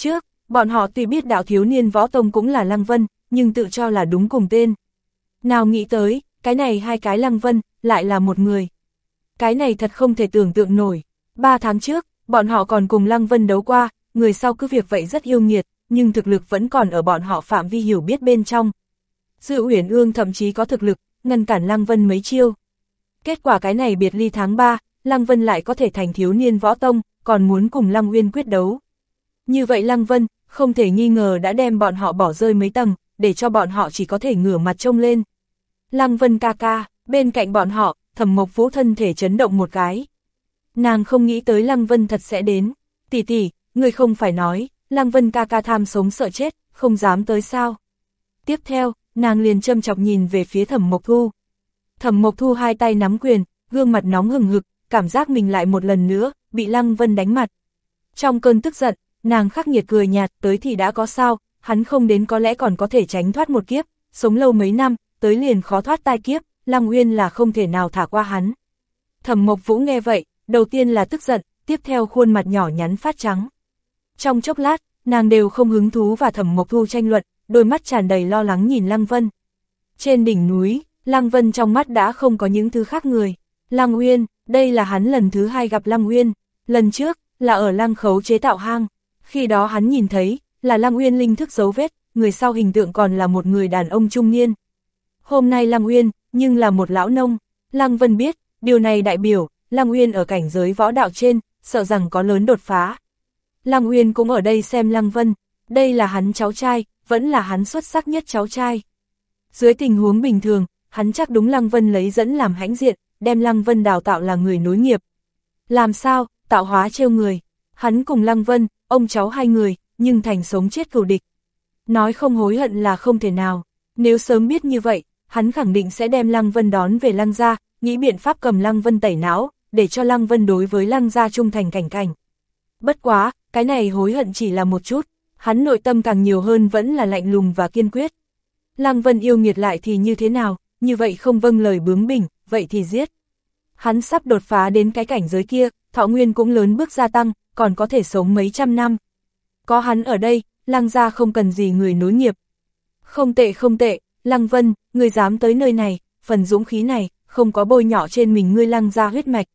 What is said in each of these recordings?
Trước, bọn họ tuy biết đạo thiếu niên võ tông cũng là Lăng Vân, nhưng tự cho là đúng cùng tên. Nào nghĩ tới, cái này hai cái Lăng Vân, lại là một người. Cái này thật không thể tưởng tượng nổi. Ba tháng trước, bọn họ còn cùng Lăng Vân đấu qua, người sau cứ việc vậy rất yêu nghiệt, nhưng thực lực vẫn còn ở bọn họ phạm vi hiểu biết bên trong. Dự Uyển Ương thậm chí có thực lực, ngăn cản Lăng Vân mấy chiêu. Kết quả cái này biệt ly tháng 3, Lăng Vân lại có thể thành thiếu niên võ tông, còn muốn cùng Lăng Uyên quyết đấu. Như vậy Lăng Vân, không thể nghi ngờ đã đem bọn họ bỏ rơi mấy tầng, để cho bọn họ chỉ có thể ngửa mặt trông lên. Lăng Vân ca ca, bên cạnh bọn họ, thẩm mộc vũ thân thể chấn động một cái. Nàng không nghĩ tới Lăng Vân thật sẽ đến. Tỷ tỷ, người không phải nói, Lăng Vân ca ca tham sống sợ chết, không dám tới sao. Tiếp theo, nàng liền châm chọc nhìn về phía thẩm mộc thu. Thẩm mộc thu hai tay nắm quyền, gương mặt nóng hừng hực, cảm giác mình lại một lần nữa, bị Lăng Vân đánh mặt. Trong cơn tức giận, nàng khắc nghiệt cười nhạt, tới thì đã có sao, hắn không đến có lẽ còn có thể tránh thoát một kiếp, sống lâu mấy năm, tới liền khó thoát tai kiếp, Lăng Uyên là không thể nào thả qua hắn. Thẩm Mộc Vũ nghe vậy, đầu tiên là tức giận, tiếp theo khuôn mặt nhỏ nhắn phát trắng. Trong chốc lát, nàng đều không hứng thú và Thẩm Mộc Thu tranh luận, đôi mắt tràn đầy lo lắng nhìn Lăng Vân. Trên đỉnh núi, Lăng Vân trong mắt đã không có những thứ khác người. Lăng Uyên, đây là hắn lần thứ hai gặp Lăng Uyên, lần trước, là ở Lăng Khấu chế tạo hang. Khi đó hắn nhìn thấy, là Lăng Uyên linh thức dấu vết, người sau hình tượng còn là một người đàn ông trung niên. Hôm nay Lăng Uyên, nhưng là một lão nông, Lăng Vân biết, điều này đại biểu, Lăng Uyên ở cảnh giới võ đạo trên, sợ rằng có lớn đột phá. Lăng Uyên cũng ở đây xem Lăng Vân, đây là hắn cháu trai, vẫn là hắn xuất sắc nhất cháu trai. Dưới tình huống bình thường, hắn chắc đúng Lăng Vân lấy dẫn làm hãnh diện, đem Lăng Vân đào tạo là người nối nghiệp. Làm sao, tạo hóa trêu người. Hắn cùng Lăng Vân, ông cháu hai người, nhưng thành sống chết cửu địch. Nói không hối hận là không thể nào. Nếu sớm biết như vậy, hắn khẳng định sẽ đem Lăng Vân đón về Lăng gia, nghĩ biện pháp cầm Lăng Vân tẩy não, để cho Lăng Vân đối với Lăng gia trung thành cảnh cảnh. Bất quá, cái này hối hận chỉ là một chút, hắn nội tâm càng nhiều hơn vẫn là lạnh lùng và kiên quyết. Lăng Vân yêu nghiệt lại thì như thế nào, như vậy không vâng lời bướng bỉnh, vậy thì giết. Hắn sắp đột phá đến cái cảnh giới kia, thọ nguyên cũng lớn bước gia tăng, còn có thể sống mấy trăm năm. Có hắn ở đây, lăng gia không cần gì người nối nghiệp. Không tệ không tệ, lăng vân, ngươi dám tới nơi này, phần dũng khí này, không có bôi nhỏ trên mình ngươi lăng gia huyết mạch.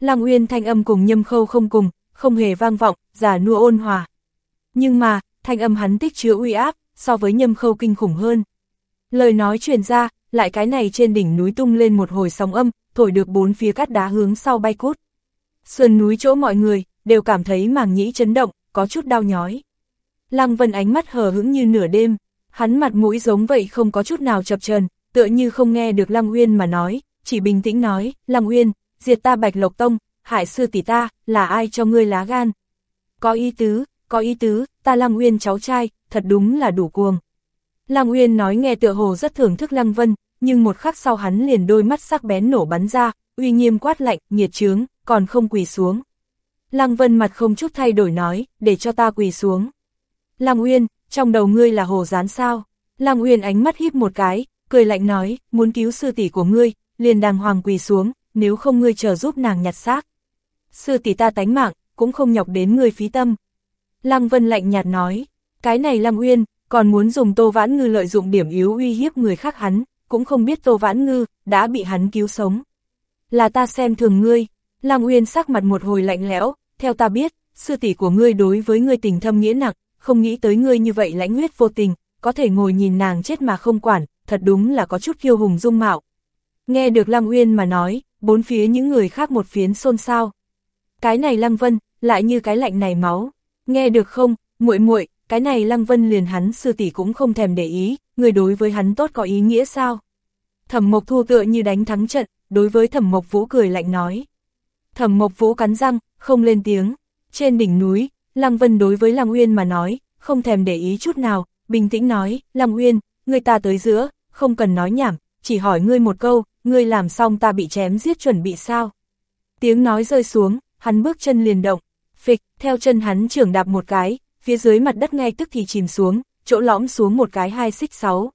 Lăng Uyên thanh âm cùng nhâm khâu không cùng, không hề vang vọng, giả nua ôn hòa. Nhưng mà, thanh âm hắn tích chứa uy áp, so với nhâm khâu kinh khủng hơn. Lời nói truyền ra, lại cái này trên đỉnh núi tung lên một hồi sóng âm, thổi được bốn phía cát đá hướng sau bay cút. Sườn núi chỗ mọi người, đều cảm thấy màng nhĩ chấn động, có chút đau nhói. Lăng Vân ánh mắt hờ hững như nửa đêm, hắn mặt mũi giống vậy không có chút nào chập chờn, tựa như không nghe được Lăng Uyên mà nói, chỉ bình tĩnh nói, Lăng Uyên, diệt ta Bạch Lộc Tông, hại sư tỷ ta, là ai cho ngươi lá gan? Có ý tứ, có ý tứ, ta Lăng Uyên cháu trai, thật đúng là đủ cuồng. Lăng Uyên nói nghe tựa hồ rất thưởng thức Lăng Vân, nhưng một khắc sau hắn liền đôi mắt sắc bén nổ bắn ra, uy nghiêm quát lạnh, nghiệt trướng, còn không quỳ xuống. Lăng Vân mặt không chút thay đổi nói, để cho ta quỳ xuống. Lăng Uyên, trong đầu ngươi là hồ rán sao? Lăng Uyên ánh mắt híp một cái, cười lạnh nói, muốn cứu sư tỷ của ngươi, liền đàng hoàng quỳ xuống, nếu không ngươi chờ giúp nàng nhặt xác. Sư tỷ ta tánh mạng, cũng không nhọc đến ngươi phí tâm. Lăng Vân lạnh nhạt nói, cái này Lăng Uyên, còn muốn dùng Tô Vãn Ngư lợi dụng điểm yếu uy hiếp người khác hắn, cũng không biết Tô Vãn Ngư đã bị hắn cứu sống. Là ta xem thường ngươi, Lăng Uyên sắc mặt một hồi lạnh lẽo, theo ta biết, sư tỷ của ngươi đối với ngươi tình thâm nghĩa nặng, không nghĩ tới ngươi như vậy lãnh huyết vô tình, có thể ngồi nhìn nàng chết mà không quản, thật đúng là có chút kiêu hùng dung mạo. Nghe được Lăng Uyên mà nói, bốn phía những người khác một phiến xôn xao. Cái này Lăng Vân, lại như cái lạnh này máu. Nghe được không, muội muội, cái này Lăng Vân liền hắn sư tỷ cũng không thèm để ý, người đối với hắn tốt có ý nghĩa sao? Thẩm Mộc Thu tựa như đánh thắng trận, đối với Thẩm Mộc Vũ cười lạnh nói. Thẩm Mộc Vũ cắn răng, không lên tiếng. Trên đỉnh núi, Lăng Vân đối với Lăng Uyên mà nói, không thèm để ý chút nào, bình tĩnh nói, Lăng Uyên, người ta tới giữa, không cần nói nhảm, chỉ hỏi ngươi một câu, ngươi làm xong ta bị chém giết chuẩn bị sao? Tiếng nói rơi xuống, hắn bước chân liền động, phịch, theo chân hắn trưởng đạp một cái, phía dưới mặt đất ngay tức thì chìm xuống, chỗ lõm xuống một cái hai xích sáu.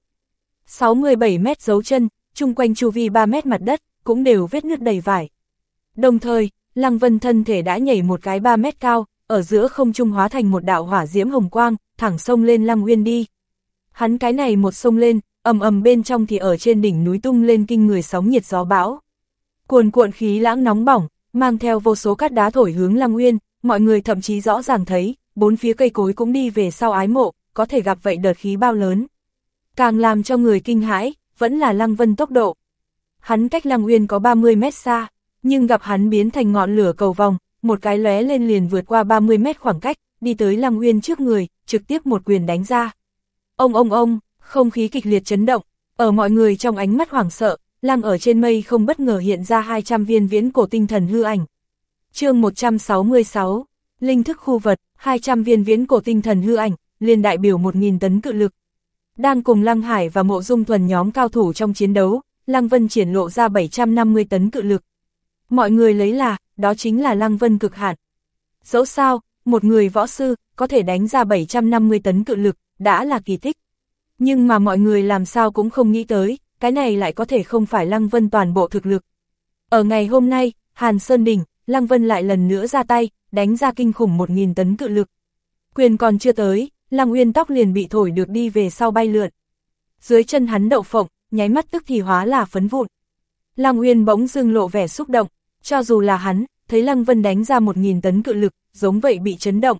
67 mét dấu chân, chung quanh chu vi 3 mét mặt đất, cũng đều vết nứt đầy vải. Đồng thời, Lăng Vân thân thể đã nhảy một cái 3 mét cao, ở giữa không trung hóa thành một đạo hỏa diễm hồng quang, thẳng sông lên Lăng Uyên đi. Hắn cái này một sông lên, ầm ầm bên trong thì ở trên đỉnh núi tung lên kinh người sóng nhiệt gió bão. Cuồn cuộn khí lãng nóng bỏng, mang theo vô số cát đá thổi hướng Lăng Uyên, mọi người thậm chí rõ ràng thấy, bốn phía cây cối cũng đi về sau ái mộ, có thể gặp vậy đợt khí bao lớn. Càng làm cho người kinh hãi, vẫn là Lăng Vân tốc độ. Hắn cách Lăng Uyên có 30 mét xa, nhưng gặp hắn biến thành ngọn lửa cầu vòng, một cái lóe lên liền vượt qua 30 mét khoảng cách, đi tới Lăng Uyên trước người, trực tiếp một quyền đánh ra. Ông ông ông, không khí kịch liệt chấn động, ở mọi người trong ánh mắt hoảng sợ, Lăng ở trên mây không bất ngờ hiện ra 200 viên viễn cổ tinh thần hư ảnh. chương 166, Linh thức khu vật, 200 viên viễn cổ tinh thần hư ảnh, liền đại biểu 1.000 tấn cự lực. Đang cùng Lăng Hải và Mộ Dung Thuần nhóm cao thủ trong chiến đấu, Lăng Vân triển lộ ra 750 tấn cự lực. Mọi người lấy là, đó chính là Lăng Vân cực hạn. Dẫu sao, một người võ sư, có thể đánh ra 750 tấn cự lực, đã là kỳ tích. Nhưng mà mọi người làm sao cũng không nghĩ tới, cái này lại có thể không phải Lăng Vân toàn bộ thực lực. Ở ngày hôm nay, Hàn Sơn Đỉnh, Lăng Vân lại lần nữa ra tay, đánh ra kinh khủng 1.000 tấn cự lực. Quyền còn chưa tới, Lăng Uyên tóc liền bị thổi được đi về sau bay lượn. Dưới chân hắn đậu phộng, nháy mắt tức thì hóa là phấn vụn. Lăng Uyên bỗng dưng lộ vẻ xúc động, cho dù là hắn, thấy Lăng Vân đánh ra 1.000 tấn cự lực, giống vậy bị chấn động.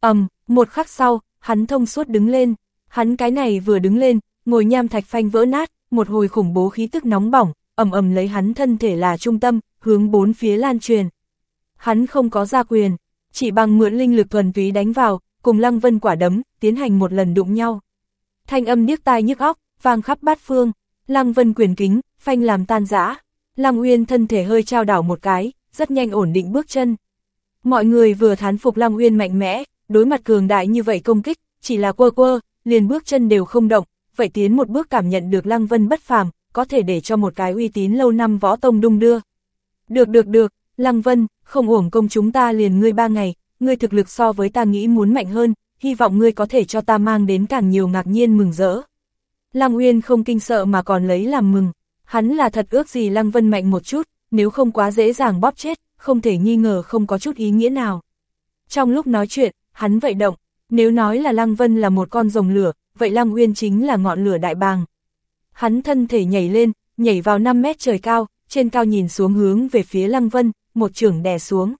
ầm, um, một khắc sau, hắn thông suốt đứng lên, hắn cái này vừa đứng lên, ngồi nham thạch phanh vỡ nát, một hồi khủng bố khí tức nóng bỏng, ầm ầm lấy hắn thân thể là trung tâm, hướng bốn phía lan truyền. Hắn không có gia quyền, chỉ bằng mượn linh lực thuần túy đánh vào, cùng Lăng Vân quả đấm, tiến hành một lần đụng nhau. Thanh âm điếc tai nhức óc, vang khắp bát phương, Lăng Vân quyền kính, phanh làm tan rã. Lăng Uyên thân thể hơi trao đảo một cái, rất nhanh ổn định bước chân. Mọi người vừa thán phục Lăng Uyên mạnh mẽ, đối mặt cường đại như vậy công kích, chỉ là quơ quơ, liền bước chân đều không động, vậy tiến một bước cảm nhận được Lăng Vân bất phàm, có thể để cho một cái uy tín lâu năm võ tông đung đưa. Được được được, Lăng Vân, không uổng công chúng ta liền ngươi ba ngày, ngươi thực lực so với ta nghĩ muốn mạnh hơn, hy vọng ngươi có thể cho ta mang đến càng nhiều ngạc nhiên mừng rỡ. Lăng Uyên không kinh sợ mà còn lấy làm mừng, hắn là thật ước gì Lăng Vân mạnh một chút, nếu không quá dễ dàng bóp chết, không thể nghi ngờ không có chút ý nghĩa nào. Trong lúc nói chuyện, hắn vậy động, nếu nói là Lăng Vân là một con rồng lửa, vậy Lăng Uyên chính là ngọn lửa đại bàng. Hắn thân thể nhảy lên, nhảy vào 5 mét trời cao, trên cao nhìn xuống hướng về phía Lăng Vân, một trường đè xuống.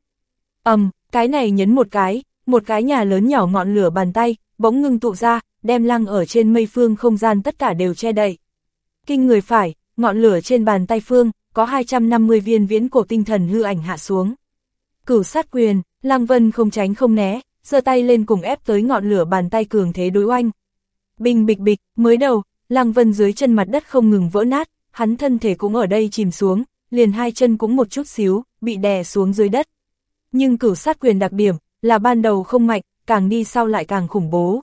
ầm, um, cái này nhấn một cái, một cái nhà lớn nhỏ ngọn lửa bàn tay, bỗng ngưng tụ ra, đem lăng ở trên mây phương không gian tất cả đều che đậy. Kinh người phải, ngọn lửa trên bàn tay phương, có 250 viên viễn cổ tinh thần hư ảnh hạ xuống. Cửu sát quyền, lăng vân không tránh không né, giơ tay lên cùng ép tới ngọn lửa bàn tay cường thế đối oanh. Bình bịch bịch, mới đầu, lăng vân dưới chân mặt đất không ngừng vỡ nát, hắn thân thể cũng ở đây chìm xuống, liền hai chân cũng một chút xíu, bị đè xuống dưới đất. Nhưng cửu sát quyền đặc điểm, là ban đầu không mạnh, càng đi sau lại càng khủng bố.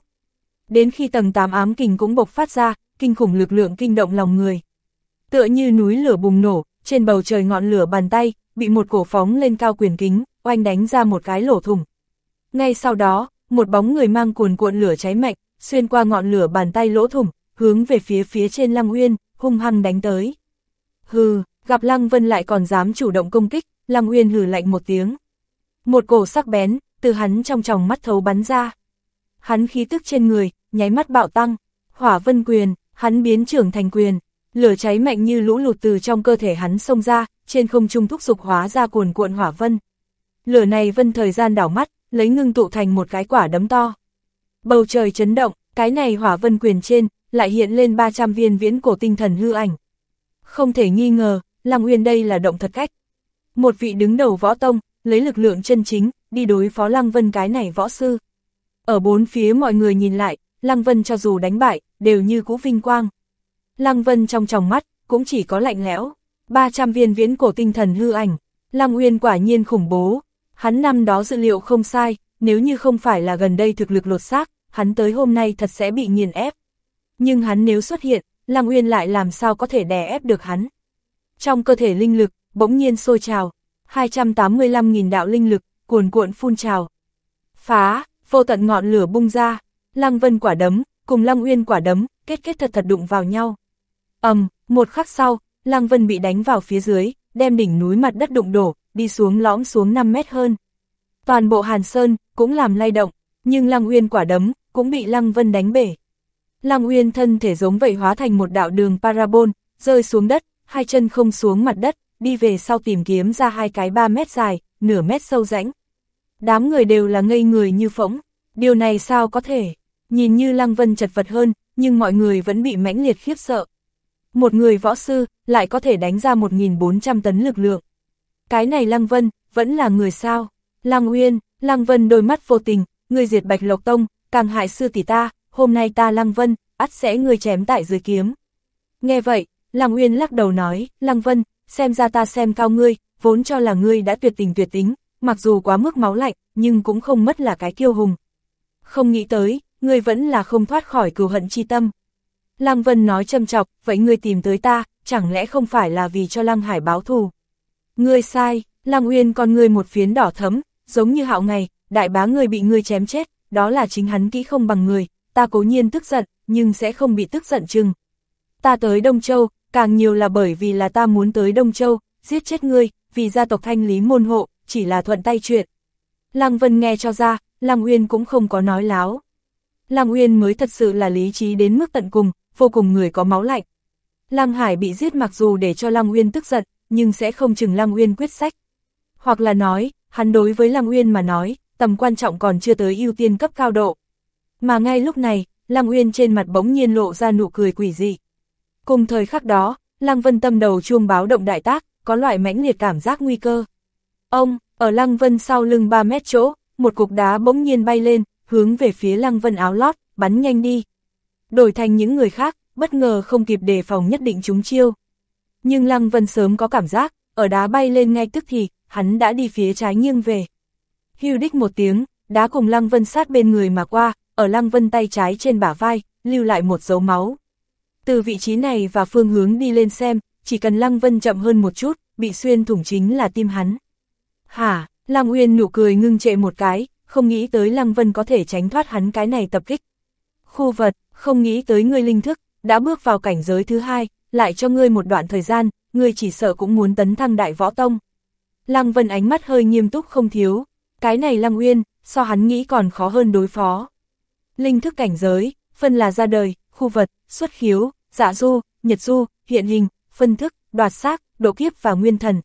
Đến khi tầng 8 ám kình cũng bộc phát ra, kinh khủng lực lượng kinh động lòng người. Tựa như núi lửa bùng nổ, trên bầu trời ngọn lửa bàn tay, bị một cổ phóng lên cao quyền kính, oanh đánh ra một cái lỗ thủng. Ngay sau đó, một bóng người mang cuồn cuộn lửa cháy mạnh, xuyên qua ngọn lửa bàn tay lỗ thủng, hướng về phía phía trên Lăng Uyên, hung hăng đánh tới. Hừ, gặp Lăng Vân lại còn dám chủ động công kích, Lăng Uyên hừ lạnh một tiếng. Một cổ sắc bén, từ hắn trong tròng mắt thấu bắn ra. Hắn khí tức trên người, nháy mắt bạo tăng, hỏa vân quyền, hắn biến trưởng thành quyền, lửa cháy mạnh như lũ lụt từ trong cơ thể hắn xông ra, trên không trung thúc dục hóa ra cuồn cuộn hỏa vân. Lửa này vân thời gian đảo mắt, lấy ngưng tụ thành một cái quả đấm to. Bầu trời chấn động, cái này hỏa vân quyền trên, lại hiện lên 300 viên viễn cổ tinh thần hư ảnh. Không thể nghi ngờ, Lăng Uyên đây là động thật cách. Một vị đứng đầu võ tông, lấy lực lượng chân chính, đi đối phó Lăng Vân cái này võ sư. Ở bốn phía mọi người nhìn lại, Lăng Vân cho dù đánh bại, đều như cũ vinh quang. Lăng Vân trong tròng mắt, cũng chỉ có lạnh lẽo. 300 viên viễn cổ tinh thần hư ảnh, Lăng Uyên quả nhiên khủng bố. Hắn năm đó dự liệu không sai, nếu như không phải là gần đây thực lực lột xác, hắn tới hôm nay thật sẽ bị nghiền ép. Nhưng hắn nếu xuất hiện, Lăng Uyên lại làm sao có thể đè ép được hắn. Trong cơ thể linh lực, bỗng nhiên sôi trào, 285.000 đạo linh lực, cuồn cuộn phun trào. Phá, vô tận ngọn lửa bung ra, Lăng Vân quả đấm, cùng Lăng Uyên quả đấm, kết kết thật thật đụng vào nhau ầm, um, một khắc sau, Lăng Vân bị đánh vào phía dưới, đem đỉnh núi mặt đất đụng đổ, đi xuống lõm xuống 5 mét hơn. Toàn bộ Hàn Sơn cũng làm lay động, nhưng Lăng Uyên quả đấm cũng bị Lăng Vân đánh bể. Lăng Uyên thân thể giống vậy hóa thành một đạo đường parabol, rơi xuống đất, hai chân không xuống mặt đất, đi về sau tìm kiếm ra hai cái 3 mét dài, nửa mét sâu rãnh. Đám người đều là ngây người như phỗng, điều này sao có thể, nhìn như Lăng Vân chật vật hơn, nhưng mọi người vẫn bị mãnh liệt khiếp sợ. Một người võ sư lại có thể đánh ra 1.400 tấn lực lượng. Cái này Lăng Vân, vẫn là người sao? Lăng Uyên, Lăng Vân đôi mắt vô tình, người diệt Bạch Lộc Tông, càng hại sư tỷ ta, hôm nay ta Lăng Vân, ắt sẽ người chém tại dưới kiếm. Nghe vậy, Lăng Uyên lắc đầu nói, Lăng Vân, xem ra ta xem cao ngươi, vốn cho là ngươi đã tuyệt tình tuyệt tính, mặc dù quá mức máu lạnh, nhưng cũng không mất là cái kiêu hùng. Không nghĩ tới, ngươi vẫn là không thoát khỏi cừu hận chi tâm. Lăng Vân nói châm chọc, vậy ngươi tìm tới ta, chẳng lẽ không phải là vì cho Lăng Hải báo thù? Ngươi sai, Lăng Uyên con ngươi một phiến đỏ thấm, giống như hạo ngày, đại bá ngươi bị ngươi chém chết, đó là chính hắn kỹ không bằng người, ta cố nhiên tức giận, nhưng sẽ không bị tức giận chừng. Ta tới Đông Châu, càng nhiều là bởi vì là ta muốn tới Đông Châu, giết chết ngươi, vì gia tộc thanh lý môn hộ, chỉ là thuận tay chuyện. Lăng Vân nghe cho ra, Lăng Uyên cũng không có nói láo. Lăng Uyên mới thật sự là lý trí đến mức tận cùng, vô cùng người có máu lạnh. Lăng Hải bị giết mặc dù để cho Lăng Uyên tức giận, nhưng sẽ không chừng Lăng Uyên quyết sách. Hoặc là nói, hắn đối với Lăng Uyên mà nói, tầm quan trọng còn chưa tới ưu tiên cấp cao độ. Mà ngay lúc này, Lăng Uyên trên mặt bỗng nhiên lộ ra nụ cười quỷ dị. Cùng thời khắc đó, Lăng Vân tâm đầu chuông báo động đại tác, có loại mãnh liệt cảm giác nguy cơ. Ông, ở Lăng Vân sau lưng 3 mét chỗ, một cục đá bỗng nhiên bay lên, hướng về phía Lăng Vân áo lót, bắn nhanh đi. Đổi thành những người khác, bất ngờ không kịp đề phòng nhất định chúng chiêu. Nhưng Lăng Vân sớm có cảm giác, ở đá bay lên ngay tức thì, hắn đã đi phía trái nghiêng về. Hưu đích một tiếng, đá cùng Lăng Vân sát bên người mà qua, ở Lăng Vân tay trái trên bả vai, lưu lại một dấu máu. Từ vị trí này và phương hướng đi lên xem, chỉ cần Lăng Vân chậm hơn một chút, bị xuyên thủng chính là tim hắn. Hả, Lăng Uyên nụ cười ngưng trệ một cái, không nghĩ tới Lăng Vân có thể tránh thoát hắn cái này tập kích. Khu vật, không nghĩ tới ngươi linh thức, đã bước vào cảnh giới thứ hai, lại cho ngươi một đoạn thời gian, ngươi chỉ sợ cũng muốn tấn thăng đại võ tông. Lăng Vân ánh mắt hơi nghiêm túc không thiếu, cái này Lăng Uyên, so hắn nghĩ còn khó hơn đối phó. Linh thức cảnh giới, phân là ra đời, khu vật, xuất khiếu, dạ du, nhật du, hiện hình, phân thức, đoạt xác, độ kiếp và nguyên thần.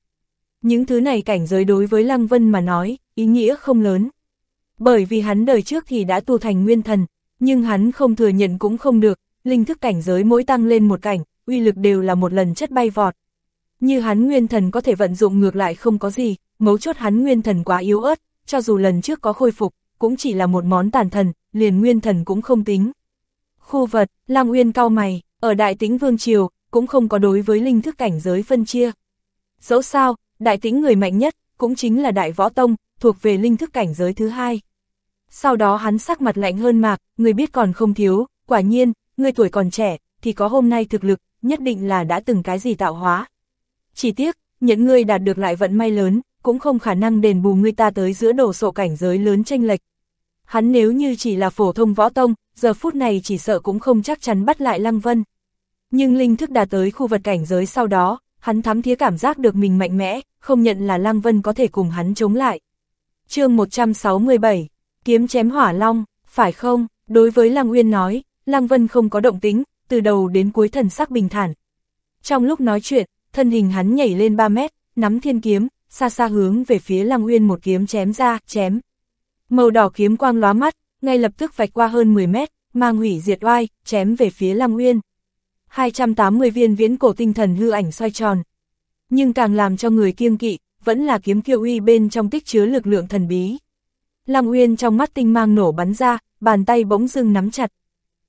Những thứ này cảnh giới đối với Lăng Vân mà nói, ý nghĩa không lớn. Bởi vì hắn đời trước thì đã tu thành nguyên thần, nhưng hắn không thừa nhận cũng không được, linh thức cảnh giới mỗi tăng lên một cảnh, uy lực đều là một lần chất bay vọt. Như hắn nguyên thần có thể vận dụng ngược lại không có gì, mấu chốt hắn nguyên thần quá yếu ớt, cho dù lần trước có khôi phục, cũng chỉ là một món tàn thần, liền nguyên thần cũng không tính. Khu vật, Lang Uyên cao mày, ở Đại Tĩnh Vương Triều, cũng không có đối với linh thức cảnh giới phân chia. Dẫu sao, Đại Tĩnh người mạnh nhất, cũng chính là Đại Võ Tông, thuộc về linh thức cảnh giới thứ hai. Sau đó hắn sắc mặt lạnh hơn mạc, người biết còn không thiếu, quả nhiên, người tuổi còn trẻ, thì có hôm nay thực lực, nhất định là đã từng cái gì tạo hóa. Chỉ tiếc, những người đạt được lại vận may lớn, cũng không khả năng đền bù người ta tới giữa đổ sộ cảnh giới lớn tranh lệch. Hắn nếu như chỉ là phổ thông võ tông, giờ phút này chỉ sợ cũng không chắc chắn bắt lại Lăng Vân. Nhưng linh thức đã tới khu vật cảnh giới sau đó, hắn thắm thía cảm giác được mình mạnh mẽ, không nhận là Lăng Vân có thể cùng hắn chống lại. chương 167, kiếm chém hỏa long, phải không? Đối với Lăng Uyên nói, Lăng Vân không có động tính, từ đầu đến cuối thần sắc bình thản. Trong lúc nói chuyện, thân hình hắn nhảy lên 3 mét, nắm thiên kiếm, xa xa hướng về phía Lăng Uyên một kiếm chém ra, chém. Màu đỏ kiếm quang lóa mắt, ngay lập tức vạch qua hơn 10 mét, mang hủy diệt oai, chém về phía Lăng Uyên. 280 viên viễn cổ tinh thần hư ảnh xoay tròn. Nhưng càng làm cho người kiêng kỵ, vẫn là kiếm kiêu uy bên trong tích chứa lực lượng thần bí. Lăng Uyên trong mắt tinh mang nổ bắn ra, bàn tay bỗng dưng nắm chặt.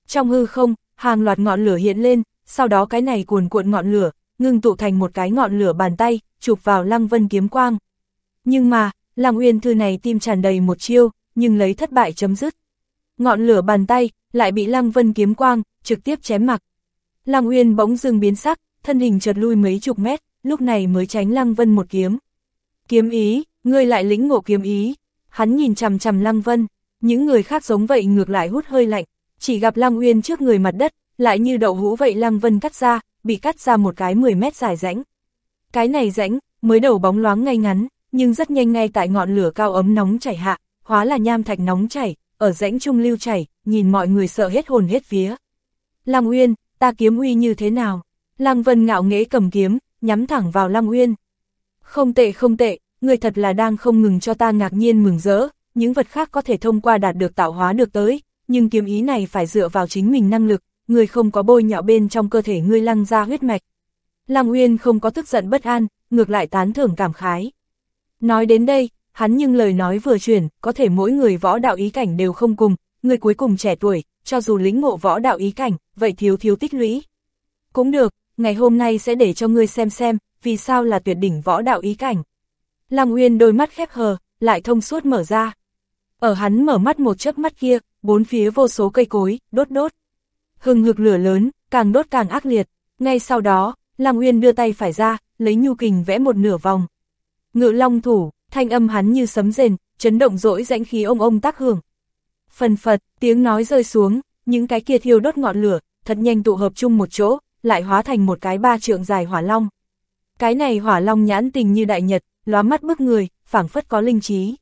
Trong hư không, hàng loạt ngọn lửa hiện lên, sau đó cái này cuồn cuộn ngọn lửa, ngưng tụ thành một cái ngọn lửa bàn tay, chụp vào Lăng Vân kiếm quang. Nhưng mà, Lăng Uyên thư này tim tràn đầy một chiêu, nhưng lấy thất bại chấm dứt. Ngọn lửa bàn tay, lại bị Lăng Vân kiếm quang, trực tiếp chém mặc. Lăng Uyên bỗng dưng biến sắc, thân hình chợt lui mấy chục mét, lúc này mới tránh Lăng Vân một kiếm. Kiếm ý, ngươi lại lĩnh ngộ kiếm ý. Hắn nhìn chằm chằm Lăng Vân, những người khác giống vậy ngược lại hút hơi lạnh, chỉ gặp Lăng Uyên trước người mặt đất, lại như đậu hũ vậy Lăng Vân cắt ra, bị cắt ra một cái 10 mét dài rãnh. Cái này rãnh, mới đầu bóng loáng ngay ngắn, nhưng rất nhanh ngay tại ngọn lửa cao ấm nóng chảy hạ, hóa là nham thạch nóng chảy, ở rãnh trung lưu chảy, nhìn mọi người sợ hết hồn hết vía. Lăng Uyên, ta kiếm uy như thế nào? Lăng Vân ngạo nghễ cầm kiếm, nhắm thẳng vào Lăng Uyên. Không tệ không tệ, người thật là đang không ngừng cho ta ngạc nhiên mừng rỡ, những vật khác có thể thông qua đạt được tạo hóa được tới, nhưng kiếm ý này phải dựa vào chính mình năng lực, người không có bôi nhọ bên trong cơ thể ngươi lăng ra huyết mạch. Lăng Uyên không có tức giận bất an, ngược lại tán thưởng cảm khái. Nói đến đây, hắn nhưng lời nói vừa chuyển, có thể mỗi người võ đạo ý cảnh đều không cùng, người cuối cùng trẻ tuổi, cho dù lĩnh ngộ võ đạo ý cảnh, vậy thiếu thiếu tích lũy. Cũng được, ngày hôm nay sẽ để cho ngươi xem xem, vì sao là tuyệt đỉnh võ đạo ý cảnh. Lăng Uyên đôi mắt khép hờ, lại thông suốt mở ra. Ở hắn mở mắt một chớp mắt kia, bốn phía vô số cây cối, đốt đốt. Hừng hực lửa lớn, càng đốt càng ác liệt. Ngay sau đó, Lăng Uyên đưa tay phải ra, lấy nhu kình vẽ một nửa vòng. Ngự long thủ, thanh âm hắn như sấm rền, chấn động rỗi rãnh khí ông ông tác hưởng. Phần phật, tiếng nói rơi xuống, những cái kia thiêu đốt ngọn lửa, thật nhanh tụ hợp chung một chỗ, lại hóa thành một cái ba trượng dài hỏa long. Cái này hỏa long nhãn tình như đại nhật, lóa mắt bức người, phảng phất có linh trí.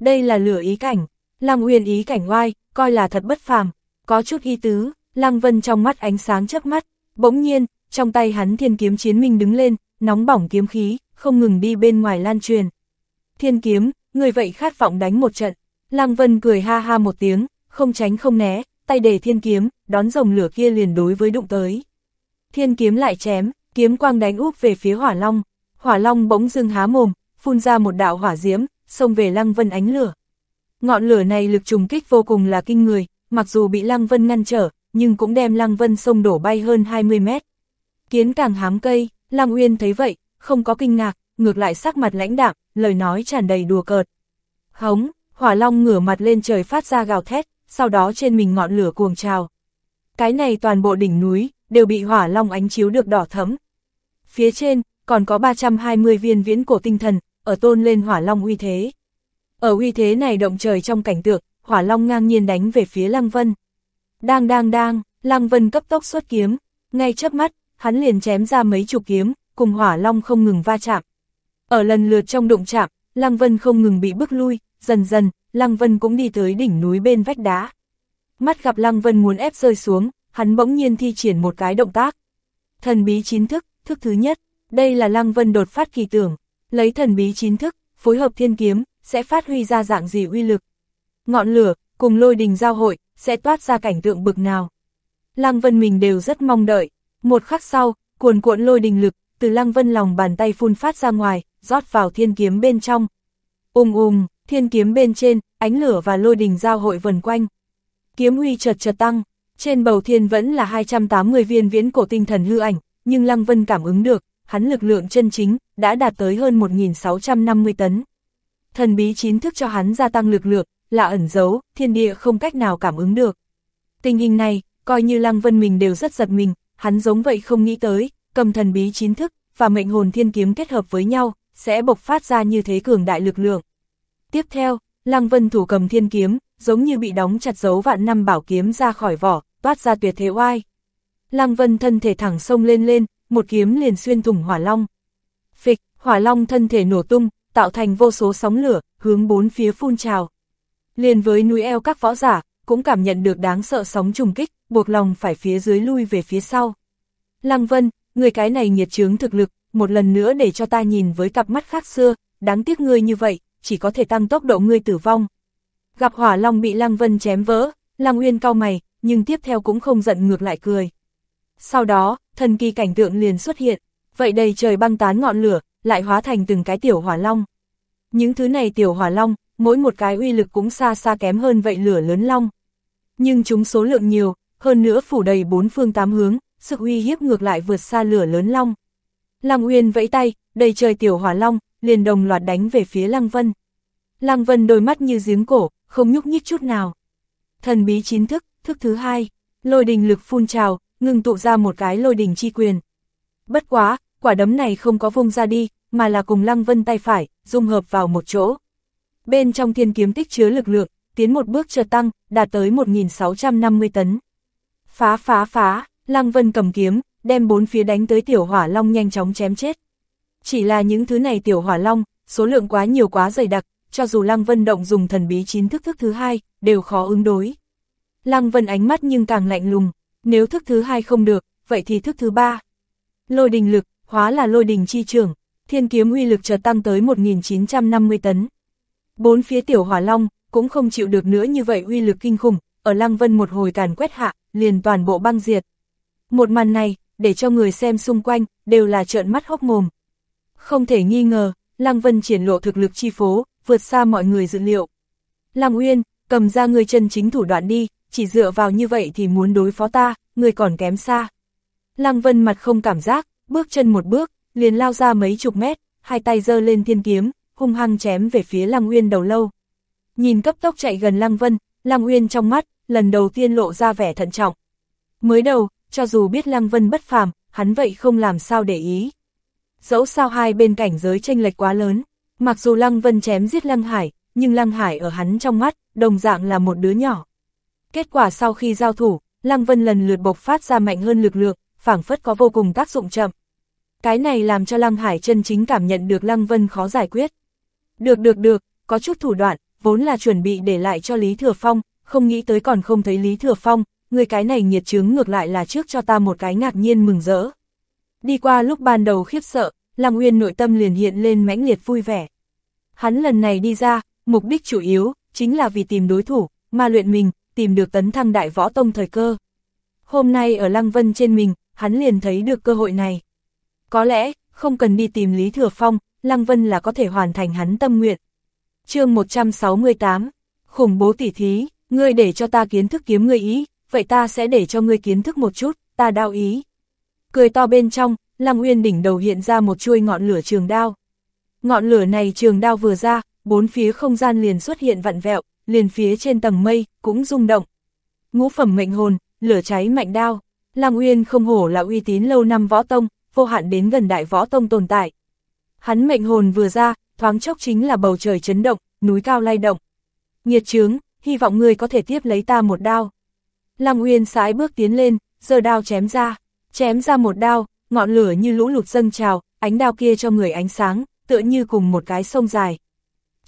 Đây là lửa ý cảnh, Lăng Uyên ý cảnh oai, coi là thật bất phàm, có chút y tứ, Lăng Vân trong mắt ánh sáng chớp mắt, bỗng nhiên, trong tay hắn thiên kiếm chiến minh đứng lên, nóng bỏng kiếm khí, không ngừng đi bên ngoài lan truyền. Thiên kiếm, người vậy khát vọng đánh một trận, Lăng Vân cười ha ha một tiếng, không tránh không né, tay để thiên kiếm, đón dòng lửa kia liền đối với đụng tới. Thiên kiếm lại chém, kiếm quang đánh úp về phía hỏa long, hỏa long bỗng dưng há mồm, phun ra một đạo hỏa diễm, xông về Lăng Vân ánh lửa. Ngọn lửa này lực trùng kích vô cùng là kinh người, mặc dù bị Lăng Vân ngăn trở, nhưng cũng đem Lăng Vân sông đổ bay hơn 20 mét. Kiến càng hám cây, Lăng Uyên thấy vậy, không có kinh ngạc, ngược lại sắc mặt lãnh đạm, lời nói tràn đầy đùa cợt. Hống, hỏa long ngửa mặt lên trời phát ra gào thét, sau đó trên mình ngọn lửa cuồng trào. Cái này toàn bộ đỉnh núi, đều bị hỏa long ánh chiếu được đỏ thấm. Phía trên, còn có 320 viên viễn cổ tinh thần, ở tôn lên hỏa long uy thế. Ở uy thế này động trời trong cảnh tượng, hỏa long ngang nhiên đánh về phía Lăng Vân. Đang đang đang, Lăng Vân cấp tốc xuất kiếm, ngay chớp mắt, hắn liền chém ra mấy chục kiếm, cùng hỏa long không ngừng va chạm. Ở lần lượt trong đụng chạm, Lăng Vân không ngừng bị bức lui, dần dần, Lăng Vân cũng đi tới đỉnh núi bên vách đá. Mắt gặp Lăng Vân muốn ép rơi xuống, hắn bỗng nhiên thi triển một cái động tác. Thần bí chín thức, thức thứ nhất, đây là Lăng Vân đột phát kỳ tưởng, lấy thần bí chín thức, phối hợp thiên kiếm, sẽ phát huy ra dạng gì uy lực. Ngọn lửa, cùng lôi đình giao hội, sẽ toát ra cảnh tượng bực nào. Lăng Vân mình đều rất mong đợi, một khắc sau, cuồn cuộn lôi đình lực, từ Lăng Vân lòng bàn tay phun phát ra ngoài, rót vào thiên kiếm bên trong. Ung um thiên kiếm bên trên, ánh lửa và lôi đình giao hội vần quanh. Kiếm huy chợt chợt tăng, trên bầu thiên vẫn là 280 viên viễn cổ tinh thần hư ảnh, nhưng Lăng Vân cảm ứng được, hắn lực lượng chân chính, đã đạt tới hơn 1.650 tấn. Thần bí chín thức cho hắn gia tăng lực lượng, là ẩn giấu, thiên địa không cách nào cảm ứng được. Tình hình này, coi như Lăng Vân mình đều rất giật mình, hắn giống vậy không nghĩ tới, cầm thần bí chín thức, và mệnh hồn thiên kiếm kết hợp với nhau, sẽ bộc phát ra như thế cường đại lực lượng. Tiếp theo, Lăng Vân thủ cầm thiên kiếm, giống như bị đóng chặt dấu vạn năm bảo kiếm ra khỏi vỏ, toát ra tuyệt thế oai. Lăng Vân thân thể thẳng sông lên lên, một kiếm liền xuyên thủng hỏa long. Phịch, hỏa long thân thể nổ tung, tạo thành vô số sóng lửa, hướng bốn phía phun trào. Liền với núi eo các võ giả, cũng cảm nhận được đáng sợ sóng trùng kích, buộc lòng phải phía dưới lui về phía sau. Lăng Vân, người cái này nghiệt chướng thực lực, một lần nữa để cho ta nhìn với cặp mắt khác xưa, đáng tiếc ngươi như vậy, chỉ có thể tăng tốc độ ngươi tử vong. Gặp hỏa long bị Lăng Vân chém vỡ, Lăng Uyên cau mày, nhưng tiếp theo cũng không giận ngược lại cười. Sau đó, thần kỳ cảnh tượng liền xuất hiện, vậy đầy trời băng tán ngọn lửa, lại hóa thành từng cái tiểu hỏa long. Những thứ này tiểu hỏa long, mỗi một cái uy lực cũng xa xa kém hơn vậy lửa lớn long. Nhưng chúng số lượng nhiều, hơn nữa phủ đầy bốn phương tám hướng, sự uy hiếp ngược lại vượt xa lửa lớn long. Lăng Uyên vẫy tay, đầy trời tiểu hỏa long, liền đồng loạt đánh về phía Lăng Vân. Lăng Vân đôi mắt như giếng cổ, không nhúc nhích chút nào. Thần bí chín thức, thức thứ hai, lôi đình lực phun trào, ngừng tụ ra một cái lôi đình chi quyền. Bất quá, quả đấm này không có vung ra đi, mà là cùng Lăng Vân tay phải, dung hợp vào một chỗ. Bên trong thiên kiếm tích chứa lực lượng, tiến một bước chợt tăng, đạt tới 1.650 tấn. Phá phá phá, Lăng Vân cầm kiếm, đem bốn phía đánh tới tiểu hỏa long nhanh chóng chém chết. Chỉ là những thứ này tiểu hỏa long, số lượng quá nhiều quá dày đặc, cho dù Lăng Vân động dùng thần bí chín thức thức thứ hai, đều khó ứng đối. Lăng Vân ánh mắt nhưng càng lạnh lùng, nếu thức thứ hai không được, vậy thì thức thứ ba. Lôi đình lực, hóa là lôi đình chi trưởng, thiên kiếm uy lực chợt tăng tới 1950 tấn. Bốn phía tiểu hỏa long, cũng không chịu được nữa như vậy uy lực kinh khủng, ở Lăng Vân một hồi càn quét hạ, liền toàn bộ băng diệt. Một màn này, để cho người xem xung quanh, đều là trợn mắt hốc mồm. Không thể nghi ngờ, Lăng Vân triển lộ thực lực chi phố, vượt xa mọi người dự liệu. Lăng Uyên, cầm ra người chân chính thủ đoạn đi, chỉ dựa vào như vậy thì muốn đối phó ta, người còn kém xa. Lăng Vân mặt không cảm giác, bước chân một bước, liền lao ra mấy chục mét, hai tay giơ lên thiên kiếm, hung hăng chém về phía Lăng Uyên đầu lâu. Nhìn cấp tốc chạy gần Lăng Vân, Lăng Uyên trong mắt, lần đầu tiên lộ ra vẻ thận trọng. Mới đầu, cho dù biết Lăng Vân bất phàm, hắn vậy không làm sao để ý. Dẫu sao hai bên cảnh giới tranh lệch quá lớn, mặc dù Lăng Vân chém giết Lăng Hải, nhưng Lăng Hải ở hắn trong mắt, đồng dạng là một đứa nhỏ. Kết quả sau khi giao thủ, Lăng Vân lần lượt bộc phát ra mạnh hơn lực lượng, phảng phất có vô cùng tác dụng chậm. Cái này làm cho Lăng Hải chân chính cảm nhận được Lăng Vân khó giải quyết. Được được được, có chút thủ đoạn, vốn là chuẩn bị để lại cho Lý Thừa Phong, không nghĩ tới còn không thấy Lý Thừa Phong, người cái này nhiệt chứng ngược lại là trước cho ta một cái ngạc nhiên mừng rỡ. Đi qua lúc ban đầu khiếp sợ, Lăng Uyên nội tâm liền hiện lên mãnh liệt vui vẻ. Hắn lần này đi ra, mục đích chủ yếu, chính là vì tìm đối thủ, mà luyện mình, tìm được tấn thăng đại võ tông thời cơ. Hôm nay ở Lăng Vân trên mình, hắn liền thấy được cơ hội này. Có lẽ, không cần đi tìm Lý Thừa Phong, Lăng Vân là có thể hoàn thành hắn tâm nguyện. chương 168, khủng bố tỉ thí, ngươi để cho ta kiến thức kiếm ngươi ý, vậy ta sẽ để cho ngươi kiến thức một chút, ta đao ý. Cười to bên trong, Lăng Uyên đỉnh đầu hiện ra một chuôi ngọn lửa trường đao. Ngọn lửa này trường đao vừa ra, bốn phía không gian liền xuất hiện vặn vẹo, liền phía trên tầng mây, cũng rung động. Ngũ phẩm mệnh hồn, lửa cháy mạnh đao, Lăng Uyên không hổ là uy tín lâu năm võ tông, vô hạn đến gần đại võ tông tồn tại. Hắn mệnh hồn vừa ra, thoáng chốc chính là bầu trời chấn động, núi cao lay động. Nhiệt trướng, hy vọng người có thể tiếp lấy ta một đao. Lăng Uyên sải bước tiến lên, giơ đao chém ra, chém ra một đao, ngọn lửa như lũ lụt dâng trào, ánh đao kia cho người ánh sáng, tựa như cùng một cái sông dài.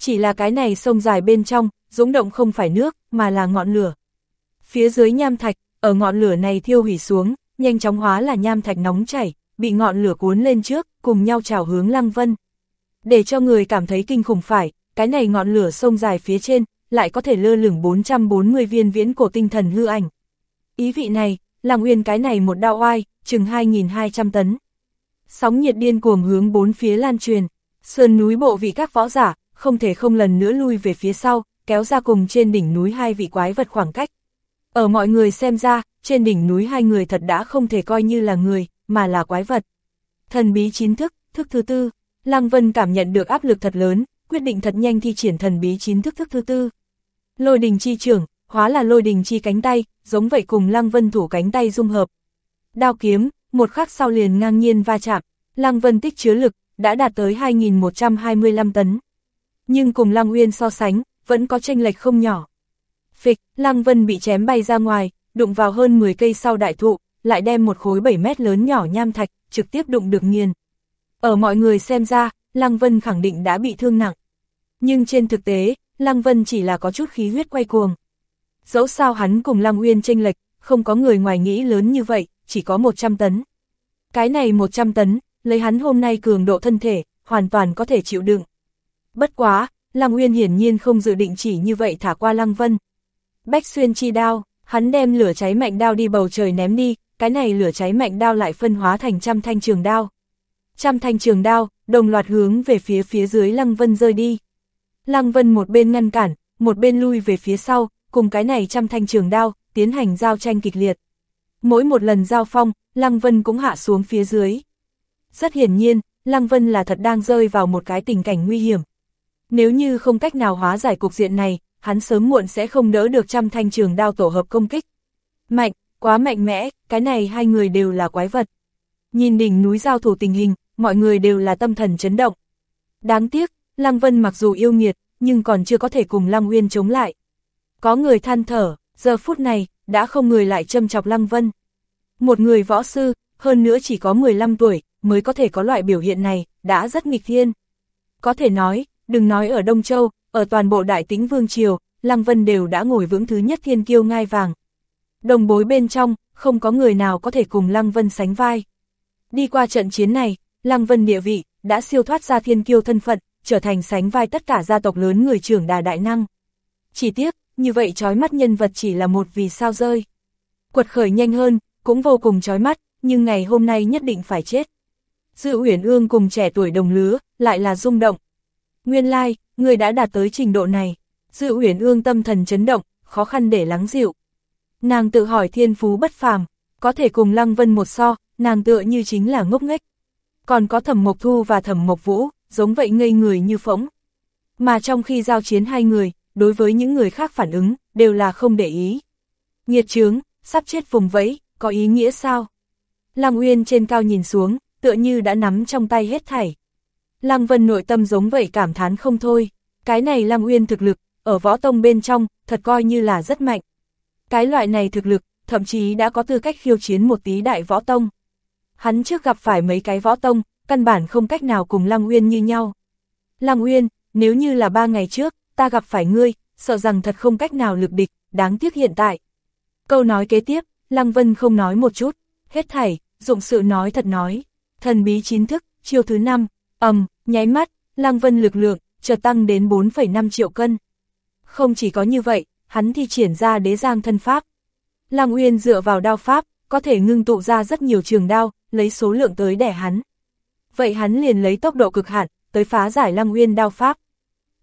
Chỉ là cái này sông dài bên trong, dũng động không phải nước, mà là ngọn lửa. Phía dưới nham thạch, ở ngọn lửa này thiêu hủy xuống, nhanh chóng hóa là nham thạch nóng chảy, bị ngọn lửa cuốn lên trước, cùng nhau trào hướng Lăng Vân. Để cho người cảm thấy kinh khủng phải, cái này ngọn lửa sông dài phía trên, lại có thể lơ lửng 440 viên viễn cổ tinh thần hư ảnh. Ý vị này, là nguyên cái này một đạo oai, chừng 2.200 tấn. Sóng nhiệt điên cuồng hướng bốn phía lan truyền, sơn núi bộ vị các võ giả, không thể không lần nữa lui về phía sau, kéo ra cùng trên đỉnh núi hai vị quái vật khoảng cách. Ở mọi người xem ra, trên đỉnh núi hai người thật đã không thể coi như là người, mà là quái vật. Thần bí chín thức, thức thứ tư, Lăng Vân cảm nhận được áp lực thật lớn, quyết định thật nhanh thi triển thần bí chín thức thức thứ tư. Lôi đình chi trưởng, hóa là lôi đình chi cánh tay, giống vậy cùng Lăng Vân thủ cánh tay dung hợp. Đao kiếm, một khắc sau liền ngang nhiên va chạm, Lăng Vân tích chứa lực, đã đạt tới 2.125 tấn. Nhưng cùng Lăng Uyên so sánh, vẫn có tranh lệch không nhỏ. Phịch, Lăng Vân bị chém bay ra ngoài, đụng vào hơn 10 cây sau đại thụ, lại đem một khối 7 mét lớn nhỏ nham thạch, trực tiếp đụng được nghiền. Ở mọi người xem ra, Lăng Vân khẳng định đã bị thương nặng. Nhưng trên thực tế, Lăng Vân chỉ là có chút khí huyết quay cuồng. Dẫu sao hắn cùng Lăng Uyên tranh lệch, không có người ngoài nghĩ lớn như vậy, chỉ có 100 tấn. Cái này 100 tấn, lấy hắn hôm nay cường độ thân thể, hoàn toàn có thể chịu đựng. Bất quá, Lăng Uyên hiển nhiên không dự định chỉ như vậy thả qua Lăng Vân. Bách xuyên chi đao, hắn đem lửa cháy mạnh đao đi bầu trời ném đi, cái này lửa cháy mạnh đao lại phân hóa thành trăm thanh trường đao. Trăm thanh trường đao, đồng loạt hướng về phía phía dưới Lăng Vân rơi đi. Lăng Vân một bên ngăn cản, một bên lui về phía sau, cùng cái này trăm thanh trường đao, tiến hành giao tranh kịch liệt. Mỗi một lần giao phong, Lăng Vân cũng hạ xuống phía dưới. Rất hiển nhiên, Lăng Vân là thật đang rơi vào một cái tình cảnh nguy hiểm. Nếu như không cách nào hóa giải cục diện này, hắn sớm muộn sẽ không đỡ được trăm thanh trường đao tổ hợp công kích. Mạnh, quá mạnh mẽ, cái này hai người đều là quái vật. Nhìn đỉnh núi giao thủ tình hình, mọi người đều là tâm thần chấn động. Đáng tiếc, Lăng Vân mặc dù yêu nghiệt, nhưng còn chưa có thể cùng Lăng Uyên chống lại. Có người than thở, giờ phút này, đã không người lại châm chọc Lăng Vân. Một người võ sư, hơn nữa chỉ có 15 tuổi, mới có thể có loại biểu hiện này, đã rất nghịch thiên. Có thể nói, đừng nói ở Đông Châu, ở toàn bộ Đại Tính Vương Triều, Lăng Vân đều đã ngồi vững thứ nhất thiên kiêu ngai vàng. Đồng bối bên trong, không có người nào có thể cùng Lăng Vân sánh vai. Đi qua trận chiến này, Lăng Vân địa vị, đã siêu thoát ra thiên kiêu thân phận, trở thành sánh vai tất cả gia tộc lớn người trưởng đà đại năng. Chỉ tiếc, như vậy trói mắt nhân vật chỉ là một vì sao rơi. Quật khởi nhanh hơn, cũng vô cùng trói mắt, nhưng ngày hôm nay nhất định phải chết. Dự Uyển Ương cùng trẻ tuổi đồng lứa, lại là rung động. Nguyên lai, like, người đã đạt tới trình độ này. Dự Uyển Ương tâm thần chấn động, khó khăn để lắng dịu. Nàng tự hỏi thiên phú bất phàm, có thể cùng Lăng Vân một so, nàng tựa như chính là ngốc nghếch. Còn có Thẩm Mộc Thu và Thẩm Mộc Vũ, giống vậy ngây người như phỗng. Mà trong khi giao chiến hai người, đối với những người khác phản ứng, đều là không để ý. Nghiệt chướng, sắp chết vùng vẫy, có ý nghĩa sao? Lăng Uyên trên cao nhìn xuống, tựa như đã nắm trong tay hết thảy. Lăng Vân nội tâm giống vậy cảm thán không thôi. Cái này Lăng Uyên thực lực, ở võ tông bên trong, thật coi như là rất mạnh. Cái loại này thực lực, thậm chí đã có tư cách khiêu chiến một tí đại võ tông. Hắn trước gặp phải mấy cái võ tông, căn bản không cách nào cùng Lăng Uyên như nhau. Lăng Uyên, nếu như là ba ngày trước, ta gặp phải ngươi, sợ rằng thật không cách nào lực địch, đáng tiếc hiện tại. Câu nói kế tiếp, Lăng Vân không nói một chút, hết thảy, dụng sự nói thật nói. Thần bí chín thức, chiêu thứ năm ầm, nháy mắt, Lăng Vân lực lượng, chợt tăng đến 4,5 triệu cân. Không chỉ có như vậy, hắn thi triển ra đế giang thân pháp. Lăng Uyên dựa vào đao pháp, có thể ngưng tụ ra rất nhiều trường đao, lấy số lượng tới đẻ hắn. Vậy hắn liền lấy tốc độ cực hạn, tới phá giải Lăng Uyên đao pháp.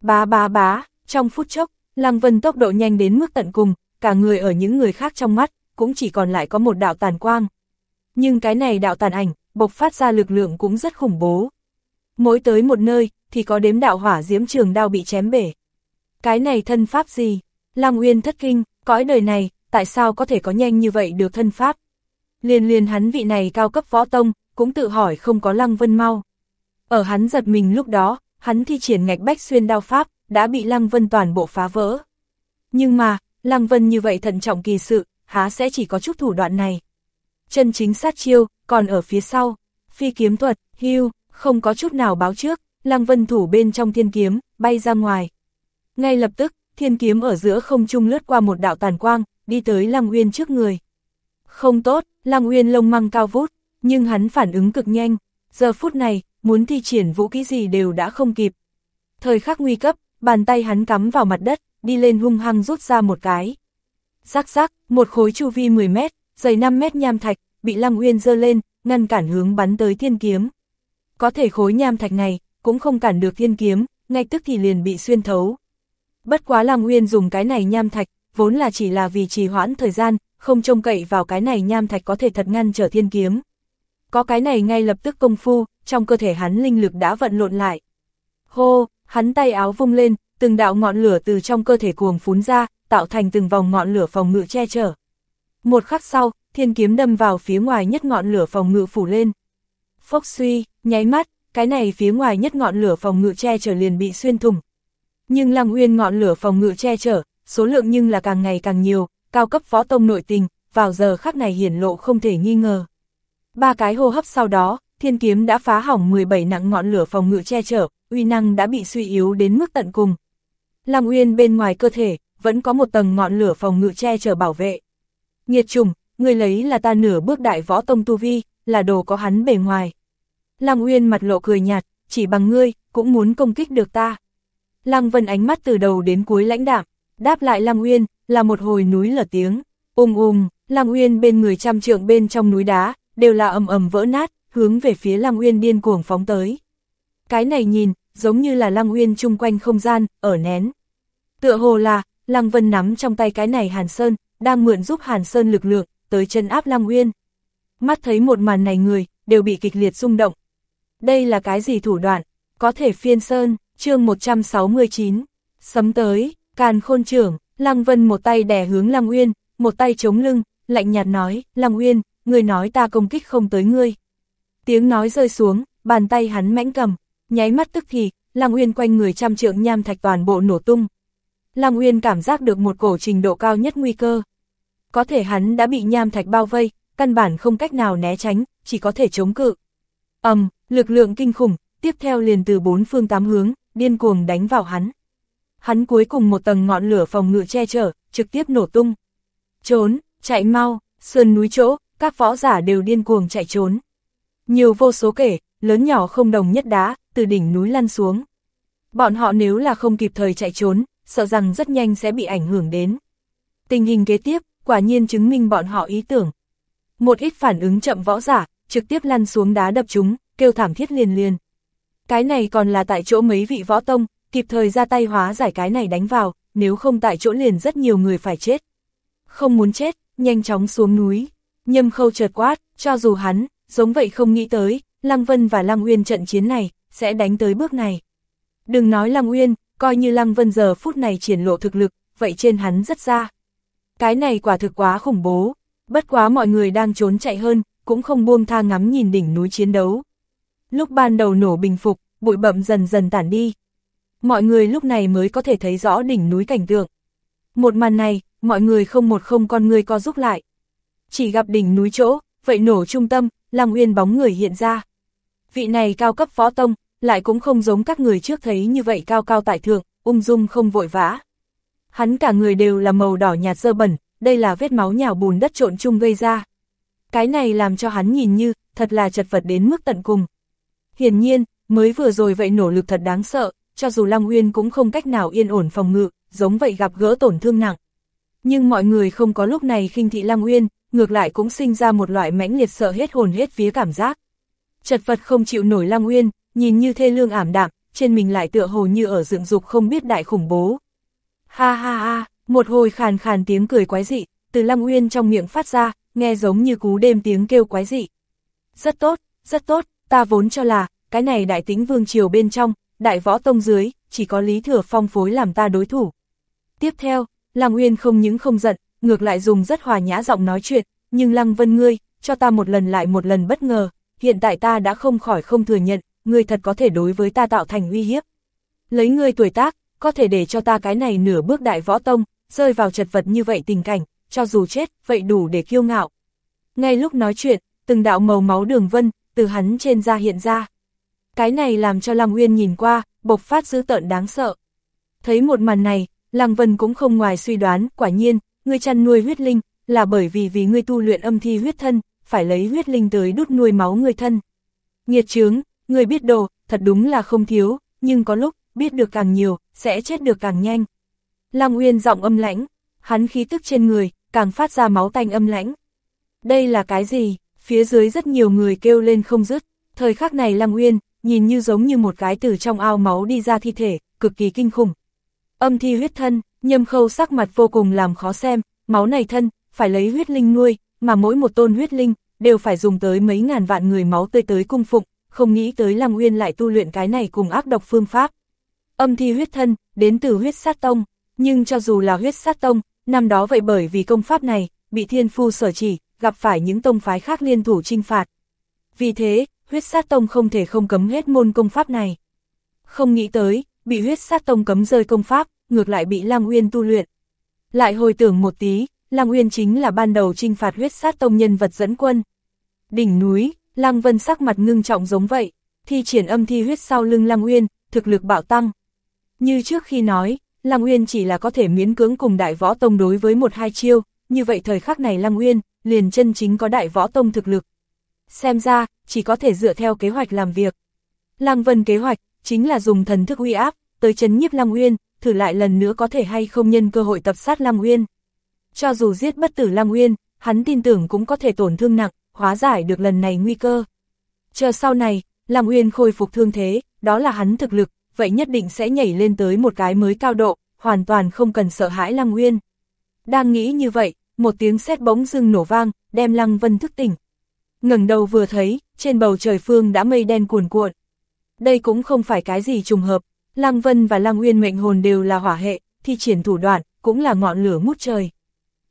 Bá bá bá, trong phút chốc, Lăng Vân tốc độ nhanh đến mức tận cùng, cả người ở những người khác trong mắt, cũng chỉ còn lại có một đạo tàn quang. Nhưng cái này đạo tàn ảnh, bộc phát ra lực lượng cũng rất khủng bố. Mỗi tới một nơi, thì có đếm đạo hỏa diễm trường đao bị chém bể. Cái này thân pháp gì? Lăng Uyên thất kinh, cõi đời này, tại sao có thể có nhanh như vậy được thân pháp? Liên liên hắn vị này cao cấp võ tông, cũng tự hỏi không có Lăng Vân mau. Ở hắn giật mình lúc đó, hắn thi triển ngạch bách xuyên đao pháp, đã bị Lăng Vân toàn bộ phá vỡ. Nhưng mà, Lăng Vân như vậy thận trọng kỳ sự, há sẽ chỉ có chút thủ đoạn này. Chân chính sát chiêu, còn ở phía sau, phi kiếm thuật, hưu, không có chút nào báo trước, Lăng Vân thủ bên trong thiên kiếm, bay ra ngoài. Ngay lập tức, thiên kiếm ở giữa không trung lướt qua một đạo tàn quang, đi tới Lăng Uyên trước người. Không tốt, Lăng Uyên lông măng cao vút, nhưng hắn phản ứng cực nhanh, giờ phút này, muốn thi triển vũ kỹ gì đều đã không kịp. Thời khắc nguy cấp, bàn tay hắn cắm vào mặt đất, đi lên hung hăng rút ra một cái. Rắc rắc, một khối chu vi 10 mét, dày 5 mét nham thạch, bị Lăng Uyên dơ lên, ngăn cản hướng bắn tới thiên kiếm. Có thể khối nham thạch này, cũng không cản được thiên kiếm, ngay tức thì liền bị xuyên thấu. Bất quá lam nguyên dùng cái này nham thạch, vốn là chỉ là vì trì hoãn thời gian, không trông cậy vào cái này nham thạch có thể thật ngăn trở thiên kiếm. Có cái này ngay lập tức công phu, trong cơ thể hắn linh lực đã vận lộn lại. Hô, hắn tay áo vung lên, từng đạo ngọn lửa từ trong cơ thể cuồng phún ra, tạo thành từng vòng ngọn lửa phòng ngự che chở. Một khắc sau, thiên kiếm đâm vào phía ngoài nhất ngọn lửa phòng ngự phủ lên. Phốc suy, nháy mắt, cái này phía ngoài nhất ngọn lửa phòng ngự che chở liền bị xuyên thủng. Nhưng Lăng Uyên ngọn lửa phòng ngự che chở, số lượng nhưng là càng ngày càng nhiều, cao cấp võ tông nội tình, vào giờ khắc này hiển lộ không thể nghi ngờ. Ba cái hô hấp sau đó, thiên kiếm đã phá hỏng 17 nặng ngọn lửa phòng ngự che chở, uy năng đã bị suy yếu đến mức tận cùng. Lăng Uyên bên ngoài cơ thể, vẫn có một tầng ngọn lửa phòng ngự che chở bảo vệ. Nghiệt trùng, người lấy là ta nửa bước đại võ tông tu vi, là đồ có hắn bề ngoài. Lăng Uyên mặt lộ cười nhạt, chỉ bằng ngươi, cũng muốn công kích được ta. Lăng Vân ánh mắt từ đầu đến cuối lãnh đạm, đáp lại Lăng Uyên, là một hồi núi lở tiếng, ung ung, Lăng Uyên bên người trăm trượng bên trong núi đá, đều là ầm ầm vỡ nát, hướng về phía Lăng Uyên điên cuồng phóng tới. Cái này nhìn, giống như là Lăng Uyên chung quanh không gian, ở nén. Tựa hồ là, Lăng Vân nắm trong tay cái này Hàn Sơn, đang mượn giúp Hàn Sơn lực lượng, tới chân áp Lăng Uyên. Mắt thấy một màn này người, đều bị kịch liệt rung động. Đây là cái gì thủ đoạn? Có thể phiên Sơn, chương 169. Sấm tới, càn khôn trưởng, Lăng Vân một tay đè hướng Lăng Uyên, một tay chống lưng, lạnh nhạt nói, Lăng Uyên, người nói ta công kích không tới ngươi. Tiếng nói rơi xuống, bàn tay hắn mãnh cầm, nháy mắt tức thì, Lăng Uyên quanh người trăm trượng nham thạch toàn bộ nổ tung. Lăng Uyên cảm giác được một cổ trình độ cao nhất nguy cơ. Có thể hắn đã bị nham thạch bao vây, căn bản không cách nào né tránh, chỉ có thể chống cự. ầm, lực lượng kinh khủng, tiếp theo liền từ bốn phương tám hướng, điên cuồng đánh vào hắn. Hắn cuối cùng một tầng ngọn lửa phòng ngự che chở, trực tiếp nổ tung. Trốn, chạy mau, sườn núi chỗ, các võ giả đều điên cuồng chạy trốn. Nhiều vô số kể, lớn nhỏ không đồng nhất đá, từ đỉnh núi lăn xuống. Bọn họ nếu là không kịp thời chạy trốn, sợ rằng rất nhanh sẽ bị ảnh hưởng đến. Tình hình kế tiếp, quả nhiên chứng minh bọn họ ý tưởng. Một ít phản ứng chậm võ giả, trực tiếp lăn xuống đá đập chúng, kêu thảm thiết liền liền. Cái này còn là tại chỗ mấy vị võ tông, kịp thời ra tay hóa giải cái này đánh vào, nếu không tại chỗ liền rất nhiều người phải chết. Không muốn chết, nhanh chóng xuống núi. Nhâm khâu chợt quát, cho dù hắn, giống vậy không nghĩ tới, Lăng Vân và Lăng Uyên trận chiến này, sẽ đánh tới bước này. Đừng nói Lăng Uyên, coi như Lăng Vân giờ phút này triển lộ thực lực, vậy trên hắn rất ra. Cái này quả thực quá khủng bố, bất quá mọi người đang trốn chạy hơn, cũng không buông tha ngắm nhìn đỉnh núi chiến đấu. Lúc ban đầu nổ bình phục, bụi bậm dần dần tản đi. Mọi người lúc này mới có thể thấy rõ đỉnh núi cảnh tượng. Một màn này, mọi người không một không con người co giúp lại. Chỉ gặp đỉnh núi chỗ, vậy nổ trung tâm, Lăng Uyên bóng người hiện ra. Vị này cao cấp phó tông, lại cũng không giống các người trước thấy như vậy cao cao tại thượng, ung dung không vội vã. Hắn cả người đều là màu đỏ nhạt dơ bẩn, đây là vết máu nhào bùn đất trộn chung gây ra. Cái này làm cho hắn nhìn như, thật là chật vật đến mức tận cùng. Hiển nhiên, mới vừa rồi vậy nổ lực thật đáng sợ, cho dù Long Uyên cũng không cách nào yên ổn phòng ngự, giống vậy gặp gỡ tổn thương nặng. Nhưng mọi người không có lúc này khinh thị Long Uyên, ngược lại cũng sinh ra một loại mãnh liệt sợ hết hồn hết vía cảm giác. Chật vật không chịu nổi Long Uyên, nhìn như thê lương ảm đạm, trên mình lại tựa hồ như ở dựng dục không biết đại khủng bố. Ha ha ha, một hồi khàn khàn tiếng cười quái dị, từ Long Uyên trong miệng phát ra, nghe giống như cú đêm tiếng kêu quái dị. Rất tốt, rất tốt, ta vốn cho là, cái này đại tính vương triều bên trong, đại võ tông dưới, chỉ có Lý Thừa Phong phối làm ta đối thủ. Tiếp theo, Lăng Uyên không những không giận, ngược lại dùng rất hòa nhã giọng nói chuyện, nhưng Lăng Vân ngươi, cho ta một lần lại một lần bất ngờ, hiện tại ta đã không khỏi không thừa nhận, ngươi thật có thể đối với ta tạo thành uy hiếp. Lấy ngươi tuổi tác, có thể để cho ta cái này nửa bước đại võ tông, rơi vào chật vật như vậy tình cảnh, cho dù chết, vậy đủ để kiêu ngạo. Ngay lúc nói chuyện, từng đạo màu máu đường vân, từ hắn trên da hiện ra. Cái này làm cho Lăng Uyên nhìn qua, bộc phát dữ tợn đáng sợ. Thấy một màn này, Lăng Vân cũng không ngoài suy đoán, quả nhiên, ngươi chăn nuôi huyết linh, là bởi vì vì ngươi tu luyện âm thi huyết thân, phải lấy huyết linh tới đút nuôi máu người thân. Nghiệt chướng, người biết đồ, thật đúng là không thiếu, nhưng có lúc, biết được càng nhiều, sẽ chết được càng nhanh. Lăng Uyên giọng âm lãnh, hắn khí tức trên người, càng phát ra máu tanh âm lãnh. Đây là cái gì? Phía dưới rất nhiều người kêu lên không dứt, thời khắc này Lăng Uyên, nhìn như giống như một cái từ trong ao máu đi ra thi thể, cực kỳ kinh khủng. Âm thi huyết thân, nhâm khâu sắc mặt vô cùng làm khó xem, máu này thân, phải lấy huyết linh nuôi, mà mỗi một tôn huyết linh, đều phải dùng tới mấy ngàn vạn người máu tươi tới cung phụng, không nghĩ tới Lăng Uyên lại tu luyện cái này cùng ác độc phương pháp. Âm thi huyết thân, đến từ huyết sát tông, nhưng cho dù là huyết sát tông, năm đó vậy bởi vì công pháp này, bị thiên phu sở chỉ, gặp phải những tông phái khác liên thủ trinh phạt. Vì thế, huyết sát tông không thể không cấm hết môn công pháp này. Không nghĩ tới, bị huyết sát tông cấm rơi công pháp, ngược lại bị Lăng Uyên tu luyện. Lại hồi tưởng một tí, Lăng Uyên chính là ban đầu trinh phạt huyết sát tông nhân vật dẫn quân. Đỉnh núi, Lăng Vân sắc mặt ngưng trọng giống vậy, thi triển âm thi huyết sau lưng Lăng Uyên, thực lực bạo tăng. Như trước khi nói, Lăng Uyên chỉ là có thể miễn cưỡng cùng đại võ tông đối với một hai chiêu, như vậy thời khắc này Lăng Uyên, liền chân chính có đại võ tông thực lực. Xem ra, chỉ có thể dựa theo kế hoạch làm việc. Lăng Vân kế hoạch, chính là dùng thần thức uy áp, tới chấn nhiếp Lăng Uyên, thử lại lần nữa có thể hay không nhân cơ hội tập sát Lăng Uyên. Cho dù giết bất tử Lăng Uyên, hắn tin tưởng cũng có thể tổn thương nặng, hóa giải được lần này nguy cơ. Chờ sau này, Lăng Uyên khôi phục thương thế, đó là hắn thực lực, vậy nhất định sẽ nhảy lên tới một cái mới cao độ, hoàn toàn không cần sợ hãi Lăng Uyên. Đang nghĩ như vậy, một tiếng sét bỗng dưng nổ vang, đem Lăng Vân thức tỉnh. ngẩng đầu vừa thấy, trên bầu trời phương đã mây đen cuồn cuộn. Đây cũng không phải cái gì trùng hợp, Lăng Vân và Lăng Uyên mệnh hồn đều là hỏa hệ, thi triển thủ đoạn, cũng là ngọn lửa mút trời.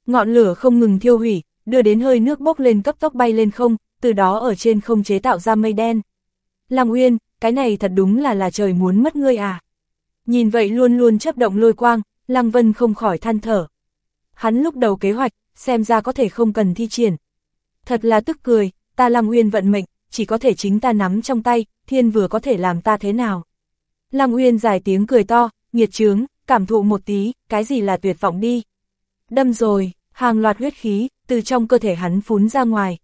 Ngọn lửa không ngừng thiêu hủy, đưa đến hơi nước bốc lên cấp tốc bay lên không, từ đó ở trên không chế tạo ra mây đen. Lăng Uyên, cái này thật đúng là là trời muốn mất ngươi à. Nhìn vậy luôn luôn chấp động lôi quang, Lăng Vân không khỏi than thở. Hắn lúc đầu kế hoạch, xem ra có thể không cần thi triển. Thật là tức cười, ta Lăng Uyên vận mệnh, chỉ có thể chính ta nắm trong tay, thiên vừa có thể làm ta thế nào. Lăng Uyên dài tiếng cười to, nghiệt trướng, cảm thụ một tí, cái gì là tuyệt vọng đi. Đâm rồi, hàng loạt huyết khí, từ trong cơ thể hắn phún ra ngoài.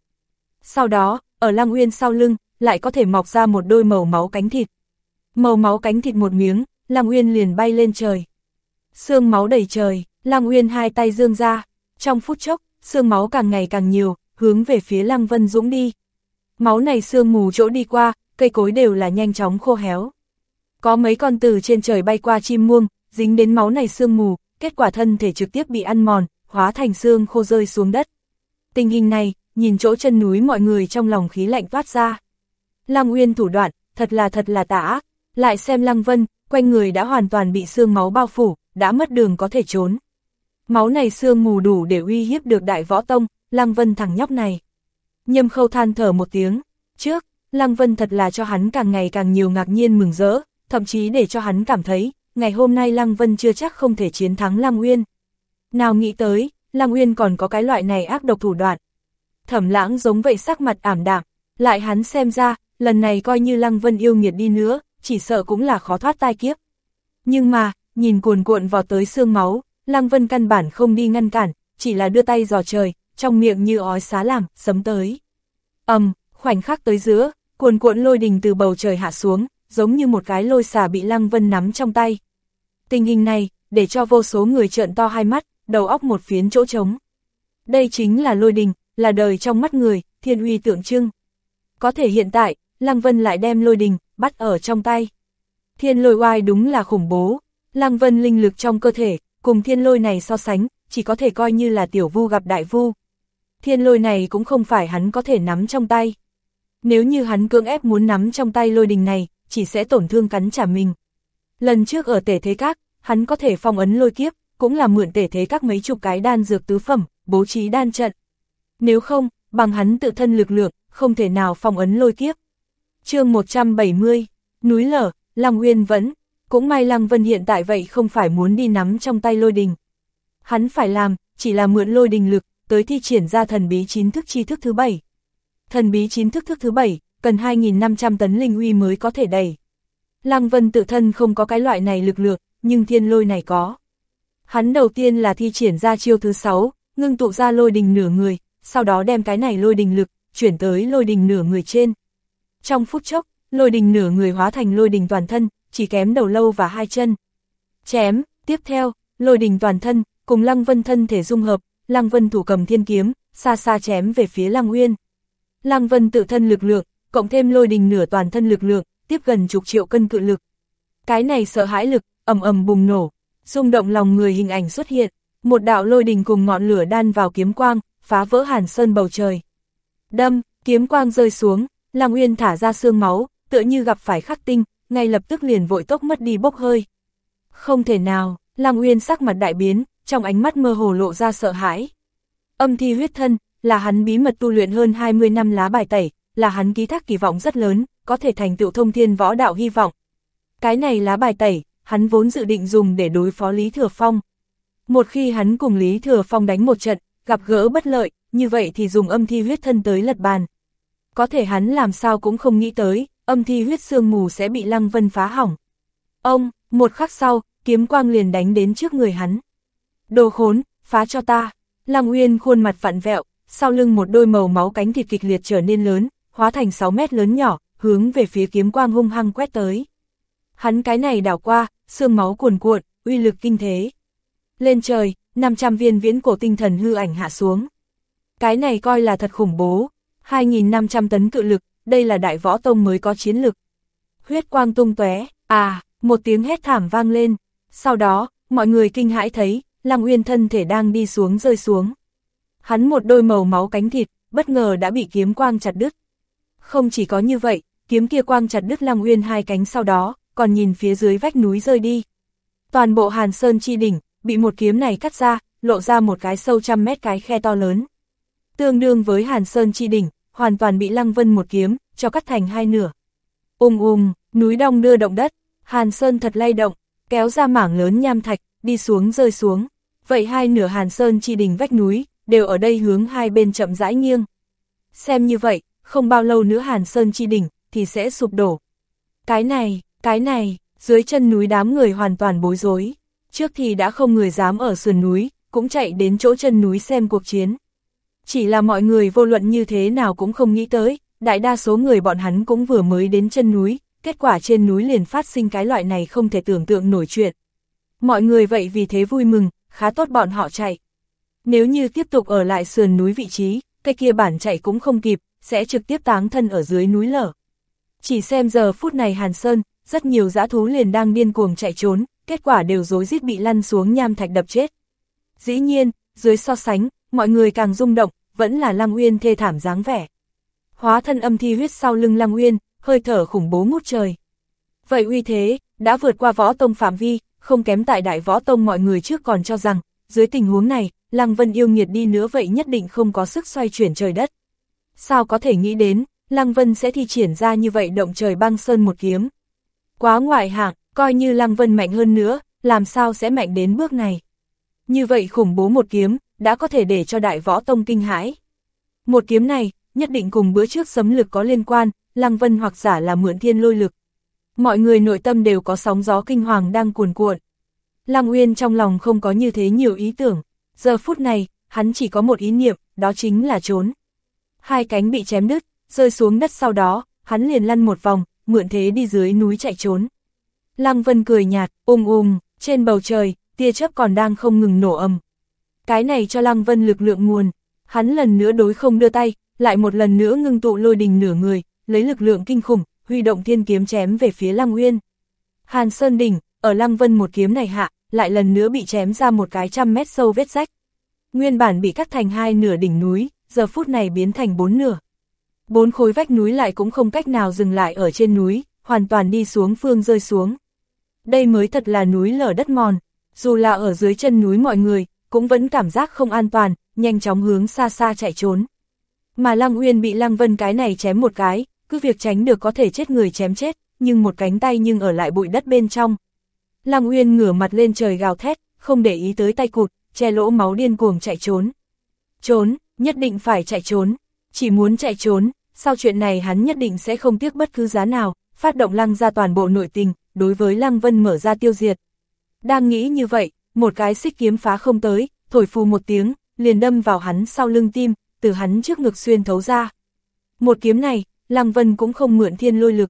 Sau đó, ở Lăng Uyên sau lưng, lại có thể mọc ra một đôi màu máu cánh thịt. Màu máu cánh thịt một miếng, Lăng Uyên liền bay lên trời. Sương máu đầy trời, Lăng Uyên hai tay dương ra, trong phút chốc, sương máu càng ngày càng nhiều, hướng về phía Lăng Vân Dũng đi. Máu này sương mù chỗ đi qua, cây cối đều là nhanh chóng khô héo. Có mấy con từ trên trời bay qua chim muông, dính đến máu này sương mù, kết quả thân thể trực tiếp bị ăn mòn, hóa thành xương khô rơi xuống đất. Tình hình này, nhìn chỗ chân núi mọi người trong lòng khí lạnh toát ra. Lăng Uyên thủ đoạn, thật là thật là tà ác, lại xem Lăng Vân, quanh người đã hoàn toàn bị xương máu bao phủ, đã mất đường có thể trốn. Máu này xương mù đủ để uy hiếp được đại võ tông, Lăng Vân thằng nhóc này. Nhâm khâu than thở một tiếng, trước, Lăng Vân thật là cho hắn càng ngày càng nhiều ngạc nhiên mừng rỡ, thậm chí để cho hắn cảm thấy, ngày hôm nay Lăng Vân chưa chắc không thể chiến thắng Lăng Uyên. Nào nghĩ tới, Lăng Uyên còn có cái loại này ác độc thủ đoạn. Thẩm lãng giống vậy sắc mặt ảm đạm, lại hắn xem ra, lần này coi như Lăng Vân yêu nghiệt đi nữa, chỉ sợ cũng là khó thoát tai kiếp. Nhưng mà, nhìn cuồn cuộn vào tới xương máu, Lăng Vân căn bản không đi ngăn cản, chỉ là đưa tay dò trời, trong miệng như ói xá làm, sấm tới. ầm, um, khoảnh khắc tới giữa, cuồn cuộn lôi đình từ bầu trời hạ xuống, giống như một cái lôi xà bị Lăng Vân nắm trong tay. Tình hình này, để cho vô số người trợn to hai mắt, đầu óc một phiến chỗ trống. Đây chính là lôi đình, là đời trong mắt người, thiên uy tượng trưng. Có thể hiện tại, Lăng Vân lại đem lôi đình, bắt ở trong tay. Thiên lôi oai đúng là khủng bố, Lăng Vân linh lực trong cơ thể, cùng thiên lôi này so sánh, chỉ có thể coi như là tiểu vu gặp đại vu. Thiên lôi này cũng không phải hắn có thể nắm trong tay. Nếu như hắn cưỡng ép muốn nắm trong tay lôi đình này, chỉ sẽ tổn thương cắn trả mình. Lần trước ở tể thế các, hắn có thể phong ấn lôi kiếp, cũng là mượn tể thế các mấy chục cái đan dược tứ phẩm, bố trí đan trận. Nếu không, bằng hắn tự thân lực lượng, không thể nào phong ấn lôi kiếp. chương 170, núi lở, Lăng Nguyên vẫn, cũng may Lăng Vân hiện tại vậy không phải muốn đi nắm trong tay lôi đình. Hắn phải làm, chỉ là mượn lôi đình lực, tới thi triển ra thần bí chín thức chi thức thứ bảy. Thần bí chín thức thức thứ bảy, cần 2.500 tấn linh uy mới có thể đẩy. Lăng Vân tự thân không có cái loại này lực lượng, nhưng thiên lôi này có. Hắn đầu tiên là thi triển ra chiêu thứ 6, ngưng tụ ra lôi đình nửa người, sau đó đem cái này lôi đình lực, chuyển tới lôi đình nửa người trên. Trong phút chốc, lôi đình nửa người hóa thành lôi đình toàn thân, chỉ kém đầu lâu và hai chân. Chém, tiếp theo, lôi đình toàn thân, cùng Lăng Vân thân thể dung hợp, Lăng Vân thủ cầm thiên kiếm, xa xa chém về phía Lăng Nguyên. Lăng Vân tự thân lực lượng, cộng thêm lôi đình nửa toàn thân lực lượng, tiếp gần chục triệu cân cự lực. Cái này sợ hãi lực, ầm ầm bùng nổ, rung động lòng người hình ảnh xuất hiện, một đạo lôi đình cùng ngọn lửa đan vào kiếm quang, phá vỡ hàn sơn bầu trời. Đâm, kiếm quang rơi xuống, Lăng Uyên thả ra xương máu, tựa như gặp phải khắc tinh, ngay lập tức liền vội tốc mất đi bốc hơi. Không thể nào, Lăng Uyên sắc mặt đại biến, trong ánh mắt mơ hồ lộ ra sợ hãi. Âm thi huyết thân, là hắn bí mật tu luyện hơn 20 năm lá bài tẩy, là hắn ký thác kỳ vọng rất lớn, có thể thành tựu thông thiên võ đạo hy vọng. Cái này lá bài tẩy, hắn vốn dự định dùng để đối phó Lý Thừa Phong. Một khi hắn cùng Lý Thừa Phong đánh một trận, gặp gỡ bất lợi, như vậy thì dùng âm thi huyết thân tới lật bàn. Có thể hắn làm sao cũng không nghĩ tới, âm thi huyết sương mù sẽ bị Lăng Vân phá hỏng. Ông, một khắc sau, kiếm quang liền đánh đến trước người hắn. Đồ khốn, phá cho ta. Lăng Uyên khuôn mặt vặn vẹo, sau lưng một đôi màu máu cánh thịt kịch liệt trở nên lớn, hóa thành 6 mét lớn nhỏ, hướng về phía kiếm quang hung hăng quét tới. Hắn cái này đảo qua, xương máu cuồn cuộn, uy lực kinh thế. Lên trời, 500 viên viễn cổ tinh thần hư ảnh hạ xuống. Cái này coi là thật khủng bố, 2.500 tấn cự lực, đây là đại võ tông mới có chiến lực. Huyết quang tung tóe, à, một tiếng hét thảm vang lên, sau đó, mọi người kinh hãi thấy, Lăng Uyên thân thể đang đi xuống rơi xuống. Hắn một đôi màu máu cánh thịt, bất ngờ đã bị kiếm quang chặt đứt. Không chỉ có như vậy, kiếm kia quang chặt đứt Lăng Uyên hai cánh sau đó, còn nhìn phía dưới vách núi rơi đi. Toàn bộ Hàn Sơn chi đỉnh, bị một kiếm này cắt ra, lộ ra một cái sâu trăm mét cái khe to lớn. Tương đương với Hàn Sơn chi đỉnh, hoàn toàn bị Lăng Vân một kiếm, cho cắt thành hai nửa. Ung ung, núi đông đưa động đất, Hàn Sơn thật lay động, kéo ra mảng lớn nham thạch, đi xuống rơi xuống. Vậy hai nửa Hàn Sơn chi đỉnh vách núi, đều ở đây hướng hai bên chậm rãi nghiêng. Xem như vậy, không bao lâu nữa Hàn Sơn chi đỉnh, thì sẽ sụp đổ. Cái này, cái này, dưới chân núi đám người hoàn toàn bối rối. Trước thì đã không người dám ở sườn núi, cũng chạy đến chỗ chân núi xem cuộc chiến. Chỉ là mọi người vô luận như thế nào cũng không nghĩ tới, đại đa số người bọn hắn cũng vừa mới đến chân núi, kết quả trên núi liền phát sinh cái loại này không thể tưởng tượng nổi chuyện. Mọi người vậy vì thế vui mừng, khá tốt bọn họ chạy. Nếu như tiếp tục ở lại sườn núi vị trí, cây kia bản chạy cũng không kịp, sẽ trực tiếp táng thân ở dưới núi lở. Chỉ xem giờ phút này Hàn Sơn, rất nhiều dã thú liền đang điên cuồng chạy trốn, kết quả đều dối rít bị lăn xuống nham thạch đập chết. Dĩ nhiên, dưới so sánh, mọi người càng rung động, vẫn là Lăng Uyên thê thảm dáng vẻ. Hóa thân âm thi huyết sau lưng Lăng Uyên, hơi thở khủng bố ngút trời. Vậy uy thế, đã vượt qua võ tông phạm vi, không kém tại đại võ tông mọi người trước còn cho rằng, dưới tình huống này, Lăng Vân yêu nghiệt đi nữa vậy nhất định không có sức xoay chuyển trời đất. Sao có thể nghĩ đến, Lăng Vân sẽ thi triển ra như vậy động trời băng sơn một kiếm. Quá ngoại hạng, coi như Lăng Vân mạnh hơn nữa, làm sao sẽ mạnh đến bước này. Như vậy khủng bố một kiếm, đã có thể để cho đại võ tông kinh hãi. Một kiếm này, nhất định cùng bữa trước sấm lực có liên quan, Lăng Vân hoặc giả là mượn thiên lôi lực. Mọi người nội tâm đều có sóng gió kinh hoàng đang cuồn cuộn. Lăng Uyên trong lòng không có như thế nhiều ý tưởng, giờ phút này, hắn chỉ có một ý niệm, đó chính là trốn. Hai cánh bị chém đứt, rơi xuống đất sau đó, hắn liền lăn một vòng, mượn thế đi dưới núi chạy trốn. Lăng Vân cười nhạt, ôm ôm, trên bầu trời, tia chớp còn đang không ngừng nổ ầm. Cái này cho Lăng Vân lực lượng nguồn, hắn lần nữa đối không đưa tay, lại một lần nữa ngưng tụ lôi đình nửa người, lấy lực lượng kinh khủng, huy động thiên kiếm chém về phía Lăng Uyên. Hàn Sơn Đỉnh, ở Lăng Vân một kiếm này hạ, lại lần nữa bị chém ra một cái trăm mét sâu vết rách. Nguyên bản bị cắt thành hai nửa đỉnh núi, giờ phút này biến thành bốn nửa. Bốn khối vách núi lại cũng không cách nào dừng lại ở trên núi, hoàn toàn đi xuống phương rơi xuống. Đây mới thật là núi lở đất mòn, dù là ở dưới chân núi mọi người, cũng vẫn cảm giác không an toàn, nhanh chóng hướng xa xa chạy trốn. Mà Lăng Uyên bị Lăng Vân cái này chém một cái, cứ việc tránh được có thể chết người chém chết, nhưng một cánh tay nhưng ở lại bụi đất bên trong. Lăng Uyên ngửa mặt lên trời gào thét, không để ý tới tay cụt, che lỗ máu điên cuồng chạy trốn. Trốn, nhất định phải chạy trốn, chỉ muốn chạy trốn, sau chuyện này hắn nhất định sẽ không tiếc bất cứ giá nào, phát động lăng ra toàn bộ nội tình, đối với Lăng Vân mở ra tiêu diệt. Đang nghĩ như vậy, một cái xích kiếm phá không tới, thổi phù một tiếng, liền đâm vào hắn sau lưng tim, từ hắn trước ngực xuyên thấu ra. Một kiếm này, Lăng Vân cũng không mượn thiên lôi lực.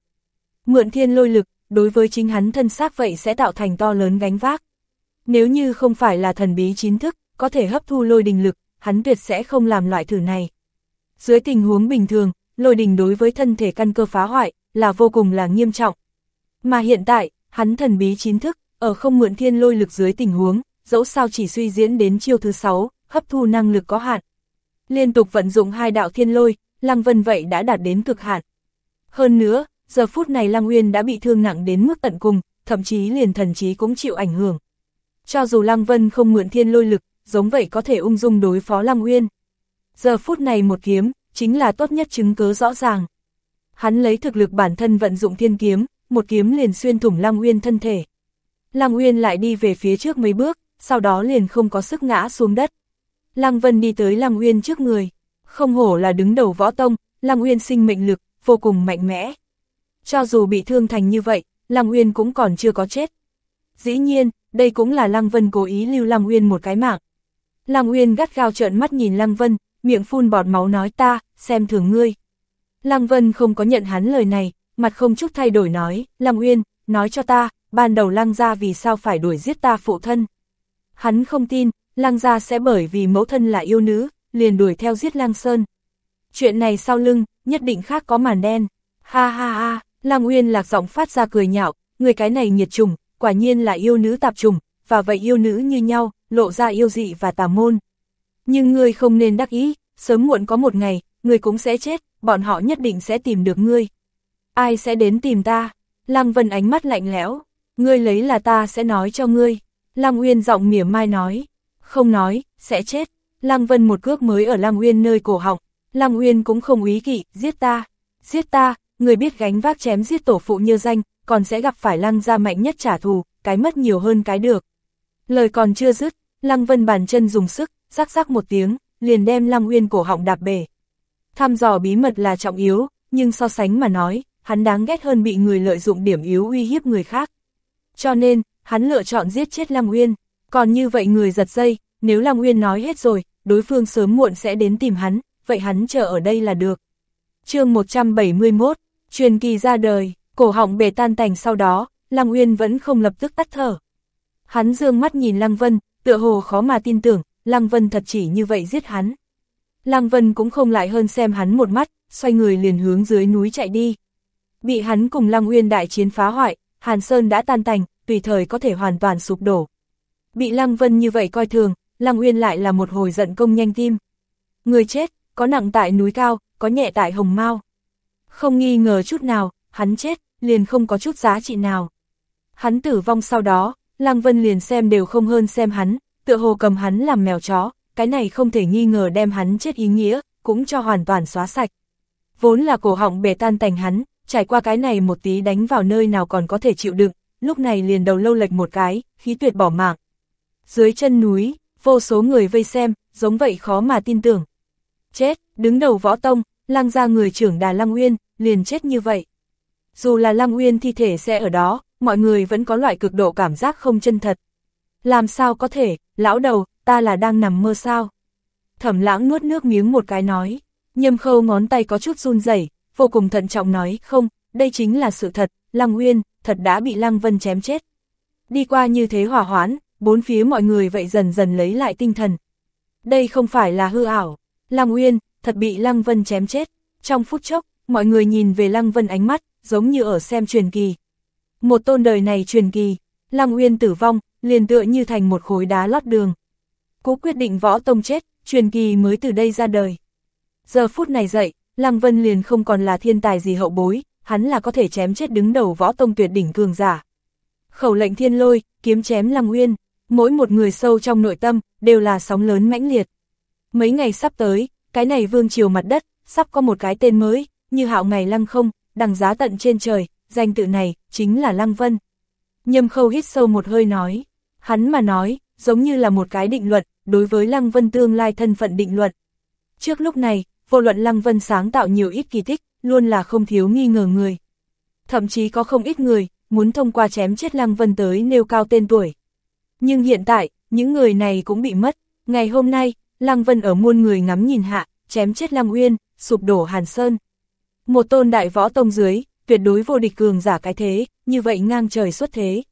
Mượn thiên lôi lực, đối với chính hắn thân xác vậy sẽ tạo thành to lớn gánh vác. Nếu như không phải là thần bí chính thức, có thể hấp thu lôi đình lực, hắn tuyệt sẽ không làm loại thử này. Dưới tình huống bình thường, lôi đình đối với thân thể căn cơ phá hoại, là vô cùng là nghiêm trọng. Mà hiện tại, hắn thần bí chính thức, ở không mượn thiên lôi lực dưới tình huống, dẫu sao chỉ suy diễn đến chiêu thứ 6, hấp thu năng lực có hạn. Liên tục vận dụng hai đạo thiên lôi, Lăng Vân vậy đã đạt đến cực hạn. Hơn nữa, giờ phút này Lăng Uyên đã bị thương nặng đến mức tận cùng, thậm chí liền thần trí cũng chịu ảnh hưởng. Cho dù Lăng Vân không mượn thiên lôi lực, giống vậy có thể ung dung đối phó Lăng Uyên. Giờ phút này một kiếm, chính là tốt nhất chứng cớ rõ ràng. Hắn lấy thực lực bản thân vận dụng thiên kiếm, một kiếm liền xuyên thủng Lăng Uyên thân thể. Lăng Uyên lại đi về phía trước mấy bước, sau đó liền không có sức ngã xuống đất. Lăng Vân đi tới Lăng Uyên trước người, không hổ là đứng đầu võ tông, Lăng Uyên sinh mệnh lực, vô cùng mạnh mẽ. Cho dù bị thương thành như vậy, Lăng Uyên cũng còn chưa có chết. Dĩ nhiên, đây cũng là Lăng Vân cố ý lưu Lăng Uyên một cái mạng. Lăng Uyên gắt gao trợn mắt nhìn Lăng Vân, miệng phun bọt máu nói ta, xem thường ngươi. Lăng Vân không có nhận hắn lời này, mặt không chút thay đổi nói, Lăng Uyên, nói cho ta, ban đầu Lăng gia vì sao phải đuổi giết ta phụ thân. Hắn không tin, Lăng gia sẽ bởi vì mẫu thân là yêu nữ, liền đuổi theo giết Lăng Sơn. Chuyện này sau lưng, nhất định khác có màn đen. Ha ha ha, Lăng Uyên lạc giọng phát ra cười nhạo, người cái này nhiệt trùng, quả nhiên là yêu nữ tạp trùng, và vậy yêu nữ như nhau, lộ ra yêu dị và tà môn. Nhưng ngươi không nên đắc ý, sớm muộn có một ngày, ngươi cũng sẽ chết, bọn họ nhất định sẽ tìm được ngươi. Ai sẽ đến tìm ta? Lăng Vân ánh mắt lạnh lẽo, ngươi lấy là ta sẽ nói cho ngươi. Lăng Uyên giọng mỉa mai nói, không nói, sẽ chết. Lăng Vân một cước mới ở Lăng Uyên nơi cổ họng, Lăng Uyên cũng không ý kỵ, giết ta, giết ta, người biết gánh vác chém giết tổ phụ như danh, còn sẽ gặp phải Lăng gia mạnh nhất trả thù, cái mất nhiều hơn cái được. Lời còn chưa dứt, Lăng Vân bàn chân dùng sức, rắc rắc một tiếng, liền đem Lăng Uyên cổ họng đạp bể. Thăm dò bí mật là trọng yếu, nhưng so sánh mà nói, hắn đáng ghét hơn bị người lợi dụng điểm yếu uy hiếp người khác. Cho nên, hắn lựa chọn giết chết Lăng Uyên, còn như vậy người giật dây, nếu Lăng Uyên nói hết rồi, đối phương sớm muộn sẽ đến tìm hắn, vậy hắn chờ ở đây là được. chương 171, truyền kỳ ra đời, cổ họng bề tan tành sau đó, Lăng Uyên vẫn không lập tức tắt thở. Hắn dương mắt nhìn Lăng Vân, tựa hồ khó mà tin tưởng, Lăng Vân thật chỉ như vậy giết hắn. Lăng Vân cũng không lại hơn xem hắn một mắt, xoay người liền hướng dưới núi chạy đi. Bị hắn cùng Lăng Uyên đại chiến phá hoại, Hàn Sơn đã tan tành, tùy thời có thể hoàn toàn sụp đổ. Bị Lăng Vân như vậy coi thường, Lăng Uyên lại là một hồi giận công nhanh tim. Người chết, có nặng tại núi cao, có nhẹ tại hồng mau. Không nghi ngờ chút nào, hắn chết, liền không có chút giá trị nào. Hắn tử vong sau đó, Lăng Vân liền xem đều không hơn xem hắn, tựa hồ cầm hắn làm mèo chó, cái này không thể nghi ngờ đem hắn chết ý nghĩa, cũng cho hoàn toàn xóa sạch. Vốn là cổ họng bể tan tành hắn, trải qua cái này một tí đánh vào nơi nào còn có thể chịu đựng, lúc này liền đầu lâu lệch một cái, khí tuyệt bỏ mạng. Dưới chân núi, vô số người vây xem, giống vậy khó mà tin tưởng. Chết, đứng đầu võ tông, lăng ra người trưởng đà Lăng Uyên, liền chết như vậy. Dù là Lăng Uyên thi thể sẽ ở đó, mọi người vẫn có loại cực độ cảm giác không chân thật. Làm sao có thể, lão đầu, ta là đang nằm mơ sao? Thẩm lãng nuốt nước miếng một cái nói, nhâm khâu ngón tay có chút run rẩy vô cùng thận trọng nói, không, đây chính là sự thật, Lăng Uyên, thật đã bị Lăng Vân chém chết. Đi qua như thế hỏa hoãn, bốn phía mọi người vậy dần dần lấy lại tinh thần. Đây không phải là hư ảo, Lăng Uyên, thật bị Lăng Vân chém chết. Trong phút chốc, mọi người nhìn về Lăng Vân ánh mắt, giống như ở xem truyền kỳ. Một tôn đời này truyền kỳ, Lăng Uyên tử vong, liền tựa như thành một khối đá lót đường. Cố quyết định võ tông chết, truyền kỳ mới từ đây ra đời. Giờ phút này dậy, Lăng Vân liền không còn là thiên tài gì hậu bối, hắn là có thể chém chết đứng đầu võ tông tuyệt đỉnh cường giả. Khẩu lệnh thiên lôi, kiếm chém Lăng nguyên, mỗi một người sâu trong nội tâm, đều là sóng lớn mãnh liệt. Mấy ngày sắp tới, cái này vương triều mặt đất, sắp có một cái tên mới, như hạo ngày lăng không, đằng giá tận trên trời, danh tự này, chính là Lăng Vân. Nhâm khâu hít sâu một hơi nói, hắn mà nói, giống như là một cái định luận, đối với Lăng Vân tương lai thân phận định luận. Trước lúc này, vô luận Lăng Vân sáng tạo nhiều ít kỳ tích, luôn là không thiếu nghi ngờ người. Thậm chí có không ít người, muốn thông qua chém chết Lăng Vân tới nêu cao tên tuổi. Nhưng hiện tại, những người này cũng bị mất. Ngày hôm nay, Lăng Vân ở muôn người ngắm nhìn hạ, chém chết Lăng Uyên, sụp đổ Hàn Sơn. Một tôn đại võ tông dưới, tuyệt đối vô địch cường giả cái thế, như vậy ngang trời xuất thế.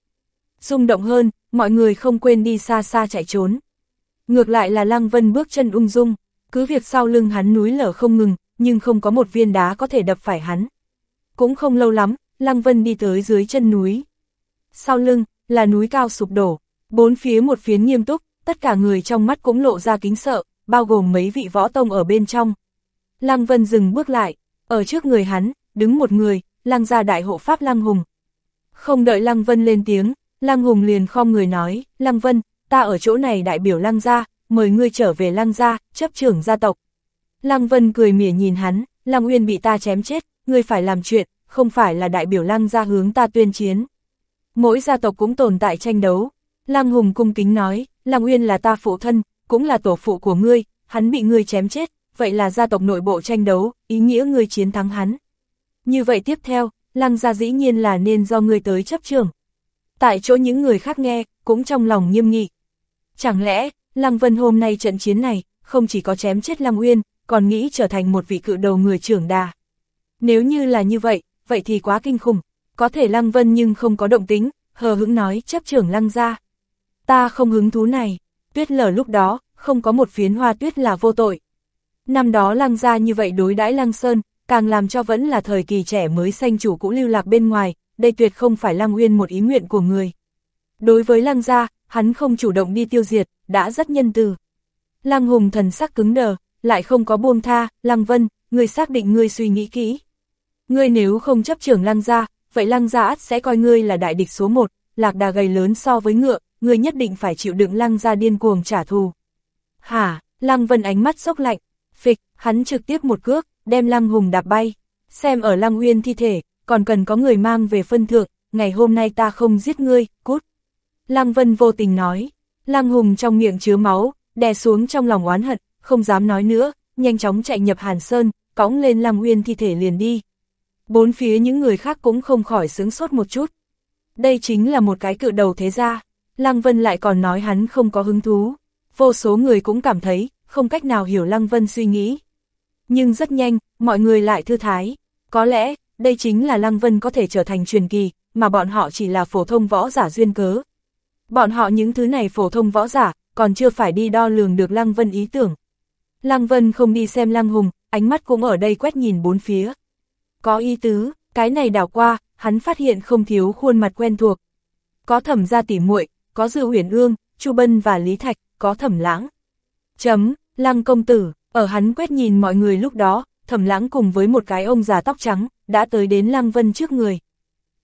Rung động hơn, mọi người không quên đi xa xa chạy trốn. Ngược lại là Lăng Vân bước chân ung dung, cứ việc sau lưng hắn núi lở không ngừng, nhưng không có một viên đá có thể đập phải hắn. Cũng không lâu lắm, Lăng Vân đi tới dưới chân núi. Sau lưng, là núi cao sụp đổ, bốn phía một phiến nghiêm túc, tất cả người trong mắt cũng lộ ra kính sợ, bao gồm mấy vị võ tông ở bên trong. Lăng Vân dừng bước lại, ở trước người hắn, đứng một người, Lăng gia đại hộ pháp Lăng Hùng. Không đợi Lăng Vân lên tiếng, Lăng Hùng liền khom người nói, Lăng Vân, ta ở chỗ này đại biểu Lăng gia, mời ngươi trở về Lăng gia, chấp trưởng gia tộc. Lăng Vân cười mỉa nhìn hắn, Lăng Uyên bị ta chém chết, ngươi phải làm chuyện, không phải là đại biểu Lăng gia hướng ta tuyên chiến. Mỗi gia tộc cũng tồn tại tranh đấu. Lăng Hùng cung kính nói, Lăng Uyên là ta phụ thân, cũng là tổ phụ của ngươi, hắn bị ngươi chém chết, vậy là gia tộc nội bộ tranh đấu, ý nghĩa ngươi chiến thắng hắn. Như vậy tiếp theo, Lăng gia dĩ nhiên là nên do ngươi tới chấp trường. Tại chỗ những người khác nghe, cũng trong lòng nghiêm nghị. Chẳng lẽ, Lăng Vân hôm nay trận chiến này, không chỉ có chém chết Lăng Uyên, còn nghĩ trở thành một vị cự đầu người trưởng đà. Nếu như là như vậy, vậy thì quá kinh khủng. Có thể Lăng Vân nhưng không có động tính, hờ hững nói chấp trưởng Lăng gia. Ta không hứng thú này, tuyết lở lúc đó, không có một phiến hoa tuyết là vô tội. Năm đó Lăng gia như vậy đối đãi Lăng Sơn, càng làm cho vẫn là thời kỳ trẻ mới sanh chủ cũ lưu lạc bên ngoài, đây tuyệt không phải Lăng Uyên một ý nguyện của người. Đối với Lăng gia, hắn không chủ động đi tiêu diệt, đã rất nhân từ. Lăng Hùng thần sắc cứng đờ, lại không có buông tha, Lăng Vân, người xác định ngươi suy nghĩ kỹ. Ngươi nếu không chấp trưởng Lăng gia, vậy Lăng gia ắt sẽ coi ngươi là đại địch số một, lạc đà gầy lớn so với ngựa, ngươi nhất định phải chịu đựng Lăng gia điên cuồng trả thù. Hả, Lăng Vân ánh mắt sốc lạnh, phịch, hắn trực tiếp một cước, đem Lăng Hùng đạp bay, xem ở Lăng Uyên thi thể, còn cần có người mang về phân thượng, ngày hôm nay ta không giết ngươi, cút. Lăng Vân vô tình nói, Lăng Hùng trong miệng chứa máu, đè xuống trong lòng oán hận, không dám nói nữa, nhanh chóng chạy nhập Hàn Sơn, cõng lên Lăng Uyên thi thể liền đi. Bốn phía những người khác cũng không khỏi sướng sốt một chút. Đây chính là một cái cự đầu thế gia. Lăng Vân lại còn nói hắn không có hứng thú. Vô số người cũng cảm thấy, không cách nào hiểu Lăng Vân suy nghĩ. Nhưng rất nhanh, mọi người lại thư thái. Có lẽ, đây chính là Lăng Vân có thể trở thành truyền kỳ, mà bọn họ chỉ là phổ thông võ giả duyên cớ. Bọn họ những thứ này phổ thông võ giả, còn chưa phải đi đo lường được Lăng Vân ý tưởng. Lăng Vân không đi xem Lăng Hùng, ánh mắt cũng ở đây quét nhìn bốn phía. Có ý tứ, cái này đảo qua, hắn phát hiện không thiếu khuôn mặt quen thuộc. Có thẩm gia tỉ muội, có Dư Huyền Ương, Chu Bân và Lý Thạch, có thẩm lãng. Chấm, Lăng công tử, ở hắn quét nhìn mọi người lúc đó, thẩm lãng cùng với một cái ông già tóc trắng, đã tới đến Lăng Vân trước người.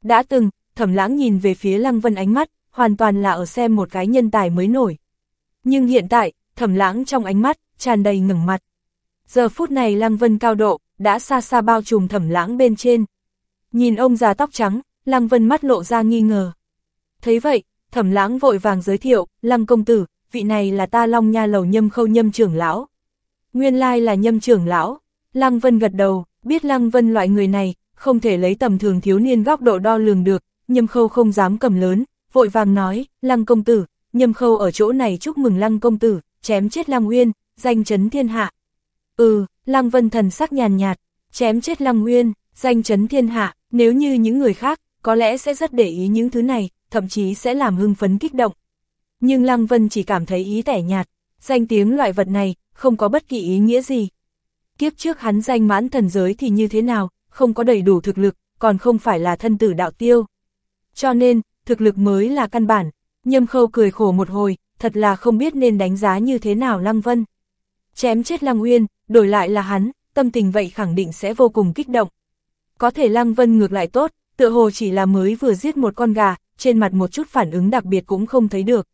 Đã từng, thẩm lãng nhìn về phía Lăng Vân ánh mắt, hoàn toàn là ở xem một cái nhân tài mới nổi. Nhưng hiện tại, thẩm lãng trong ánh mắt, tràn đầy ngừng mặt. Giờ phút này Lăng Vân cao độ, đã xa xa bao trùm thẩm lãng bên trên. Nhìn ông già tóc trắng, Lăng Vân mắt lộ ra nghi ngờ. Thấy vậy, thẩm lãng vội vàng giới thiệu, Lăng công tử, vị này là ta Long Nha Lầu Nhâm Khâu Nhâm trưởng lão. Nguyên lai là Nhâm trưởng lão. Lăng Vân gật đầu, biết Lăng Vân loại người này, không thể lấy tầm thường thiếu niên góc độ đo lường được, Nhâm Khâu không dám cầm lớn, vội vàng nói, Lăng công tử, Nhâm Khâu ở chỗ này chúc mừng Lăng công tử, chém chết Lăng Nguyên, danh chấn thiên hạ. Ừ, Lăng Vân thần sắc nhàn nhạt, chém chết Lăng Nguyên, danh chấn thiên hạ, nếu như những người khác, có lẽ sẽ rất để ý những thứ này, thậm chí sẽ làm hưng phấn kích động. Nhưng Lăng Vân chỉ cảm thấy ý tẻ nhạt, danh tiếng loại vật này, không có bất kỳ ý nghĩa gì. Kiếp trước hắn danh mãn thần giới thì như thế nào, không có đầy đủ thực lực, còn không phải là thân tử đạo tiêu. Cho nên, thực lực mới là căn bản. Nhâm khâu cười khổ một hồi, thật là không biết nên đánh giá như thế nào Lăng Vân. Chém chết Lăng Uyên, đổi lại là hắn, tâm tình vậy khẳng định sẽ vô cùng kích động. Có thể Lăng Vân ngược lại tốt, tựa hồ chỉ là mới vừa giết một con gà, trên mặt một chút phản ứng đặc biệt cũng không thấy được.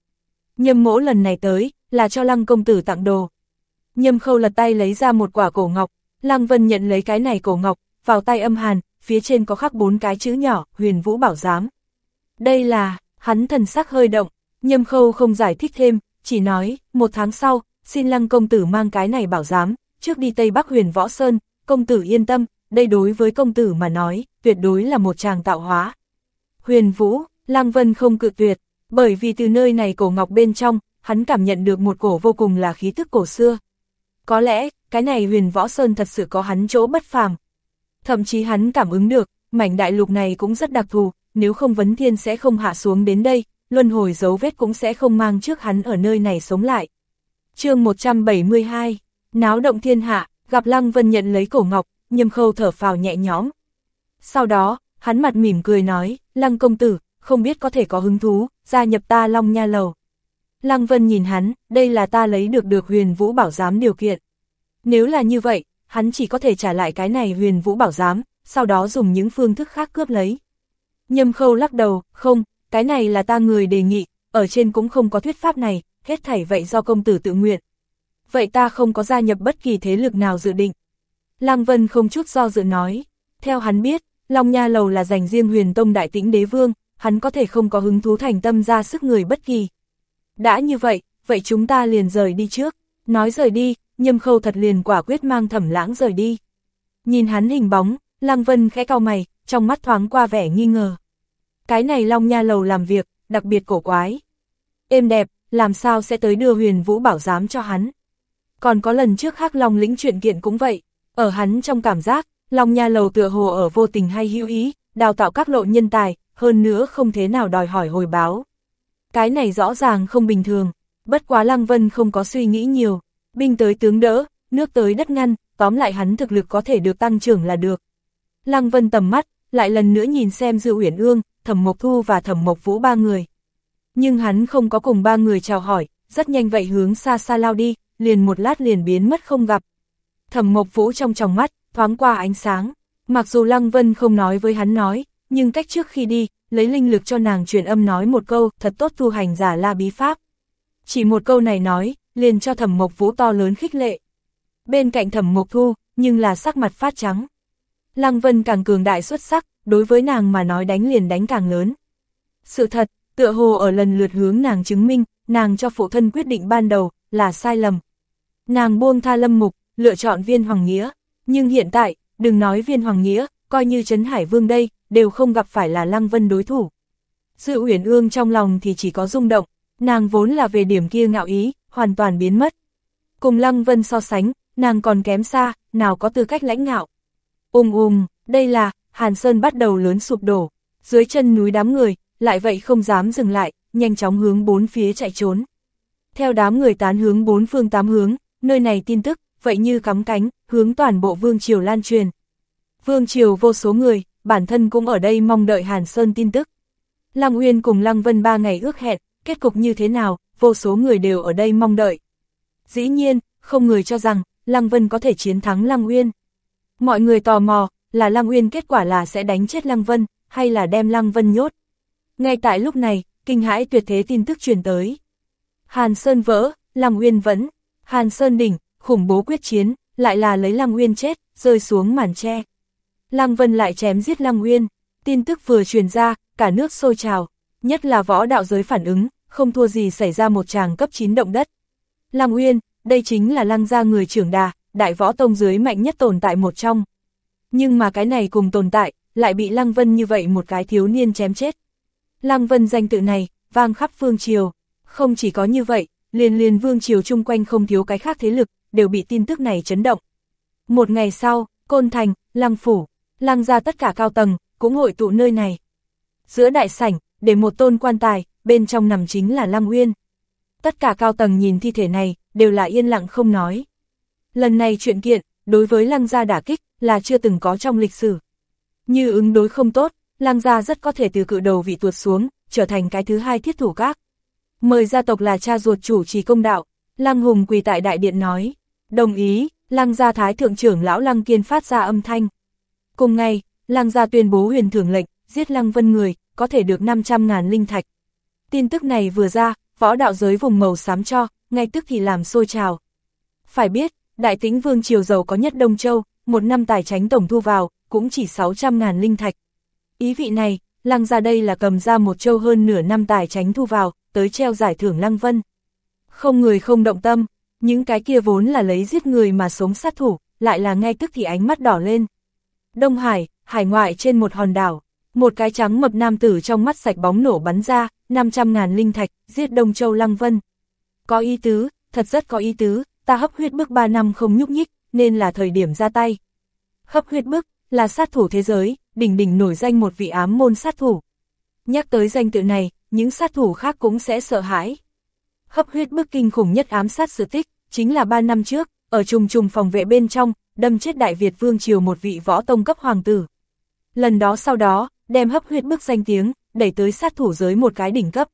Nhâm mỗ lần này tới, là cho Lăng công tử tặng đồ. Nhâm khâu lật tay lấy ra một quả cổ ngọc, Lăng Vân nhận lấy cái này cổ ngọc, vào tay âm hàn, phía trên có khắc bốn cái chữ nhỏ, huyền vũ bảo giám. Đây là, hắn thần sắc hơi động, nhâm khâu không giải thích thêm, chỉ nói, một tháng sau, xin lăng công tử mang cái này bảo giám, trước đi Tây Bắc huyền Võ Sơn, công tử yên tâm, đây đối với công tử mà nói, tuyệt đối là một chàng tạo hóa. Huyền Vũ, Lăng Vân không cự tuyệt, bởi vì từ nơi này cổ ngọc bên trong, hắn cảm nhận được một cổ vô cùng là khí thức cổ xưa. Có lẽ, cái này huyền Võ Sơn thật sự có hắn chỗ bất phàm. Thậm chí hắn cảm ứng được, mảnh đại lục này cũng rất đặc thù, nếu không vấn thiên sẽ không hạ xuống đến đây, luân hồi dấu vết cũng sẽ không mang trước hắn ở nơi này sống lại. chương 172, náo động thiên hạ, gặp Lăng Vân nhận lấy cổ ngọc, nhâm khâu thở phào nhẹ nhõm. Sau đó, hắn mặt mỉm cười nói, Lăng công tử, không biết có thể có hứng thú, gia nhập ta Long Nha Lầu. Lăng Vân nhìn hắn, đây là ta lấy được được huyền vũ bảo giám điều kiện. Nếu là như vậy, hắn chỉ có thể trả lại cái này huyền vũ bảo giám, sau đó dùng những phương thức khác cướp lấy. Nhâm khâu lắc đầu, không, cái này là ta người đề nghị, ở trên cũng không có thuyết pháp này, hết thảy vậy do công tử tự nguyện. Vậy ta không có gia nhập bất kỳ thế lực nào dự định. Lăng Vân không chút do dự nói, theo hắn biết, Long Nha Lầu là dành riêng huyền tông đại tĩnh đế vương, hắn có thể không có hứng thú thành tâm ra sức người bất kỳ. Đã như vậy, vậy chúng ta liền rời đi trước. Nói rời đi, nhâm khâu thật liền quả quyết mang thẩm lãng rời đi. Nhìn hắn hình bóng, Lăng Vân khẽ cau mày, trong mắt thoáng qua vẻ nghi ngờ. Cái này Long Nha Lầu làm việc, đặc biệt cổ quái. Êm đẹp, làm sao sẽ tới đưa huyền vũ bảo giám cho hắn. Còn có lần trước Hắc Long lĩnh chuyện kiện cũng vậy, ở hắn trong cảm giác, Long Nha Lầu tựa hồ ở vô tình hay hữu ý, đào tạo các lộ nhân tài, hơn nữa không thế nào đòi hỏi hồi báo. Cái này rõ ràng không bình thường, bất quá Lăng Vân không có suy nghĩ nhiều, binh tới tướng đỡ, nước tới đất ngăn, tóm lại hắn thực lực có thể được tăng trưởng là được. Lăng Vân tầm mắt, lại lần nữa nhìn xem Dư Uyển Ương, Thẩm Mộc Thu và Thẩm Mộc Vũ ba người. Nhưng hắn không có cùng ba người chào hỏi, rất nhanh vậy hướng xa xa lao đi, liền một lát liền biến mất không gặp. Thẩm Mộc Vũ trong tròng mắt, thoáng qua ánh sáng, mặc dù Lăng Vân không nói với hắn nói, nhưng cách trước khi đi, lấy linh lực cho nàng truyền âm nói một câu, thật tốt tu hành giả la bí pháp. Chỉ một câu này nói, liền cho Thẩm Mộc Vũ to lớn khích lệ. Bên cạnh Thẩm Mộc Thu, nhưng là sắc mặt phát trắng. Lăng Vân càng cường đại xuất sắc, đối với nàng mà nói đánh liền đánh càng lớn. Sự thật, tựa hồ ở lần lượt hướng nàng chứng minh, nàng cho phụ thân quyết định ban đầu, là sai lầm. Nàng buông tha lâm mục, lựa chọn viên hoàng nghĩa, nhưng hiện tại, đừng nói viên hoàng nghĩa, coi như Trấn Hải Vương đây, đều không gặp phải là Lăng Vân đối thủ. Sự uyển ương trong lòng thì chỉ có rung động, nàng vốn là về điểm kia ngạo ý, hoàn toàn biến mất. Cùng Lăng Vân so sánh, nàng còn kém xa, nào có tư cách lãnh ngạo. Ùm ùm, đây là, Hàn Sơn bắt đầu lớn sụp đổ, dưới chân núi đám người, lại vậy không dám dừng lại, nhanh chóng hướng bốn phía chạy trốn. Theo đám người tán hướng bốn phương tám hướng, nơi này tin tức, vậy như cắm cánh, hướng toàn bộ Vương Triều lan truyền. Vương Triều vô số người, bản thân cũng ở đây mong đợi Hàn Sơn tin tức. Lăng Uyên cùng Lăng Vân ba ngày ước hẹn, kết cục như thế nào, vô số người đều ở đây mong đợi. Dĩ nhiên, không người cho rằng, Lăng Vân có thể chiến thắng Lăng Uyên. Mọi người tò mò, là Lăng Uyên kết quả là sẽ đánh chết Lăng Vân, hay là đem Lăng Vân nhốt. Ngay tại lúc này, kinh hãi tuyệt thế tin tức truyền tới. Hàn Sơn vỡ, Lăng Uyên vẫn, Hàn Sơn đỉnh, khủng bố quyết chiến, lại là lấy Lăng Uyên chết, rơi xuống màn tre. Lăng Vân lại chém giết Lăng Uyên, tin tức vừa truyền ra, cả nước sôi trào, nhất là võ đạo giới phản ứng, không thua gì xảy ra một tràng cấp 9 động đất. Lăng Uyên, đây chính là Lăng gia người trưởng đà, đại võ tông dưới mạnh nhất tồn tại một trong. Nhưng mà cái này cùng tồn tại, lại bị Lăng Vân như vậy một cái thiếu niên chém chết. Lăng Vân danh tự này, vang khắp phương triều, không chỉ có như vậy, liền liền vương triều chung quanh không thiếu cái khác thế lực, đều bị tin tức này chấn động. Một ngày sau, Côn Thành, Lăng Phủ, Lăng ra tất cả cao tầng, cũng hội tụ nơi này. Giữa đại sảnh, để một tôn quan tài, bên trong nằm chính là Lăng Uyên. Tất cả cao tầng nhìn thi thể này, đều là yên lặng không nói. Lần này chuyện kiện, đối với Lăng gia đả kích, là chưa từng có trong lịch sử. Như ứng đối không tốt, Lăng gia rất có thể từ cự đầu vị tuột xuống, trở thành cái thứ hai thiết thủ các. Mời gia tộc là cha ruột chủ trì công đạo, Lăng Hùng quỳ tại đại điện nói, đồng ý, Lăng gia thái thượng trưởng lão Lăng Kiên phát ra âm thanh. Cùng ngày, Lăng gia tuyên bố huyền thưởng lệnh, giết Lăng Vân người, có thể được 500.000 linh thạch. Tin tức này vừa ra, võ đạo giới vùng màu xám cho, ngay tức thì làm sôi trào. Phải biết, đại tĩnh vương triều giàu có nhất Đông Châu, một năm tài tránh tổng thu vào, cũng chỉ 600.000 linh thạch. Ý vị này, lăng ra đây là cầm ra một châu hơn nửa năm tài tránh thu vào, tới treo giải thưởng lăng vân. Không người không động tâm, những cái kia vốn là lấy giết người mà sống sát thủ, lại là ngay tức thì ánh mắt đỏ lên. Đông Hải, hải ngoại trên một hòn đảo, một cái trắng mập nam tử trong mắt sạch bóng nổ bắn ra, 500.000 linh thạch, giết Đông Châu Lăng Vân. Có ý tứ, thật rất có ý tứ, ta hấp huyết bước 3 năm không nhúc nhích, nên là thời điểm ra tay. Hấp huyết bước là sát thủ thế giới, đỉnh đỉnh nổi danh một vị ám môn sát thủ. Nhắc tới danh tự này, những sát thủ khác cũng sẽ sợ hãi. Hấp huyết bước kinh khủng nhất ám sát sự tích, chính là 3 năm trước, ở trùng trùng phòng vệ bên trong, đâm chết Đại Việt Vương Triều một vị võ tông cấp hoàng tử. Lần đó sau đó, đem hấp huyết bước danh tiếng, đẩy tới sát thủ giới một cái đỉnh cấp.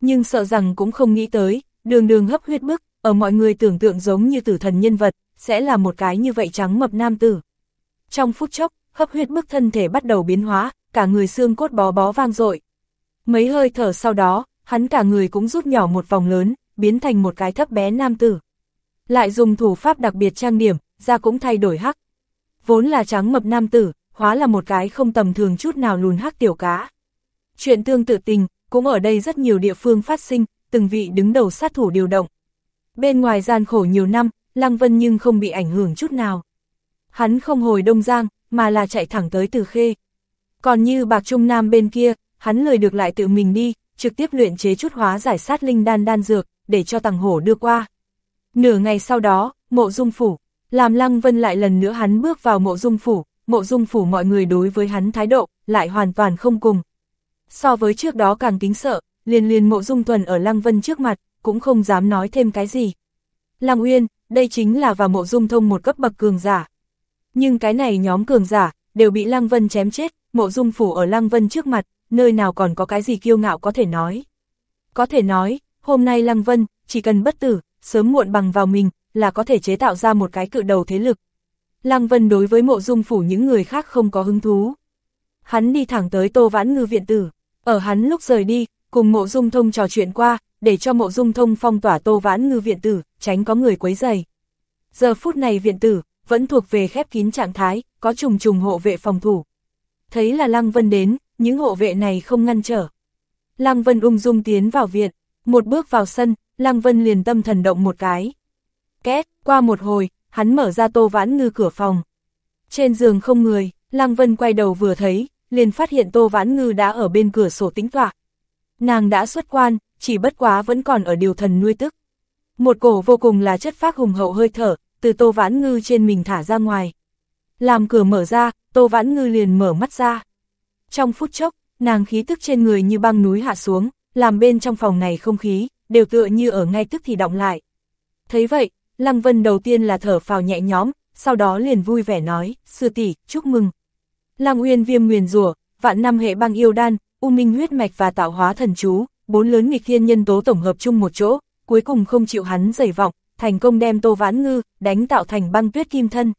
Nhưng sợ rằng cũng không nghĩ tới, đường đường hấp huyết bước ở mọi người tưởng tượng giống như tử thần nhân vật, sẽ là một cái như vậy trắng mập nam tử. Trong phút chốc, hấp huyết bức thân thể bắt đầu biến hóa, cả người xương cốt bó bó vang dội. Mấy hơi thở sau đó, hắn cả người cũng rút nhỏ một vòng lớn, biến thành một cái thấp bé nam tử. Lại dùng thủ pháp đặc biệt trang điểm, da cũng thay đổi hắc. Vốn là trắng mập nam tử, hóa là một cái không tầm thường chút nào lùn hắc tiểu cá. Chuyện tương tự tình, cũng ở đây rất nhiều địa phương phát sinh, từng vị đứng đầu sát thủ điều động. Bên ngoài gian khổ nhiều năm, Lăng Vân nhưng không bị ảnh hưởng chút nào. Hắn không hồi Đông Giang, mà là chạy thẳng tới Từ Khê. Còn như Bạc Trung Nam bên kia, hắn lời được lại tự mình đi, trực tiếp luyện chế chút hóa giải sát linh đan đan dược, để cho tàng hổ đưa qua. Nửa ngày sau đó, mộ dung phủ, làm Lăng Vân lại lần nữa hắn bước vào mộ dung phủ, mộ dung phủ mọi người đối với hắn thái độ, lại hoàn toàn không cùng. So với trước đó càng kính sợ, liền liền mộ dung thuần ở Lăng Vân trước mặt, cũng không dám nói thêm cái gì. Lăng Uyên, đây chính là vào mộ dung thông một cấp bậc cường giả. Nhưng cái này nhóm cường giả, đều bị Lăng Vân chém chết, mộ dung phủ ở Lăng Vân trước mặt, nơi nào còn có cái gì kiêu ngạo có thể nói. Có thể nói, hôm nay Lăng Vân, chỉ cần bất tử, sớm muộn bằng vào mình, là có thể chế tạo ra một cái cự đầu thế lực. Lăng Vân đối với mộ dung phủ những người khác không có hứng thú. Hắn đi thẳng tới Tô Vãn Ngư viện tử, ở hắn lúc rời đi, cùng mộ dung thông trò chuyện qua, để cho mộ dung thông phong tỏa Tô Vãn Ngư viện tử, tránh có người quấy giày. Giờ phút này viện tử, vẫn thuộc về khép kín trạng thái, có trùng trùng hộ vệ phòng thủ. Thấy là Lăng Vân đến, những hộ vệ này không ngăn trở. Lăng Vân ung dung tiến vào viện, một bước vào sân, Lăng Vân liền tâm thần động một cái. Két, qua một hồi, hắn mở ra tô vãn ngư cửa phòng. Trên giường không người, Lăng Vân quay đầu vừa thấy, liền phát hiện Tô Vãn Ngư đã ở bên cửa sổ tĩnh tọa. Nàng đã xuất quan, chỉ bất quá vẫn còn ở điều thần nuôi tức. Một cổ vô cùng là chất phác hùng hậu hơi thở, từ Tô Vãn Ngư trên mình thả ra ngoài. Làm cửa mở ra, Tô Vãn Ngư liền mở mắt ra. Trong phút chốc, nàng khí tức trên người như băng núi hạ xuống, làm bên trong phòng này không khí, đều tựa như ở ngay tức thì động lại. Thấy vậy, Lăng Vân đầu tiên là thở phào nhẹ nhõm, sau đó liền vui vẻ nói, sư tỷ chúc mừng. Lăng Uyên viêm nguyền rủa vạn năm hệ băng yêu đan, u minh huyết mạch và tạo hóa thần chú, bốn lớn nghịch thiên nhân tố tổng hợp chung một chỗ, cuối cùng không chịu hắn dày vọng, thành công đem Tô Vãn Ngư, đánh tạo thành băng tuyết kim thân.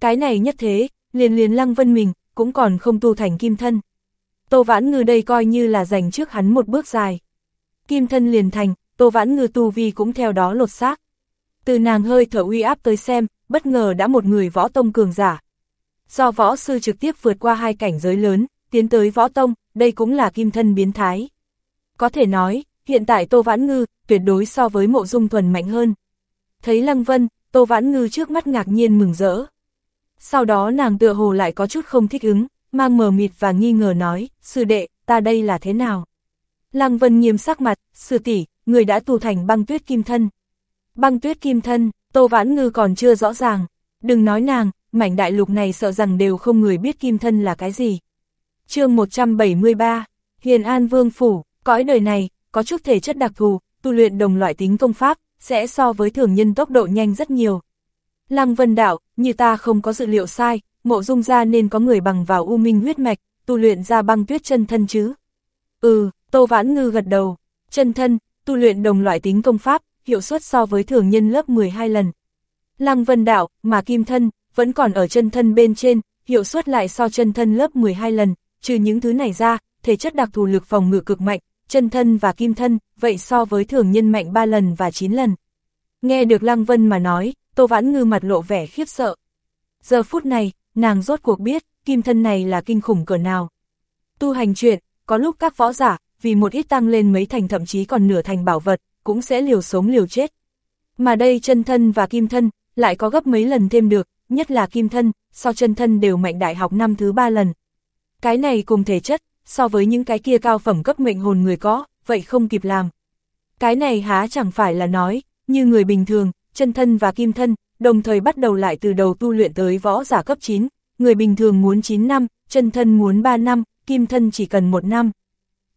Cái này nhất thế, liền liền Lăng Vân mình, cũng còn không tu thành kim thân. Tô Vãn Ngư đây coi như là dành trước hắn một bước dài. Kim thân liền thành, Tô Vãn Ngư tu vi cũng theo đó lột xác. Từ nàng hơi thở uy áp tới xem, bất ngờ đã một người võ tông cường giả. Do võ sư trực tiếp vượt qua hai cảnh giới lớn, tiến tới võ tông, đây cũng là kim thân biến thái. Có thể nói, hiện tại Tô Vãn Ngư tuyệt đối so với mộ dung thuần mạnh hơn. Thấy Lăng Vân, Tô Vãn Ngư trước mắt ngạc nhiên mừng rỡ. Sau đó nàng tựa hồ lại có chút không thích ứng, mang mờ mịt và nghi ngờ nói, sư đệ, ta đây là thế nào? Lăng Vân nghiêm sắc mặt, sư tỷ, người đã tu thành băng tuyết kim thân. Băng tuyết kim thân, Tô Vãn Ngư còn chưa rõ ràng. Đừng nói nàng, mảnh đại lục này sợ rằng đều không người biết kim thân là cái gì. chương 173, Hiền An Vương Phủ, cõi đời này, có chút thể chất đặc thù, tu luyện đồng loại tính công pháp, sẽ so với thường nhân tốc độ nhanh rất nhiều. Lăng Vân Đạo, như ta không có dự liệu sai, mộ dung ra nên có người bằng vào u minh huyết mạch, tu luyện ra băng tuyết chân thân chứ. Ừ, Tô Vãn Ngư gật đầu, chân thân, tu luyện đồng loại tính công pháp, hiệu suất so với thường nhân lớp 12 lần. Lăng Vân Đạo, mà kim thân, vẫn còn ở chân thân bên trên, hiệu suất lại so chân thân lớp 12 lần, trừ những thứ này ra, thể chất đặc thù lực phòng ngự cực mạnh, chân thân và kim thân, vậy so với thường nhân mạnh 3 lần và 9 lần. Nghe được Lăng Vân mà nói, Tô Vãn Ngư mặt lộ vẻ khiếp sợ. Giờ phút này, nàng rốt cuộc biết, kim thân này là kinh khủng cỡ nào. Tu hành chuyện, có lúc các võ giả, vì một ít tăng lên mấy thành thậm chí còn nửa thành bảo vật, cũng sẽ liều sống liều chết. Mà đây chân thân và kim thân, lại có gấp mấy lần thêm được, nhất là kim thân, so chân thân đều mạnh đại học năm thứ ba lần. Cái này cùng thể chất, so với những cái kia cao phẩm cấp mệnh hồn người có, vậy không kịp làm. Cái này há chẳng phải là nói, như người bình thường, chân thân và kim thân, đồng thời bắt đầu lại từ đầu tu luyện tới võ giả cấp 9, người bình thường muốn 9 năm, chân thân muốn 3 năm, kim thân chỉ cần 1 năm.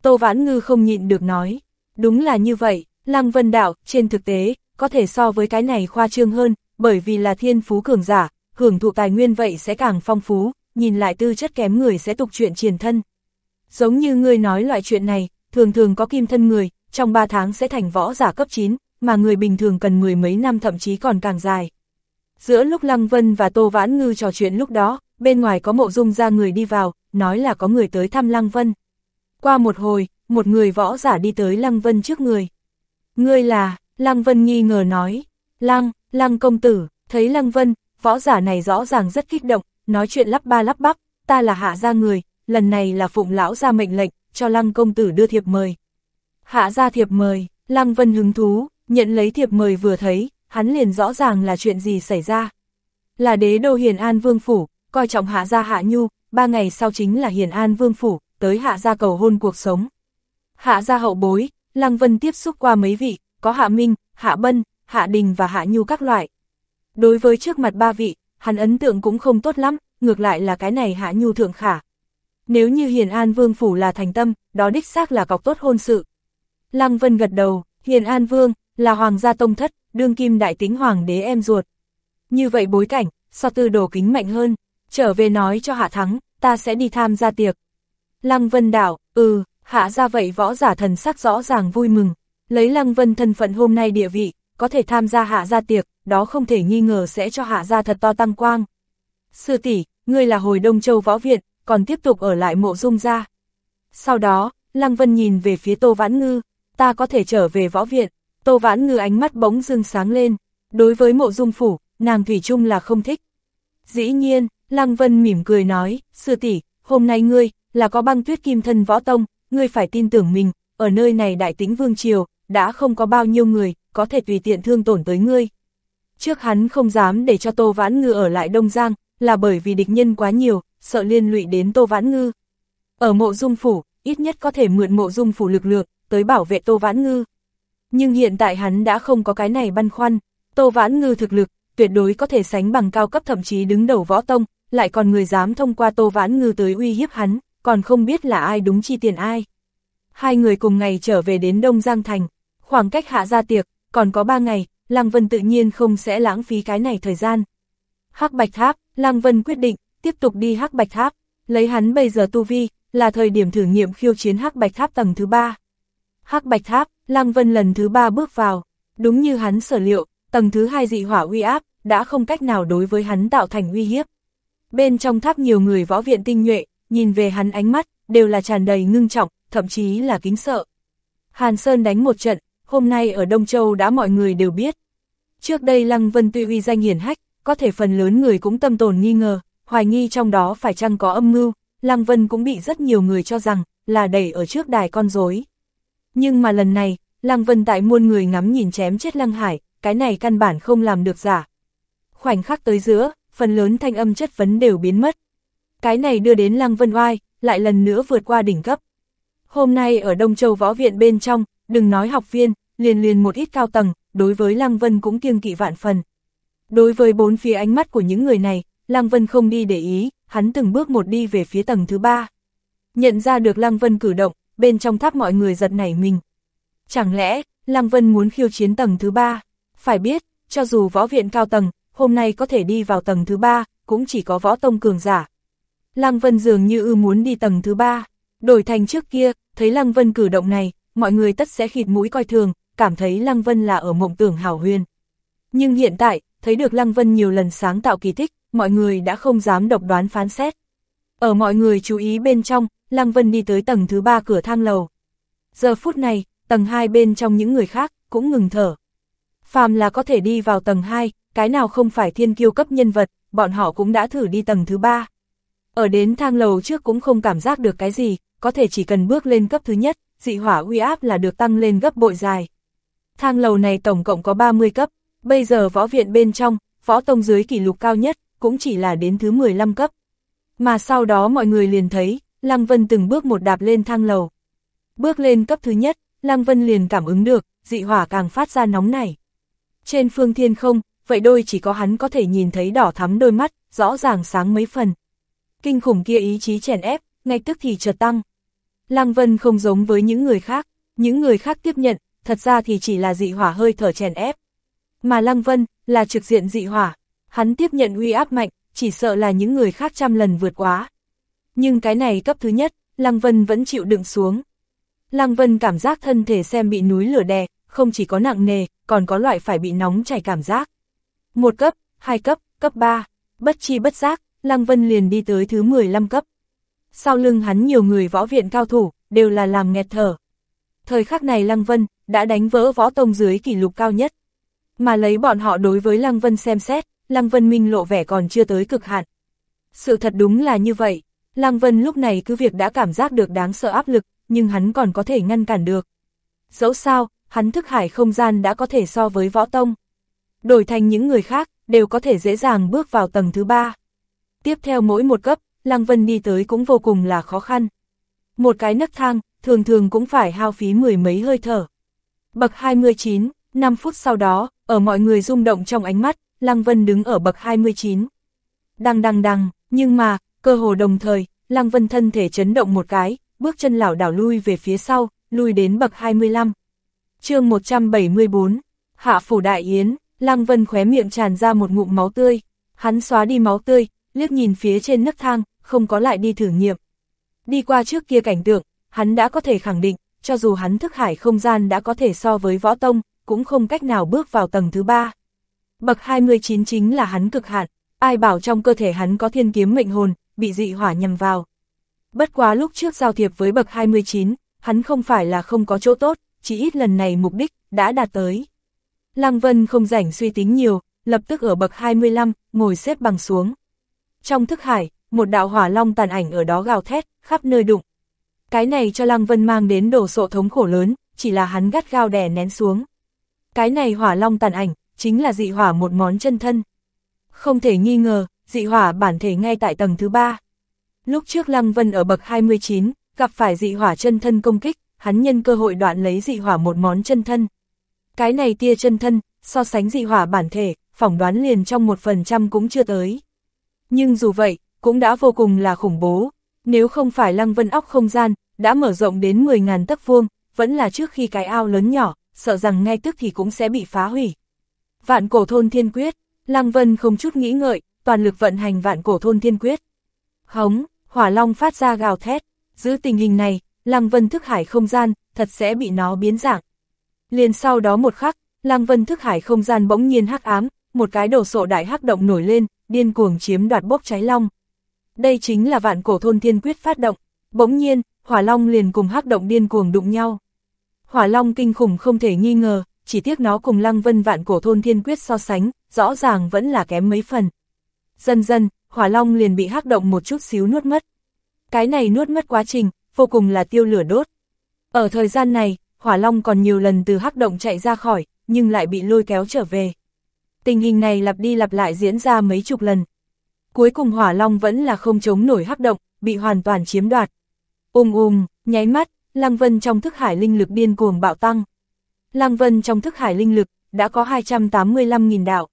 Tô Vãn Ngư không nhịn được nói, đúng là như vậy, Lăng Vân Đạo, trên thực tế, có thể so với cái này khoa trương hơn, bởi vì là thiên phú cường giả, hưởng thụ tài nguyên vậy sẽ càng phong phú, nhìn lại tư chất kém người sẽ tục chuyện truyền thân. Giống như ngươi nói loại chuyện này, thường thường có kim thân người, trong 3 tháng sẽ thành võ giả cấp 9, mà người bình thường cần mười mấy năm thậm chí còn càng dài. Giữa lúc Lăng Vân và Tô Vãn Ngư trò chuyện lúc đó, bên ngoài có mộ dung ra người đi vào, nói là có người tới thăm Lăng Vân. Qua một hồi, một người võ giả đi tới Lăng Vân trước người. Ngươi là, Lăng Vân nghi ngờ nói, Lăng, Lăng công tử, thấy Lăng Vân, võ giả này rõ ràng rất kích động, nói chuyện lắp ba lắp bắp, ta là hạ gia người, lần này là phụng lão ra mệnh lệnh, cho Lăng công tử đưa thiệp mời. Hạ gia thiệp mời, Lăng Vân hứng thú, nhận lấy thiệp mời vừa thấy, hắn liền rõ ràng là chuyện gì xảy ra. Là đế đô Hiền An Vương Phủ, coi trọng hạ gia hạ nhu, ba ngày sau chính là Hiền An Vương Phủ, tới hạ gia cầu hôn cuộc sống. Hạ gia hậu bối, Lăng Vân tiếp xúc qua mấy vị, có Hạ Minh, Hạ Bân, Hạ Đình và Hạ Nhu các loại. Đối với trước mặt ba vị, hắn ấn tượng cũng không tốt lắm, ngược lại là cái này Hạ Nhu thượng khả. Nếu như Hiền An Vương Phủ là thành tâm, đó đích xác là cọc tốt hôn sự. Lăng Vân gật đầu, Hiền An Vương, là Hoàng gia tông thất, đương kim đại tính Hoàng đế em ruột. Như vậy bối cảnh, so tư đồ kính mạnh hơn, trở về nói cho Hạ Thắng, ta sẽ đi tham gia tiệc. Lăng Vân đảo, ừ, Hạ ra vậy võ giả thần sắc rõ ràng vui mừng, lấy Lăng Vân thân phận hôm nay địa vị, có thể tham gia hạ gia tiệc, đó không thể nghi ngờ sẽ cho hạ gia thật to tăng quang. Sư tỷ, ngươi là hồi Đông Châu võ viện, còn tiếp tục ở lại mộ dung gia. Sau đó, Lăng Vân nhìn về phía Tô Vãn Ngư, ta có thể trở về võ viện. Tô Vãn Ngư ánh mắt bỗng dưng sáng lên, đối với mộ dung phủ, nàng Thủy chung là không thích. Dĩ nhiên, Lăng Vân mỉm cười nói, sư tỷ, hôm nay ngươi, là có băng tuyết kim thân võ tông, ngươi phải tin tưởng mình, ở nơi này đại tính vương triều, đã không có bao nhiêu người, có thể tùy tiện thương tổn tới ngươi. Trước hắn không dám để cho Tô Vãn Ngư ở lại Đông Giang, là bởi vì địch nhân quá nhiều, sợ liên lụy đến Tô Vãn Ngư. Ở mộ dung phủ, ít nhất có thể mượn mộ dung phủ lực lượng, tới bảo vệ Tô Vãn Ngư. Nhưng hiện tại hắn đã không có cái này băn khoăn, Tô Vãn Ngư thực lực, tuyệt đối có thể sánh bằng cao cấp thậm chí đứng đầu võ tông, lại còn người dám thông qua Tô Vãn Ngư tới uy hiếp hắn, còn không biết là ai đúng chi tiền ai. Hai người cùng ngày trở về đến Đông Giang Thành, khoảng cách hạ ra tiệc, còn có ba ngày, Lăng Vân tự nhiên không sẽ lãng phí cái này thời gian. Hắc Bạch Tháp, Lăng Vân quyết định, tiếp tục đi Hắc Bạch Tháp, lấy hắn bây giờ tu vi, là thời điểm thử nghiệm khiêu chiến Hắc Bạch Tháp tầng thứ ba. Hắc Bạch Tháp, Lăng Vân lần thứ ba bước vào, đúng như hắn sở liệu, tầng thứ hai dị hỏa uy áp, đã không cách nào đối với hắn tạo thành uy hiếp. Bên trong tháp nhiều người võ viện tinh nhuệ, nhìn về hắn ánh mắt, đều là tràn đầy ngưng trọng, thậm chí là kính sợ. Hàn Sơn đánh một trận, hôm nay ở Đông Châu đã mọi người đều biết. Trước đây Lăng Vân tuy uy danh hiển hách, có thể phần lớn người cũng tâm tồn nghi ngờ, hoài nghi trong đó phải chăng có âm mưu, Lăng Vân cũng bị rất nhiều người cho rằng, là đẩy ở trước đài con rối. Nhưng mà lần này, Lăng Vân tại muôn người ngắm nhìn chém chết Lăng Hải, cái này căn bản không làm được giả. Khoảnh khắc tới giữa, phần lớn thanh âm chất vấn đều biến mất. Cái này đưa đến Lăng Vân oai, lại lần nữa vượt qua đỉnh cấp. Hôm nay ở Đông Châu Võ Viện bên trong, đừng nói học viên, liền liền một ít cao tầng, đối với Lăng Vân cũng kiêng kỵ vạn phần. Đối với bốn phía ánh mắt của những người này, Lăng Vân không đi để ý, hắn từng bước một đi về phía tầng thứ ba. Nhận ra được Lăng Vân cử động, bên trong tháp mọi người giật nảy mình. Chẳng lẽ, Lăng Vân muốn khiêu chiến tầng thứ ba? Phải biết, cho dù võ viện cao tầng, hôm nay có thể đi vào tầng thứ ba, cũng chỉ có võ tông cường giả. Lăng Vân dường như ư muốn đi tầng thứ ba, đổi thành trước kia, thấy Lăng Vân cử động này, mọi người tất sẽ khịt mũi coi thường, cảm thấy Lăng Vân là ở mộng tưởng hảo huyền. Nhưng hiện tại, thấy được Lăng Vân nhiều lần sáng tạo kỳ tích, mọi người đã không dám độc đoán phán xét. Ở mọi người chú ý bên trong, Lăng Vân đi tới tầng thứ ba cửa thang lầu. Giờ phút này, tầng hai bên trong những người khác, cũng ngừng thở. Phàm là có thể đi vào tầng 2, cái nào không phải thiên kiêu cấp nhân vật, bọn họ cũng đã thử đi tầng thứ ba. Ở đến thang lầu trước cũng không cảm giác được cái gì, có thể chỉ cần bước lên cấp thứ nhất, dị hỏa uy áp là được tăng lên gấp bội dài. Thang lầu này tổng cộng có 30 cấp, bây giờ võ viện bên trong, võ tông dưới kỷ lục cao nhất, cũng chỉ là đến thứ 15 cấp. Mà sau đó mọi người liền thấy, Lăng Vân từng bước một đạp lên thang lầu. Bước lên cấp thứ nhất, Lăng Vân liền cảm ứng được, dị hỏa càng phát ra nóng này. Trên phương thiên không, vậy đôi chỉ có hắn có thể nhìn thấy đỏ thắm đôi mắt, rõ ràng sáng mấy phần. Kinh khủng kia ý chí chèn ép, ngay tức thì chợt tăng. Lăng Vân không giống với những người khác, những người khác tiếp nhận, thật ra thì chỉ là dị hỏa hơi thở chèn ép. Mà Lăng Vân, là trực diện dị hỏa, hắn tiếp nhận uy áp mạnh, chỉ sợ là những người khác trăm lần vượt quá. Nhưng cái này cấp thứ nhất, Lăng Vân vẫn chịu đựng xuống. Lăng Vân cảm giác thân thể xem bị núi lửa đè, không chỉ có nặng nề, còn có loại phải bị nóng chảy cảm giác. Một cấp, hai cấp, cấp 3, bất chi bất giác, Lăng Vân liền đi tới thứ 15 cấp. Sau lưng hắn nhiều người võ viện cao thủ, đều là làm nghẹt thở. Thời khắc này Lăng Vân, đã đánh vỡ võ tông dưới kỷ lục cao nhất. Mà lấy bọn họ đối với Lăng Vân xem xét, Lăng Vân minh lộ vẻ còn chưa tới cực hạn. Sự thật đúng là như vậy, Lăng Vân lúc này cứ việc đã cảm giác được đáng sợ áp lực, nhưng hắn còn có thể ngăn cản được. Dẫu sao, hắn thức hải không gian đã có thể so với võ tông. Đổi thành những người khác, đều có thể dễ dàng bước vào tầng thứ ba. Tiếp theo mỗi một cấp, Lăng Vân đi tới cũng vô cùng là khó khăn. Một cái nấc thang, thường thường cũng phải hao phí mười mấy hơi thở. Bậc 29, 5 phút sau đó, ở mọi người rung động trong ánh mắt, Lăng Vân đứng ở bậc 29. Đăng đăng đăng, nhưng mà, cơ hồ đồng thời, Lăng Vân thân thể chấn động một cái, bước chân lảo đảo lui về phía sau, lui đến bậc 25 chương 174, Hạ Phủ Đại Yến, Lăng Vân khóe miệng tràn ra một ngụm máu tươi, hắn xóa đi máu tươi, liếc nhìn phía trên nấc thang, không có lại đi thử nghiệm. Đi qua trước kia cảnh tượng, hắn đã có thể khẳng định, cho dù hắn thức hải không gian đã có thể so với võ tông, cũng không cách nào bước vào tầng thứ ba. Bậc 29 chính là hắn cực hạn, ai bảo trong cơ thể hắn có thiên kiếm mệnh hồn, bị dị hỏa nhầm vào. Bất quá lúc trước giao thiệp với bậc 29, hắn không phải là không có chỗ tốt, chỉ ít lần này mục đích, đã đạt tới. Lăng Vân không rảnh suy tính nhiều, lập tức ở bậc 25, ngồi xếp bằng xuống. Trong thức hải, một đạo hỏa long tàn ảnh ở đó gào thét, khắp nơi đụng. Cái này cho Lăng Vân mang đến đổ sộ thống khổ lớn, chỉ là hắn gắt gao đè nén xuống. Cái này hỏa long tàn ảnh, chính là dị hỏa một món chân thân. Không thể nghi ngờ, dị hỏa bản thể ngay tại tầng thứ ba. Lúc trước Lăng Vân ở bậc 29, gặp phải dị hỏa chân thân công kích, hắn nhân cơ hội đoạn lấy dị hỏa một món chân thân. Cái này tia chân thân, so sánh dị hỏa bản thể, phỏng đoán liền trong một phần trăm cũng chưa tới. Nhưng dù vậy, cũng đã vô cùng là khủng bố. Nếu không phải Lăng Vân óc không gian, đã mở rộng đến 10.000 tấc vuông, vẫn là trước khi cái ao lớn nhỏ, sợ rằng ngay tức thì cũng sẽ bị phá hủy. Vạn cổ thôn thiên quyết, Lăng Vân không chút nghĩ ngợi, toàn lực vận hành vạn cổ thôn thiên quyết. Hống, hỏa long phát ra gào thét, giữ tình hình này, Lăng Vân thức hải không gian, thật sẽ bị nó biến dạng. Liền sau đó một khắc, Lăng Vân thức hải không gian bỗng nhiên hắc ám, một cái đồ sộ đại hắc động nổi lên, điên cuồng chiếm đoạt bốc cháy long. Đây chính là vạn cổ thôn thiên quyết phát động, bỗng nhiên, hỏa long liền cùng hắc động điên cuồng đụng nhau. Hỏa long kinh khủng không thể nghi ngờ, chỉ tiếc nó cùng lăng vân vạn cổ thôn thiên quyết so sánh, rõ ràng vẫn là kém mấy phần. Dần dần, hỏa long liền bị hắc động một chút xíu nuốt mất. Cái này nuốt mất quá trình, vô cùng là tiêu lửa đốt. Ở thời gian này, hỏa long còn nhiều lần từ hắc động chạy ra khỏi, nhưng lại bị lôi kéo trở về. Tình hình này lặp đi lặp lại diễn ra mấy chục lần. Cuối cùng hỏa long vẫn là không chống nổi hắc động, bị hoàn toàn chiếm đoạt. Ùm ùm, nháy mắt, Lăng Vân trong thức hải linh lực điên cuồng bạo tăng. Lăng Vân trong thức hải linh lực, đã có 285.000 đạo.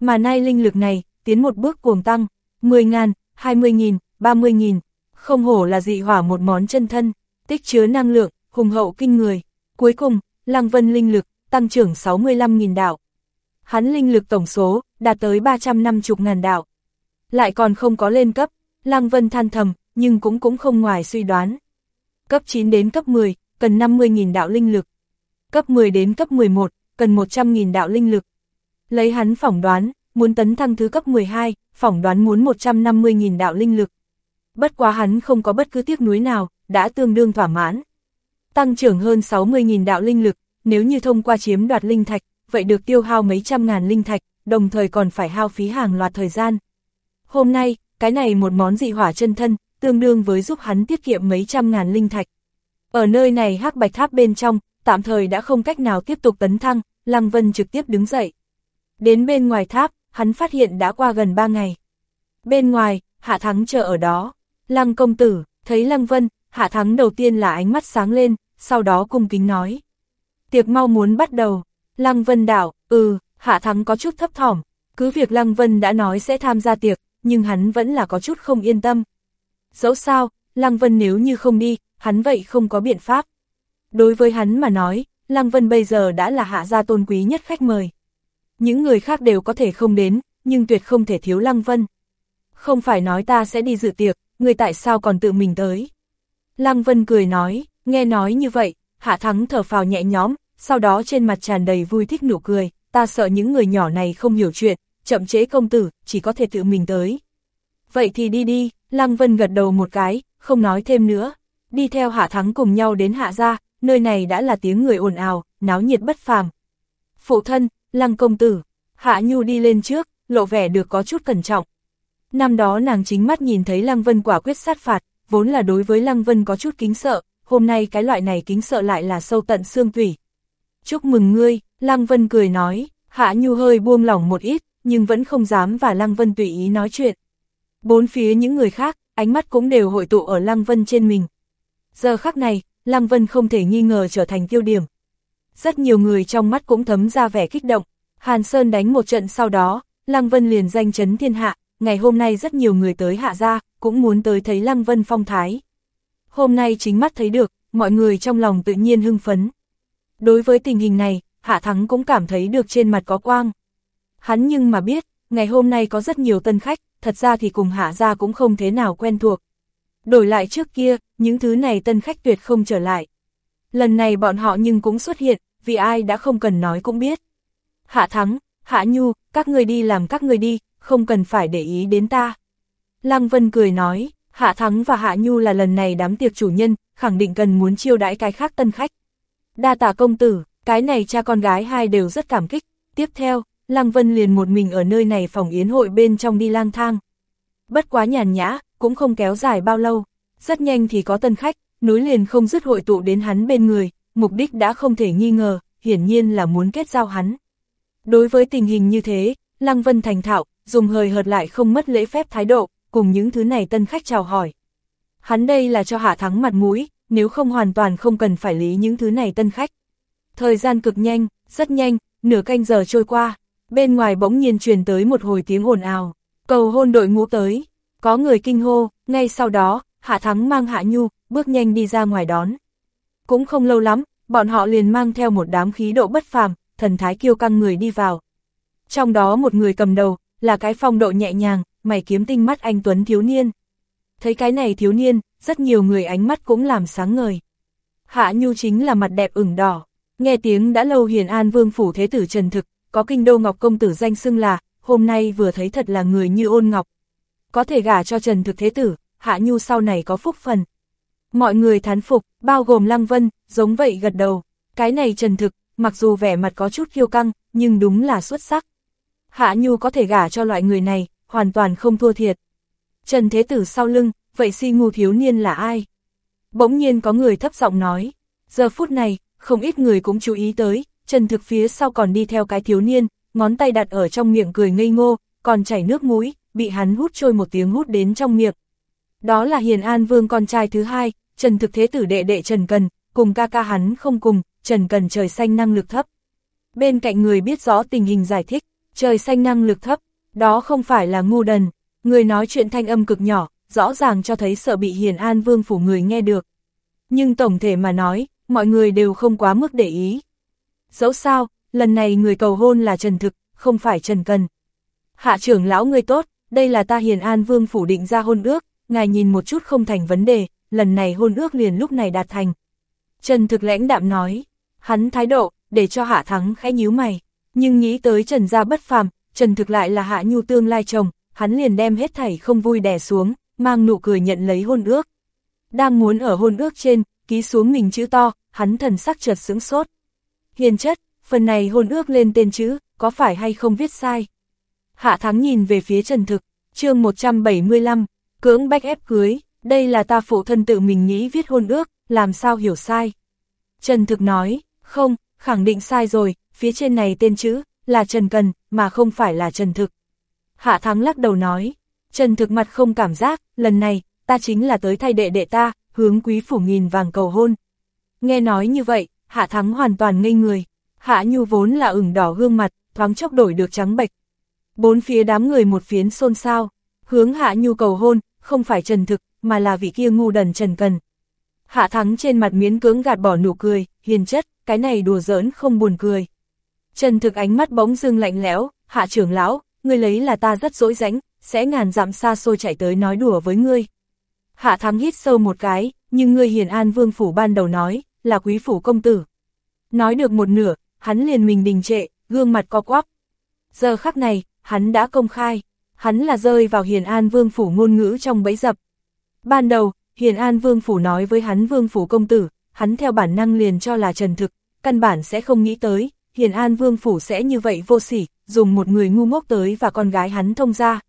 Mà nay linh lực này, tiến một bước cuồng tăng, 10.000, 20.000, 30.000, không hổ là dị hỏa một món chân thân, tích chứa năng lượng, hùng hậu kinh người. Cuối cùng, Lăng Vân linh lực, tăng trưởng 65.000 đạo. Hắn linh lực tổng số, đạt tới 350.000 đạo. Lại còn không có lên cấp, Lăng Vân than thầm, nhưng cũng cũng không ngoài suy đoán. Cấp 9 đến cấp 10, cần 50.000 đạo linh lực. Cấp 10 đến cấp 11, cần 100.000 đạo linh lực. Lấy hắn phỏng đoán, muốn tấn thăng thứ cấp 12, phỏng đoán muốn 150.000 đạo linh lực. Bất quá hắn không có bất cứ tiếc nuối nào, đã tương đương thỏa mãn. Tăng trưởng hơn 60.000 đạo linh lực, nếu như thông qua chiếm đoạt linh thạch, vậy được tiêu hao mấy trăm ngàn linh thạch, đồng thời còn phải hao phí hàng loạt thời gian. Hôm nay, cái này một món dị hỏa chân thân, tương đương với giúp hắn tiết kiệm mấy trăm ngàn linh thạch. Ở nơi này hắc bạch tháp bên trong, tạm thời đã không cách nào tiếp tục tấn thăng, Lăng Vân trực tiếp đứng dậy. Đến bên ngoài tháp, hắn phát hiện đã qua gần 3 ngày. Bên ngoài, Hạ Thắng chờ ở đó. Lăng công tử, thấy Lăng Vân, Hạ Thắng đầu tiên là ánh mắt sáng lên, sau đó cung kính nói. Tiệc mau muốn bắt đầu. Lăng Vân đảo, ừ, Hạ Thắng có chút thấp thỏm. Cứ việc Lăng Vân đã nói sẽ tham gia tiệc, nhưng hắn vẫn là có chút không yên tâm. Dẫu sao, Lăng Vân nếu như không đi, hắn vậy không có biện pháp. Đối với hắn mà nói, Lăng Vân bây giờ đã là hạ gia tôn quý nhất khách mời. Những người khác đều có thể không đến, nhưng tuyệt không thể thiếu Lăng Vân. Không phải nói ta sẽ đi dự tiệc, người tại sao còn tự mình tới. Lăng Vân cười nói, nghe nói như vậy, Hạ Thắng thở phào nhẹ nhõm, sau đó trên mặt tràn đầy vui thích nụ cười, ta sợ những người nhỏ này không hiểu chuyện, chậm chế công tử, chỉ có thể tự mình tới. Vậy thì đi đi, Lăng Vân gật đầu một cái, không nói thêm nữa. Đi theo Hạ Thắng cùng nhau đến Hạ gia, nơi này đã là tiếng người ồn ào, náo nhiệt bất phàm. Phụ thân, Lăng công tử, Hạ Nhu đi lên trước, lộ vẻ được có chút cẩn trọng. Năm đó nàng chính mắt nhìn thấy Lăng Vân quả quyết sát phạt, vốn là đối với Lăng Vân có chút kính sợ, hôm nay cái loại này kính sợ lại là sâu tận xương tủy. Chúc mừng ngươi, Lăng Vân cười nói, Hạ Nhu hơi buông lỏng một ít, nhưng vẫn không dám và Lăng Vân tùy ý nói chuyện. Bốn phía những người khác, ánh mắt cũng đều hội tụ ở Lăng Vân trên mình. Giờ khắc này, Lăng Vân không thể nghi ngờ trở thành tiêu điểm. Rất nhiều người trong mắt cũng thấm ra vẻ kích động. Hàn Sơn đánh một trận sau đó, Lăng Vân liền danh chấn thiên hạ, ngày hôm nay rất nhiều người tới hạ gia, cũng muốn tới thấy Lăng Vân phong thái. Hôm nay chính mắt thấy được, mọi người trong lòng tự nhiên hưng phấn. Đối với tình hình này, Hạ Thắng cũng cảm thấy được trên mặt có quang. Hắn nhưng mà biết, ngày hôm nay có rất nhiều tân khách, thật ra thì cùng hạ gia cũng không thế nào quen thuộc. Đổi lại trước kia, những thứ này tân khách tuyệt không trở lại. Lần này bọn họ nhưng cũng xuất hiện, vì ai đã không cần nói cũng biết. Hạ Thắng, Hạ Nhu, các người đi làm các người đi, không cần phải để ý đến ta. Lăng Vân cười nói, Hạ Thắng và Hạ Nhu là lần này đám tiệc chủ nhân, khẳng định cần muốn chiêu đãi cái khác tân khách. Đa tả công tử, cái này cha con gái hai đều rất cảm kích. Tiếp theo, Lăng Vân liền một mình ở nơi này phòng yến hội bên trong đi lang thang. Bất quá nhàn nhã, cũng không kéo dài bao lâu. Rất nhanh thì có tân khách, núi liền không dứt hội tụ đến hắn bên người, mục đích đã không thể nghi ngờ, hiển nhiên là muốn kết giao hắn. Đối với tình hình như thế, Lăng Vân thành thạo, dùng hời hợt lại không mất lễ phép thái độ, cùng những thứ này tân khách chào hỏi. Hắn đây là cho hạ thắng mặt mũi, nếu không hoàn toàn không cần phải lý những thứ này tân khách. Thời gian cực nhanh, rất nhanh, nửa canh giờ trôi qua, bên ngoài bỗng nhiên truyền tới một hồi tiếng ồn ào, cầu hôn đội ngũ tới, có người kinh hô, ngay sau đó, Hạ Thắng mang Hạ Nhu, bước nhanh đi ra ngoài đón. Cũng không lâu lắm, bọn họ liền mang theo một đám khí độ bất phàm, thần thái kiêu căng người đi vào. Trong đó một người cầm đầu, là cái phong độ nhẹ nhàng, mày kiếm tinh mắt anh Tuấn thiếu niên. Thấy cái này thiếu niên, rất nhiều người ánh mắt cũng làm sáng ngời. Hạ Nhu chính là mặt đẹp ửng đỏ, nghe tiếng đã lâu hiền an vương phủ thế tử Trần Thực, có kinh đô ngọc công tử danh xưng là, hôm nay vừa thấy thật là người như ôn ngọc. Có thể gả cho Trần Thực thế tử, Hạ Nhu sau này có phúc phần. Mọi người thán phục, bao gồm Lăng Vân, giống vậy gật đầu. Cái này Trần Thực, mặc dù vẻ mặt có chút kiêu căng, nhưng đúng là xuất sắc. Hạ Nhu có thể gả cho loại người này, hoàn toàn không thua thiệt. Trần Thế Tử sau lưng, vậy si ngu thiếu niên là ai? Bỗng nhiên có người thấp giọng nói. Giờ phút này, không ít người cũng chú ý tới, Trần Thực phía sau còn đi theo cái thiếu niên, ngón tay đặt ở trong miệng cười ngây ngô, còn chảy nước mũi, bị hắn hút trôi một tiếng hút đến trong miệng. Đó là Hiền An Vương con trai thứ hai, Trần Thực Thế Tử đệ đệ Trần Cần, cùng ca ca hắn không cùng, Trần Cần trời xanh năng lực thấp. Bên cạnh người biết rõ tình hình giải thích, trời xanh năng lực thấp, đó không phải là ngu đần, người nói chuyện thanh âm cực nhỏ, rõ ràng cho thấy sợ bị Hiền An Vương phủ người nghe được. Nhưng tổng thể mà nói, mọi người đều không quá mức để ý. Dẫu sao, lần này người cầu hôn là Trần Thực, không phải Trần Cần. Hạ trưởng lão người tốt, đây là ta Hiền An Vương phủ định ra hôn ước, ngài nhìn một chút không thành vấn đề, lần này hôn ước liền lúc này đạt thành. Trần Thực lãnh đạm nói, hắn thái độ, để cho Hạ Thắng khẽ nhíu mày, nhưng nghĩ tới Trần gia bất phàm, Trần Thực lại là Hạ Nhu tương lai chồng, hắn liền đem hết thảy không vui đè xuống, mang nụ cười nhận lấy hôn ước. Đang muốn ở hôn ước trên, ký xuống mình chữ to, hắn thần sắc chợt sững sốt. Hiền chất, phần này hôn ước lên tên chữ, có phải hay không viết sai? Hạ Thắng nhìn về phía Trần Thực, chương 175, cưỡng bách ép cưới, đây là ta phụ thân tự mình nghĩ viết hôn ước, làm sao hiểu sai. Trần Thực nói, không, khẳng định sai rồi, phía trên này tên chữ, là Trần Cần, mà không phải là Trần Thực. Hạ Thắng lắc đầu nói, Trần Thực mặt không cảm giác, lần này, ta chính là tới thay đệ đệ ta, hướng quý phủ nghìn vàng cầu hôn. Nghe nói như vậy, Hạ Thắng hoàn toàn ngây người, Hạ Nhu vốn là ửng đỏ gương mặt, thoáng chốc đổi được trắng bệch. Bốn phía đám người một phiến xôn xao, hướng Hạ Nhu cầu hôn, không phải Trần Thực, mà là vị kia ngu đần Trần Cần. Hạ Thắng trên mặt miến cưỡng gạt bỏ nụ cười, hiền chất, cái này đùa giỡn không buồn cười. Trần Thực ánh mắt bóng dưng lạnh lẽo, Hạ trưởng lão, ngươi lấy là ta rất dỗi rãnh, sẽ ngàn dặm xa xôi chạy tới nói đùa với ngươi. Hạ Thắng hít sâu một cái, nhưng ngươi hiền an vương phủ ban đầu nói, là quý phủ công tử. Nói được một nửa, hắn liền mình đình trệ, gương mặt co quắp. Giờ khắc này, hắn đã công khai, hắn là rơi vào Hiền An Vương Phủ ngôn ngữ trong bẫy dập. Ban đầu, Hiền An Vương Phủ nói với hắn Vương Phủ công tử, hắn theo bản năng liền cho là trần thực, căn bản sẽ không nghĩ tới, Hiền An Vương Phủ sẽ như vậy vô sỉ, dùng một người ngu ngốc tới và con gái hắn thông ra.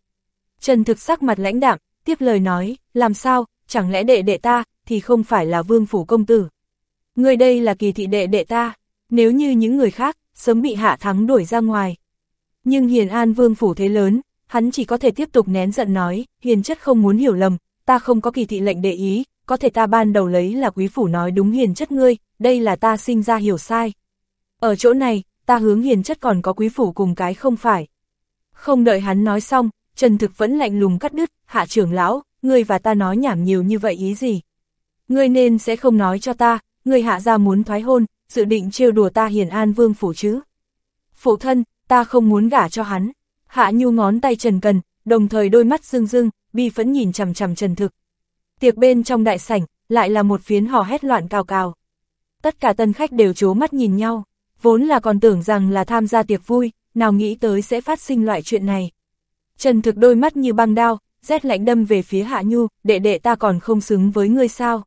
Trần thực sắc mặt lãnh đạm, tiếp lời nói, làm sao, chẳng lẽ đệ đệ ta, thì không phải là Vương Phủ công tử. Người đây là kỳ thị đệ đệ ta, nếu như những người khác, sớm bị hạ thắng đuổi ra ngoài. Nhưng Hiền An Vương Phủ thế lớn, hắn chỉ có thể tiếp tục nén giận nói, hiền chất không muốn hiểu lầm, ta không có kỳ thị lệnh để ý, có thể ta ban đầu lấy là quý phủ nói đúng hiền chất ngươi, đây là ta sinh ra hiểu sai. Ở chỗ này, ta hướng hiền chất còn có quý phủ cùng cái không phải. Không đợi hắn nói xong, Trần Thực vẫn lạnh lùng cắt đứt, hạ trưởng lão, ngươi và ta nói nhảm nhiều như vậy ý gì? Ngươi nên sẽ không nói cho ta, ngươi hạ ra muốn thoái hôn, dự định trêu đùa ta hiền an vương phủ chứ. Phụ thân, ta không muốn gả cho hắn. Hạ Nhu ngón tay Trần Cần, đồng thời đôi mắt rưng rưng, bi phẫn nhìn chằm chằm Trần Thực. Tiệc bên trong đại sảnh, lại là một phiến hò hét loạn cào cào. Tất cả tân khách đều chố mắt nhìn nhau, vốn là còn tưởng rằng là tham gia tiệc vui, nào nghĩ tới sẽ phát sinh loại chuyện này. Trần Thực đôi mắt như băng đao, rét lạnh đâm về phía Hạ Nhu, đệ đệ ta còn không xứng với ngươi sao.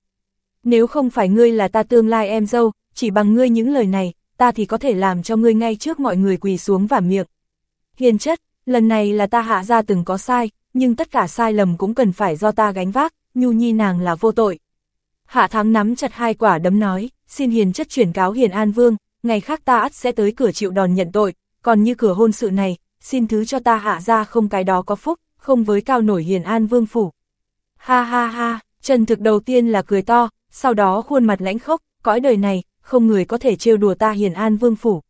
Nếu không phải ngươi là ta tương lai em dâu, chỉ bằng ngươi những lời này, ta thì có thể làm cho ngươi ngay trước mọi người quỳ xuống và miệng. Hiền chất, lần này là ta hạ ra từng có sai, nhưng tất cả sai lầm cũng cần phải do ta gánh vác, nhu nhi nàng là vô tội. Hạ thắng nắm chặt hai quả đấm nói, xin hiền chất chuyển cáo hiền an vương, ngày khác ta ắt sẽ tới cửa chịu đòn nhận tội, còn như cửa hôn sự này, xin thứ cho ta hạ ra không cái đó có phúc, không với cao nổi hiền an vương phủ. Ha ha ha, Trần Thực đầu tiên là cười to, sau đó khuôn mặt lãnh khốc, cõi đời này, không người có thể trêu đùa ta hiền an vương phủ.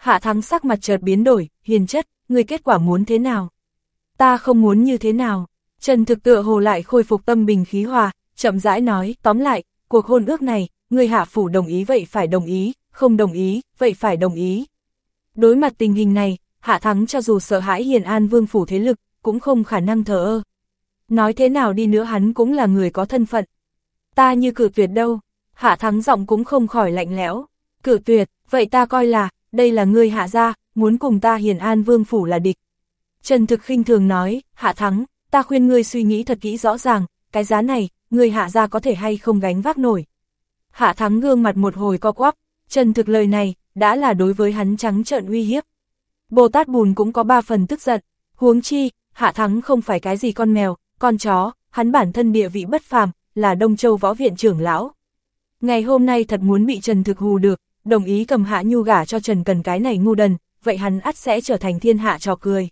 Hạ thắng sắc mặt chợt biến đổi, hiền chất, người kết quả muốn thế nào? Ta không muốn như thế nào? Trần Thực tựa hồ lại khôi phục tâm bình khí hòa, chậm rãi nói, tóm lại, cuộc hôn ước này, người hạ phủ đồng ý vậy phải đồng ý, không đồng ý, vậy phải đồng ý. Đối mặt tình hình này, hạ thắng cho dù sợ hãi hiền an vương phủ thế lực, cũng không khả năng thờ ơ. Nói thế nào đi nữa hắn cũng là người có thân phận. Ta như cử tuyệt đâu, hạ thắng giọng cũng không khỏi lạnh lẽo. Cử tuyệt, vậy ta coi là, đây là ngươi hạ gia, muốn cùng ta hiền an vương phủ là địch. Trần Thực khinh thường nói, hạ thắng, ta khuyên ngươi suy nghĩ thật kỹ rõ ràng, cái giá này, ngươi hạ gia có thể hay không gánh vác nổi. Hạ thắng gương mặt một hồi co quắp, Trần Thực lời này, đã là đối với hắn trắng trợn uy hiếp. Bồ Tát Bùn cũng có ba phần tức giận, huống chi, hạ thắng không phải cái gì con mèo, con chó, hắn bản thân địa vị bất phàm, là Đông Châu Võ Viện trưởng lão. Ngày hôm nay thật muốn bị Trần Thực hù được, đồng ý cầm hạ nhu gả cho Trần Cần cái này ngu đần, vậy hắn ắt sẽ trở thành thiên hạ trò cười.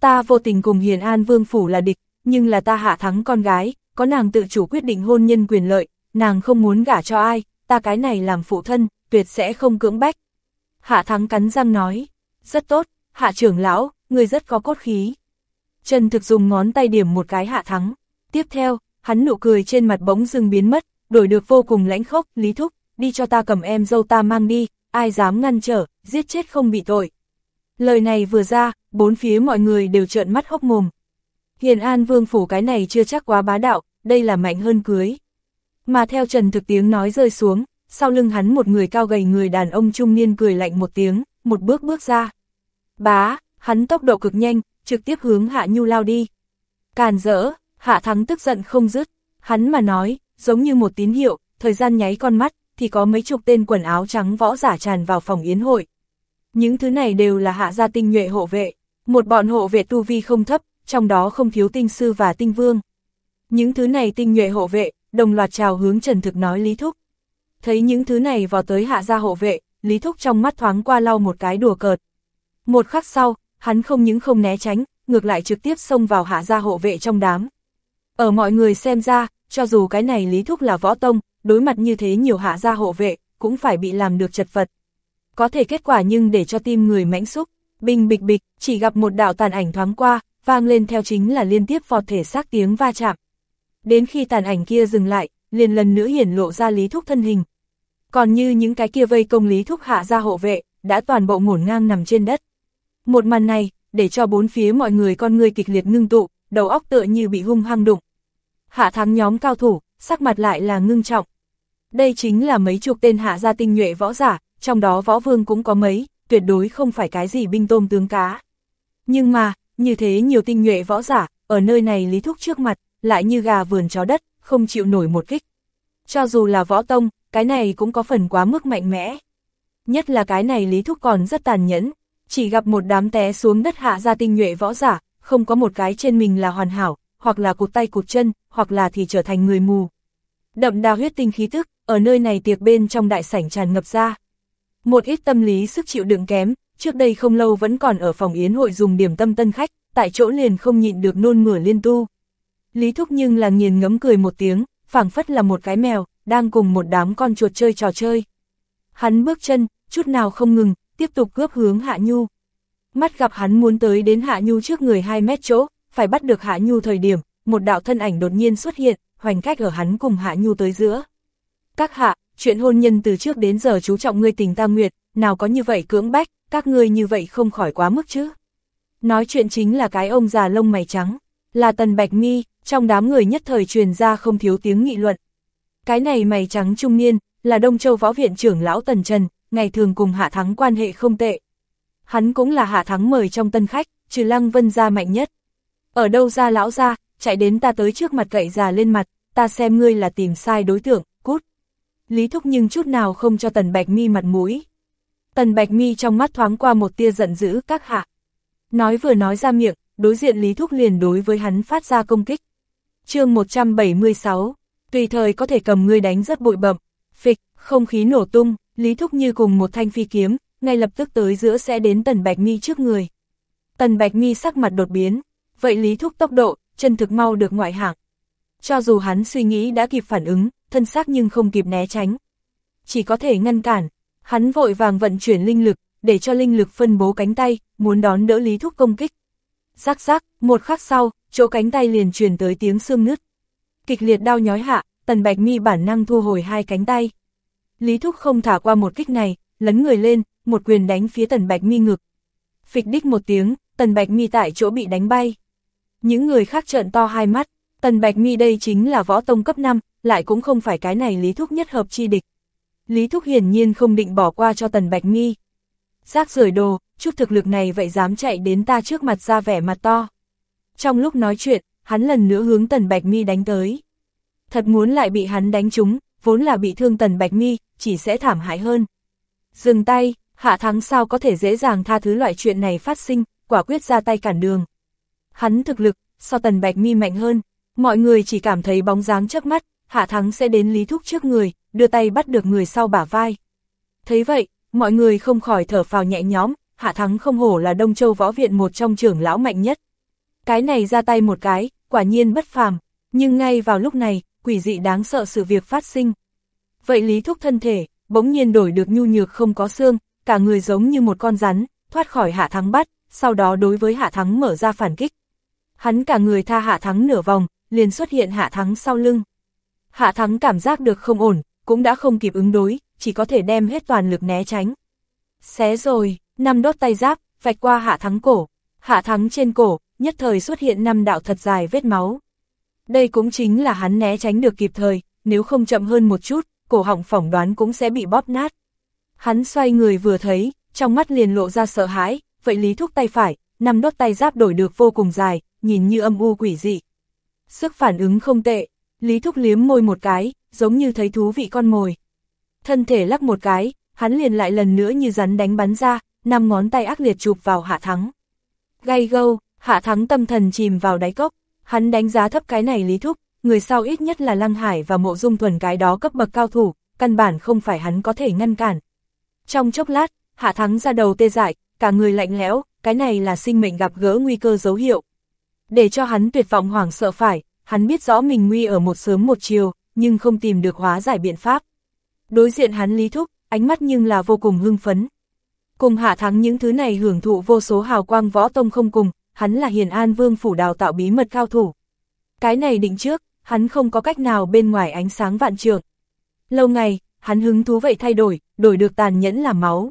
Ta vô tình cùng Hiền An Vương Phủ là địch, nhưng là ta hạ thắng con gái, có nàng tự chủ quyết định hôn nhân quyền lợi, nàng không muốn gả cho ai, ta cái này làm phụ thân, tuyệt sẽ không cưỡng bách. Hạ thắng cắn răng nói, rất tốt, hạ trưởng lão, người rất có cốt khí. Trần thực dùng ngón tay điểm một cái hạ thắng. Tiếp theo, hắn nụ cười trên mặt bỗng dưng biến mất, đổi được vô cùng lãnh khốc, lý thúc, đi cho ta cầm em dâu ta mang đi, ai dám ngăn trở, giết chết không bị tội. Lời này vừa ra, bốn phía mọi người đều trợn mắt hốc mồm. Hiền An Vương Phủ cái này chưa chắc quá bá đạo, đây là mạnh hơn cưới. Mà theo Trần Thực tiếng nói rơi xuống, sau lưng hắn một người cao gầy người đàn ông trung niên cười lạnh một tiếng, một bước bước ra. Bá, hắn tốc độ cực nhanh, trực tiếp hướng Hạ Nhu lao đi. Càn rỡ, Hạ Thắng tức giận không dứt, hắn mà nói, giống như một tín hiệu, thời gian nháy con mắt, thì có mấy chục tên quần áo trắng võ giả tràn vào phòng yến hội. Những thứ này đều là hạ gia tinh nhuệ hộ vệ, một bọn hộ vệ tu vi không thấp, trong đó không thiếu tinh sư và tinh vương. Những thứ này tinh nhuệ hộ vệ, đồng loạt chào hướng Trần Thực nói Lý Thúc. Thấy những thứ này vào tới hạ gia hộ vệ, Lý Thúc trong mắt thoáng qua lau một cái đùa cợt. Một khắc sau, hắn không những không né tránh, ngược lại trực tiếp xông vào hạ gia hộ vệ trong đám. Ở mọi người xem ra, cho dù cái này Lý Thúc là võ tông, đối mặt như thế nhiều hạ gia hộ vệ, cũng phải bị làm được chật vật. Có thể kết quả nhưng để cho tim người mãnh xúc, bình bịch bịch, chỉ gặp một đạo tàn ảnh thoáng qua, vang lên theo chính là liên tiếp vọt thể xác tiếng va chạm. Đến khi tàn ảnh kia dừng lại, liền lần nữa hiển lộ ra Lý Thúc thân hình. Còn như những cái kia vây công Lý Thúc hạ gia hộ vệ, đã toàn bộ ngổn ngang nằm trên đất. Một màn này, để cho bốn phía mọi người con người kịch liệt ngưng tụ, đầu óc tựa như bị hung hăng đụng. Hạ thắng nhóm cao thủ, sắc mặt lại là ngưng trọng. Đây chính là mấy chục tên hạ gia tinh nhuệ võ giả, trong đó võ vương cũng có mấy, tuyệt đối không phải cái gì binh tôm tướng cá. Nhưng mà, như thế nhiều tinh nhuệ võ giả, ở nơi này lý thúc trước mặt, lại như gà vườn chó đất, không chịu nổi một kích. Cho dù là võ tông, cái này cũng có phần quá mức mạnh mẽ. Nhất là cái này lý thúc còn rất tàn nhẫn, chỉ gặp một đám té xuống đất hạ ra tinh nhuệ võ giả, không có một cái trên mình là hoàn hảo, hoặc là cụt tay cụt chân, hoặc là thì trở thành người mù. Đậm đà huyết tinh khí tức, ở nơi này tiệc bên trong đại sảnh tràn ngập ra. Một ít tâm lý sức chịu đựng kém, trước đây không lâu vẫn còn ở phòng yến hội dùng điểm tâm tân khách, tại chỗ liền không nhịn được nôn mửa liên tu. Lý Thúc nhưng là nghiền ngấm cười một tiếng, phảng phất là một cái mèo, đang cùng một đám con chuột chơi trò chơi. Hắn bước chân, chút nào không ngừng, tiếp tục cướp hướng Hạ Nhu. Mắt gặp hắn muốn tới đến Hạ Nhu trước người 2 mét chỗ, phải bắt được Hạ Nhu thời điểm, một đạo thân ảnh đột nhiên xuất hiện, hoành cách ở hắn cùng Hạ Nhu tới giữa. Các hạ, chuyện hôn nhân từ trước đến giờ chú trọng ngươi tình ta nguyệt, nào có như vậy cưỡng bách, các ngươi như vậy không khỏi quá mức chứ. Nói chuyện chính là cái ông già lông mày trắng, là Tần Bạch Mi, trong đám người nhất thời truyền ra không thiếu tiếng nghị luận. Cái này mày trắng trung niên, là Đông Châu Võ Viện trưởng lão Tần Trần, ngày thường cùng Hạ Thắng quan hệ không tệ. Hắn cũng là Hạ Thắng mời trong tân khách, trừ Lăng Vân gia mạnh nhất. Ở đâu ra lão ra, chạy đến ta tới trước mặt gậy già lên mặt, ta xem ngươi là tìm sai đối tượng, cút. Lý Thúc nhưng chút nào không cho Tần Bạch Mi mặt mũi. Tần Bạch Mi trong mắt thoáng qua một tia giận dữ các hạ. Nói vừa nói ra miệng, đối diện Lý Thúc liền đối với hắn phát ra công kích. chương 176, tùy thời có thể cầm ngươi đánh rất bụi bậm, phịch, không khí nổ tung, Lý Thúc như cùng một thanh phi kiếm, ngay lập tức tới giữa sẽ đến Tần Bạch Mi trước người. Tần Bạch Mi sắc mặt đột biến, vậy Lý Thúc tốc độ, chân thực mau được ngoại hạng. Cho dù hắn suy nghĩ đã kịp phản ứng, thân xác nhưng không kịp né tránh. Chỉ có thể ngăn cản, hắn vội vàng vận chuyển linh lực, để cho linh lực phân bố cánh tay, muốn đón đỡ Lý Thúc công kích. Rắc rắc, một khắc sau, chỗ cánh tay liền truyền tới tiếng xương nứt. Kịch liệt đau nhói hạ, Tần Bạch Mi bản năng thu hồi hai cánh tay. Lý Thúc không thả qua một kích này, lấn người lên, một quyền đánh phía Tần Bạch Mi ngực. Phịch đích một tiếng, Tần Bạch Mi tại chỗ bị đánh bay. Những người khác trợn to hai mắt, Tần Bạch Mi đây chính là võ tông cấp 5, lại cũng không phải cái này Lý Thúc nhất hợp chi địch. Lý Thúc hiển nhiên không định bỏ qua cho Tần Bạch Mi. Rác rời đồ, chút thực lực này vậy dám chạy đến ta trước mặt ra vẻ mặt to. Trong lúc nói chuyện, hắn lần nữa hướng Tần Bạch Mi đánh tới. Thật muốn lại bị hắn đánh trúng, vốn là bị thương Tần Bạch Mi, chỉ sẽ thảm hại hơn. Dừng tay, Hạ Thắng sao có thể dễ dàng tha thứ loại chuyện này phát sinh, quả quyết ra tay cản đường. Hắn thực lực, so Tần Bạch Mi mạnh hơn, mọi người chỉ cảm thấy bóng dáng trước mắt, Hạ Thắng sẽ đến Lý Thúc trước người, đưa tay bắt được người sau bả vai. Thấy vậy, mọi người không khỏi thở phào nhẹ nhõm, Hạ Thắng không hổ là Đông Châu Võ Viện một trong trưởng lão mạnh nhất. Cái này ra tay một cái, quả nhiên bất phàm, nhưng ngay vào lúc này, quỷ dị đáng sợ sự việc phát sinh. Vậy Lý Thúc thân thể, bỗng nhiên đổi được nhu nhược không có xương, cả người giống như một con rắn, thoát khỏi Hạ Thắng bắt, sau đó đối với Hạ Thắng mở ra phản kích. Hắn cả người tha Hạ Thắng nửa vòng, liền xuất hiện Hạ Thắng sau lưng. Hạ Thắng cảm giác được không ổn, cũng đã không kịp ứng đối, chỉ có thể đem hết toàn lực né tránh. Xé rồi, năm đốt tay giáp, vạch qua Hạ Thắng cổ. Hạ Thắng trên cổ, nhất thời xuất hiện năm đạo thật dài vết máu. Đây cũng chính là hắn né tránh được kịp thời, nếu không chậm hơn một chút, cổ họng phỏng đoán cũng sẽ bị bóp nát. Hắn xoay người vừa thấy, trong mắt liền lộ ra sợ hãi, vậy Lý Thúc tay phải, năm đốt tay giáp đổi được vô cùng dài, nhìn như âm u quỷ dị. Sức phản ứng không tệ, Lý Thúc liếm môi một cái, giống như thấy thú vị con mồi. Thân thể lắc một cái, hắn liền lại lần nữa như rắn đánh bắn ra, năm ngón tay ác liệt chụp vào hạ thắng. Gay gâu, hạ thắng tâm thần chìm vào đáy cốc, hắn đánh giá thấp cái này Lý Thúc, người sau ít nhất là Lăng Hải và mộ dung thuần cái đó cấp bậc cao thủ, căn bản không phải hắn có thể ngăn cản. Trong chốc lát, hạ thắng ra đầu tê dại, cả người lạnh lẽo, cái này là sinh mệnh gặp gỡ nguy cơ dấu hiệu. Để cho hắn tuyệt vọng hoảng sợ phải, hắn biết rõ mình nguy ở một sớm một chiều, nhưng không tìm được hóa giải biện pháp. Đối diện hắn lý thúc, ánh mắt nhưng là vô cùng hưng phấn. Cùng hạ thắng những thứ này hưởng thụ vô số hào quang võ tông không cùng, hắn là hiền an vương phủ đào tạo bí mật cao thủ. Cái này định trước, hắn không có cách nào bên ngoài ánh sáng vạn trường. Lâu ngày, hắn hứng thú vậy thay đổi, đổi được tàn nhẫn làm máu.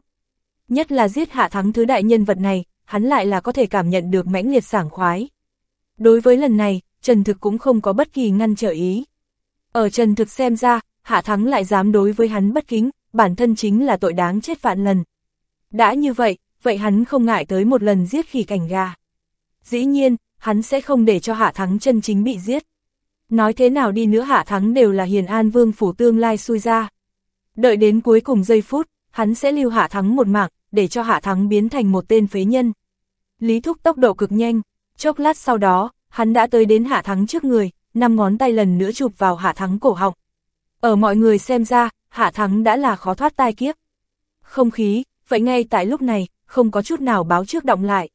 Nhất là giết hạ thắng thứ đại nhân vật này, hắn lại là có thể cảm nhận được mãnh liệt sảng khoái. Đối với lần này, Trần Thực cũng không có bất kỳ ngăn trở ý. Ở Trần Thực xem ra, Hạ Thắng lại dám đối với hắn bất kính, bản thân chính là tội đáng chết vạn lần. Đã như vậy, vậy hắn không ngại tới một lần giết khỉ cảnh gà. Dĩ nhiên, hắn sẽ không để cho Hạ Thắng chân chính bị giết. Nói thế nào đi nữa Hạ Thắng đều là hiền an vương phủ tương lai xui ra. Đợi đến cuối cùng giây phút, hắn sẽ lưu Hạ Thắng một mạng, để cho Hạ Thắng biến thành một tên phế nhân. Lý Thúc tốc độ cực nhanh, chốc lát sau đó, hắn đã tới đến Hạ Thắng trước người, năm ngón tay lần nữa chụp vào Hạ Thắng cổ họng. Ở mọi người xem ra, Hạ Thắng đã là khó thoát tai kiếp. Không khí, vậy ngay tại lúc này, không có chút nào báo trước động lại.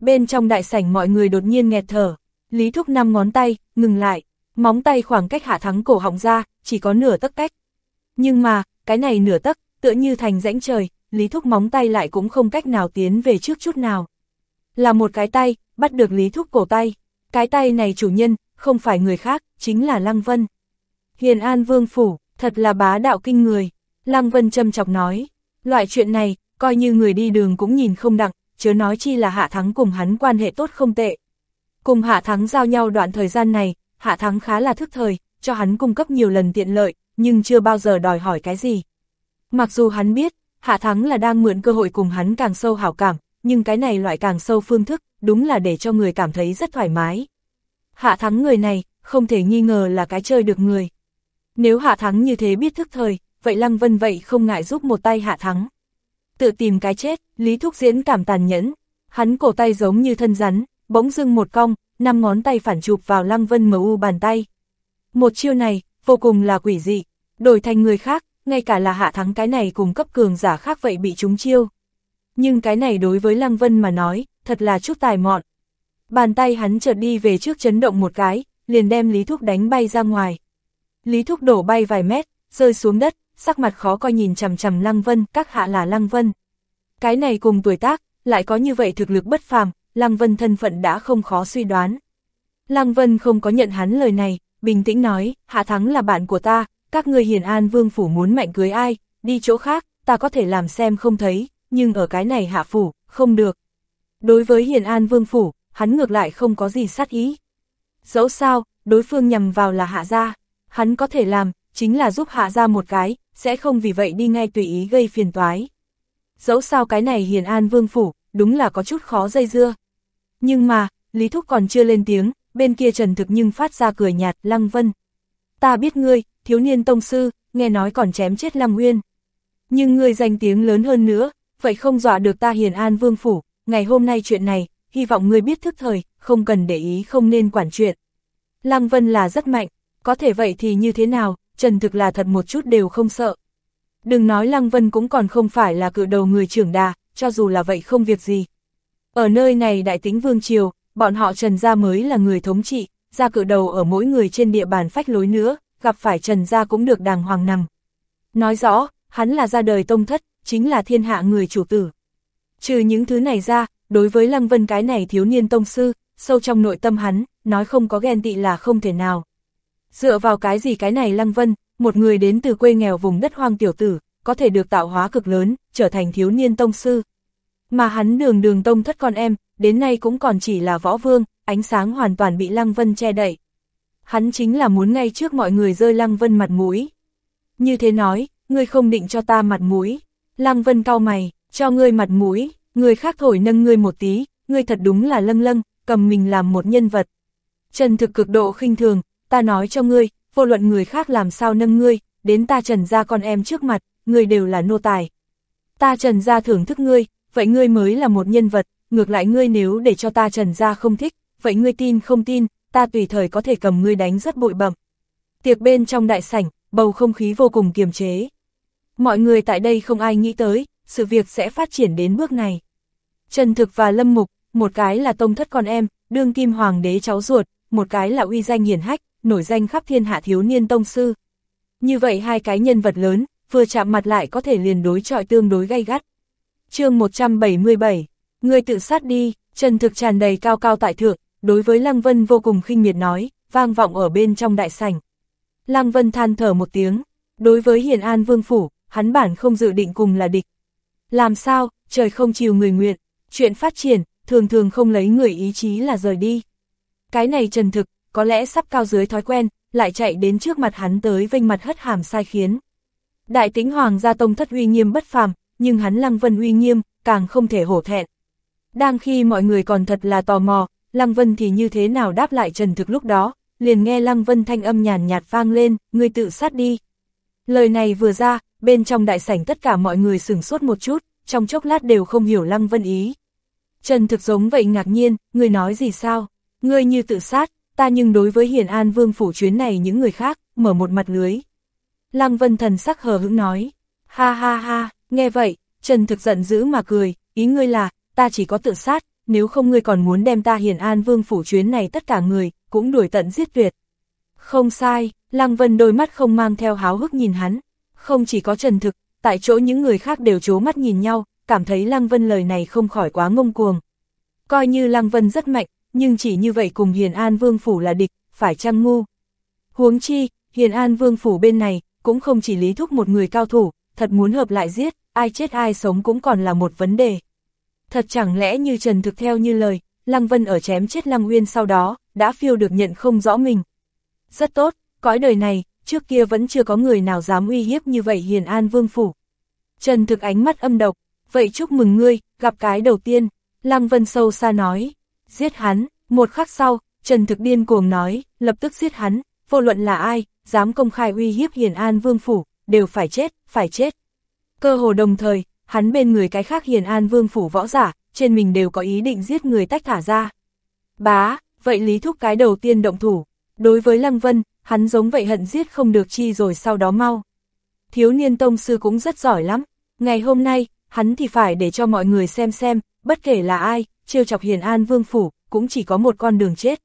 Bên trong đại sảnh mọi người đột nhiên nghẹt thở, Lý Thúc năm ngón tay, ngừng lại, móng tay khoảng cách Hạ Thắng cổ họng ra, chỉ có nửa tấc cách. Nhưng mà, cái này nửa tấc, tựa như thành rãnh trời, Lý Thúc móng tay lại cũng không cách nào tiến về trước chút nào. Là một cái tay, bắt được Lý Thúc cổ tay. Cái tay này chủ nhân, không phải người khác, chính là Lăng Vân. Hiền An Vương Phủ, thật là bá đạo kinh người. Lăng Vân châm chọc nói, loại chuyện này, coi như người đi đường cũng nhìn không đặng, chớ nói chi là Hạ Thắng cùng hắn quan hệ tốt không tệ. Cùng Hạ Thắng giao nhau đoạn thời gian này, Hạ Thắng khá là thức thời, cho hắn cung cấp nhiều lần tiện lợi, nhưng chưa bao giờ đòi hỏi cái gì. Mặc dù hắn biết, Hạ Thắng là đang mượn cơ hội cùng hắn càng sâu hảo cảm, nhưng cái này loại càng sâu phương thức, đúng là để cho người cảm thấy rất thoải mái. Hạ Thắng người này, không thể nghi ngờ là cái chơi được người. Nếu Hạ Thắng như thế biết thức thời, vậy Lăng Vân vậy không ngại giúp một tay Hạ Thắng. Tự tìm cái chết, Lý Thúc Diễn cảm tàn nhẫn, hắn cổ tay giống như thân rắn, bỗng dưng một cong, năm ngón tay phản chụp vào Lăng Vân mở u bàn tay. Một chiêu này, vô cùng là quỷ dị, đổi thành người khác, ngay cả là hạ thắng cái này cùng cấp cường giả khác vậy bị trúng chiêu. Nhưng cái này đối với Lăng Vân mà nói, thật là chút tài mọn. Bàn tay hắn chợt đi về trước chấn động một cái, liền đem Lý Thúc đánh bay ra ngoài. Lý Thúc đổ bay vài mét, rơi xuống đất, sắc mặt khó coi nhìn chằm chằm Lăng Vân, các hạ là Lăng Vân. Cái này cùng tuổi tác, lại có như vậy thực lực bất phàm, Lăng Vân thân phận đã không khó suy đoán. Lăng Vân không có nhận hắn lời này, bình tĩnh nói, Hạ Thắng là bạn của ta, các người hiền an vương phủ muốn mạnh cưới ai, đi chỗ khác, ta có thể làm xem không thấy, nhưng ở cái này hạ phủ, không được. Đối với hiền an vương phủ, hắn ngược lại không có gì sát ý. Dẫu sao, đối phương nhằm vào là hạ gia, hắn có thể làm, chính là giúp hạ gia một cái, sẽ không vì vậy đi ngay tùy ý gây phiền toái. Dẫu sao cái này hiền an vương phủ, đúng là có chút khó dây dưa. Nhưng mà, Lý Thúc còn chưa lên tiếng, bên kia Trần Thực nhưng phát ra cười nhạt, Lăng Vân. Ta biết ngươi, thiếu niên tông sư, nghe nói còn chém chết Lăng Nguyên. Nhưng ngươi danh tiếng lớn hơn nữa, vậy không dọa được ta hiền an vương phủ, ngày hôm nay chuyện này, hy vọng ngươi biết thức thời, không cần để ý không nên quản chuyện. Lăng Vân là rất mạnh, có thể vậy thì như thế nào, Trần Thực là thật một chút đều không sợ. Đừng nói Lăng Vân cũng còn không phải là cự đầu người trưởng đà, cho dù là vậy không việc gì. Ở nơi này đại tính vương triều, bọn họ Trần Gia mới là người thống trị, ra cự đầu ở mỗi người trên địa bàn phách lối nữa, gặp phải Trần Gia cũng được đàng hoàng nằm. Nói rõ, hắn là ra đời tông thất, chính là thiên hạ người chủ tử. Trừ những thứ này ra, đối với Lăng Vân cái này thiếu niên tông sư, sâu trong nội tâm hắn, nói không có ghen tị là không thể nào. Dựa vào cái gì cái này Lăng Vân, một người đến từ quê nghèo vùng đất hoang tiểu tử, có thể được tạo hóa cực lớn, trở thành thiếu niên tông sư. Mà hắn đường đường tông thất con em, đến nay cũng còn chỉ là võ vương, ánh sáng hoàn toàn bị Lăng Vân che đậy. Hắn chính là muốn ngay trước mọi người rơi Lăng Vân mặt mũi. Như thế nói, ngươi không định cho ta mặt mũi. Lăng Vân cau mày, cho ngươi mặt mũi, người khác thổi nâng ngươi một tí, ngươi thật đúng là lâng lâng, cầm mình làm một nhân vật. Trần thực cực độ khinh thường, ta nói cho ngươi, vô luận người khác làm sao nâng ngươi, đến ta trần ra con em trước mặt, ngươi đều là nô tài. Ta trần ra thưởng thức ngươi, vậy ngươi mới là một nhân vật, ngược lại ngươi nếu để cho ta trần ra không thích, vậy ngươi tin không tin, ta tùy thời có thể cầm ngươi đánh rất bụi bẩm. Tiệc bên trong đại sảnh, bầu không khí vô cùng kiềm chế. Mọi người tại đây không ai nghĩ tới, sự việc sẽ phát triển đến bước này. Trần Thực và Lâm Mục, một cái là tông thất con em, đương kim hoàng đế cháu ruột, một cái là uy danh hiển hách, nổi danh khắp thiên hạ thiếu niên tông sư. Như vậy hai cái nhân vật lớn, vừa chạm mặt lại có thể liền đối trọi tương đối gay gắt. chương 177, người tự sát đi, Trần Thực tràn đầy cao cao tại thượng, đối với Lăng Vân vô cùng khinh miệt nói, vang vọng ở bên trong đại sảnh. Lăng Vân than thở một tiếng, đối với Hiền An Vương Phủ, hắn bản không dự định cùng là địch. Làm sao, trời không chiều người nguyện, chuyện phát triển, thường thường không lấy người ý chí là rời đi. Cái này trần thực, có lẽ sắp cao dưới thói quen, lại chạy đến trước mặt hắn tới vênh mặt hất hàm sai khiến. Đại tính hoàng gia tông thất uy nghiêm bất phàm, nhưng hắn lăng vân uy nghiêm, càng không thể hổ thẹn. Đang khi mọi người còn thật là tò mò, lăng vân thì như thế nào đáp lại trần thực lúc đó, liền nghe lăng vân thanh âm nhàn nhạt vang lên, người tự sát đi. Lời này vừa ra, bên trong đại sảnh tất cả mọi người sửng sốt một chút, trong chốc lát đều không hiểu lăng vân ý. Trần thực giống vậy ngạc nhiên, ngươi nói gì sao? Ngươi như tự sát, ta nhưng đối với Hiền An Vương phủ chuyến này những người khác, mở một mặt lưới. Lăng Vân thần sắc hờ hững nói, ha ha ha, nghe vậy, Trần thực giận dữ mà cười, ý ngươi là, ta chỉ có tự sát, nếu không ngươi còn muốn đem ta Hiền An Vương phủ chuyến này tất cả người, cũng đuổi tận giết tuyệt. Không sai, Lăng Vân đôi mắt không mang theo háo hức nhìn hắn, không chỉ có Trần thực, tại chỗ những người khác đều chố mắt nhìn nhau, cảm thấy Lăng Vân lời này không khỏi quá ngông cuồng. Coi như Lăng Vân rất mạnh, nhưng chỉ như vậy cùng Hiền An Vương Phủ là địch, phải chăng ngu. Huống chi, Hiền An Vương Phủ bên này, cũng không chỉ lý thúc một người cao thủ, thật muốn hợp lại giết, ai chết ai sống cũng còn là một vấn đề. Thật chẳng lẽ như Trần thực theo như lời, Lăng Vân ở chém chết Lăng Uyên sau đó, đã phiêu được nhận không rõ mình. Rất tốt, cõi đời này, trước kia vẫn chưa có người nào dám uy hiếp như vậy Hiền An Vương Phủ. Trần thực ánh mắt âm độc, vậy chúc mừng ngươi, gặp cái đầu tiên, Lăng Vân sâu xa nói, giết hắn, một khắc sau, Trần thực điên cuồng nói, lập tức giết hắn, vô luận là ai, dám công khai uy hiếp Hiền An Vương Phủ, đều phải chết, phải chết. Cơ hồ đồng thời, hắn bên người cái khác Hiền An Vương Phủ võ giả, trên mình đều có ý định giết người tách thả ra. Bá, vậy Lý Thúc cái đầu tiên động thủ, đối với Lăng Vân, hắn giống vậy hận giết không được chi rồi sau đó mau. Thiếu niên tông sư cũng rất giỏi lắm, ngày hôm nay, hắn thì phải để cho mọi người xem xem, bất kể là ai, trêu chọc hiền an vương phủ, cũng chỉ có một con đường chết.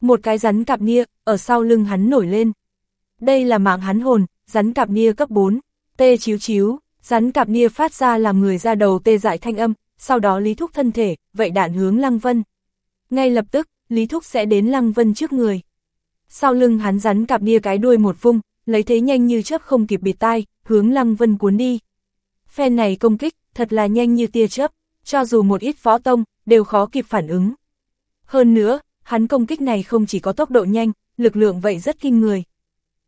Một cái rắn cạp nia, ở sau lưng hắn nổi lên. Đây là mạng hắn hồn, rắn cạp nia cấp 4, tê chiếu chiếu, rắn cạp nia phát ra làm người ra đầu tê dại thanh âm, sau đó Lý Thúc thân thể, vậy đạn hướng Lăng Vân. Ngay lập tức, Lý Thúc sẽ đến Lăng Vân trước người. Sau lưng hắn rắn cặp nia cái đuôi một vung, lấy thế nhanh như chớp không kịp bịt tai, hướng Lăng Vân cuốn đi. Phen này công kích, thật là nhanh như tia chớp, cho dù một ít phó tông, đều khó kịp phản ứng. Hơn nữa, hắn công kích này không chỉ có tốc độ nhanh, lực lượng vậy rất kinh người.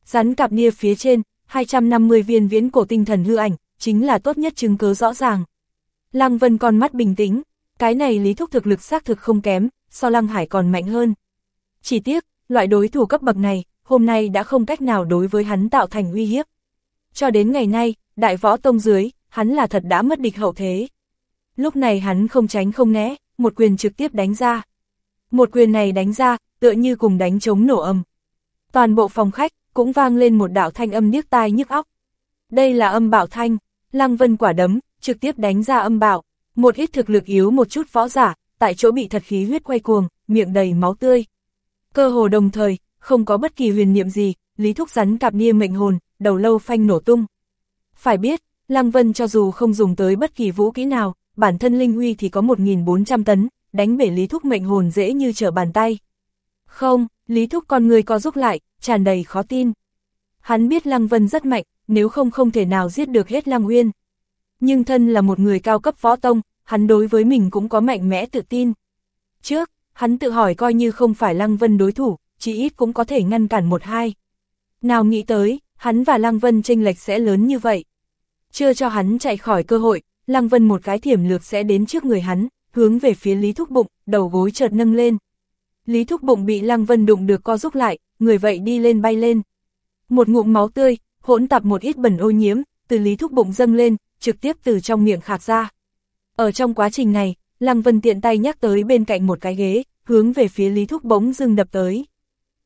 Rắn cặp nia phía trên, 250 viên viễn cổ tinh thần hư ảnh, chính là tốt nhất chứng cứ rõ ràng. Lăng Vân con mắt bình tĩnh, cái này lý thúc thực lực xác thực không kém, so Lăng Hải còn mạnh hơn. Chỉ tiếc, loại đối thủ cấp bậc này, hôm nay đã không cách nào đối với hắn tạo thành uy hiếp. Cho đến ngày nay, đại võ tông dưới, hắn là thật đã mất địch hậu thế. Lúc này hắn không tránh không né, một quyền trực tiếp đánh ra. Một quyền này đánh ra, tựa như cùng đánh chống nổ âm. Toàn bộ phòng khách, cũng vang lên một đạo thanh âm niếc tai nhức óc. Đây là âm bảo thanh, lăng vân quả đấm, trực tiếp đánh ra âm bảo. Một ít thực lực yếu một chút võ giả, tại chỗ bị thật khí huyết quay cuồng, miệng đầy máu tươi. Cơ hồ đồng thời, không có bất kỳ huyền niệm gì, Lý Thúc rắn cạp nia mệnh hồn, đầu lâu phanh nổ tung. Phải biết, Lăng Vân cho dù không dùng tới bất kỳ vũ kỹ nào, bản thân linh huy thì có 1.400 tấn, đánh bể Lý Thúc mệnh hồn dễ như trở bàn tay. Không, Lý Thúc con người có giúp lại, tràn đầy khó tin. Hắn biết Lăng Vân rất mạnh, nếu không không thể nào giết được hết Lăng Uyên. Nhưng thân là một người cao cấp võ tông, hắn đối với mình cũng có mạnh mẽ tự tin. Trước, hắn tự hỏi coi như không phải Lăng Vân đối thủ, chỉ ít cũng có thể ngăn cản một hai. Nào nghĩ tới, hắn và Lăng Vân tranh lệch sẽ lớn như vậy. Chưa cho hắn chạy khỏi cơ hội, Lăng Vân một cái thiểm lược sẽ đến trước người hắn, hướng về phía Lý Thúc Bụng, đầu gối chợt nâng lên. Lý Thúc Bụng bị Lăng Vân đụng được co rúc lại, người vậy đi lên bay lên. Một ngụm máu tươi, hỗn tạp một ít bẩn ô nhiễm, từ Lý Thúc Bụng dâng lên, trực tiếp từ trong miệng khạc ra. Ở trong quá trình này, Lăng Vân tiện tay nhắc tới bên cạnh một cái ghế, hướng về phía Lý Thúc bỗng dưng đập tới.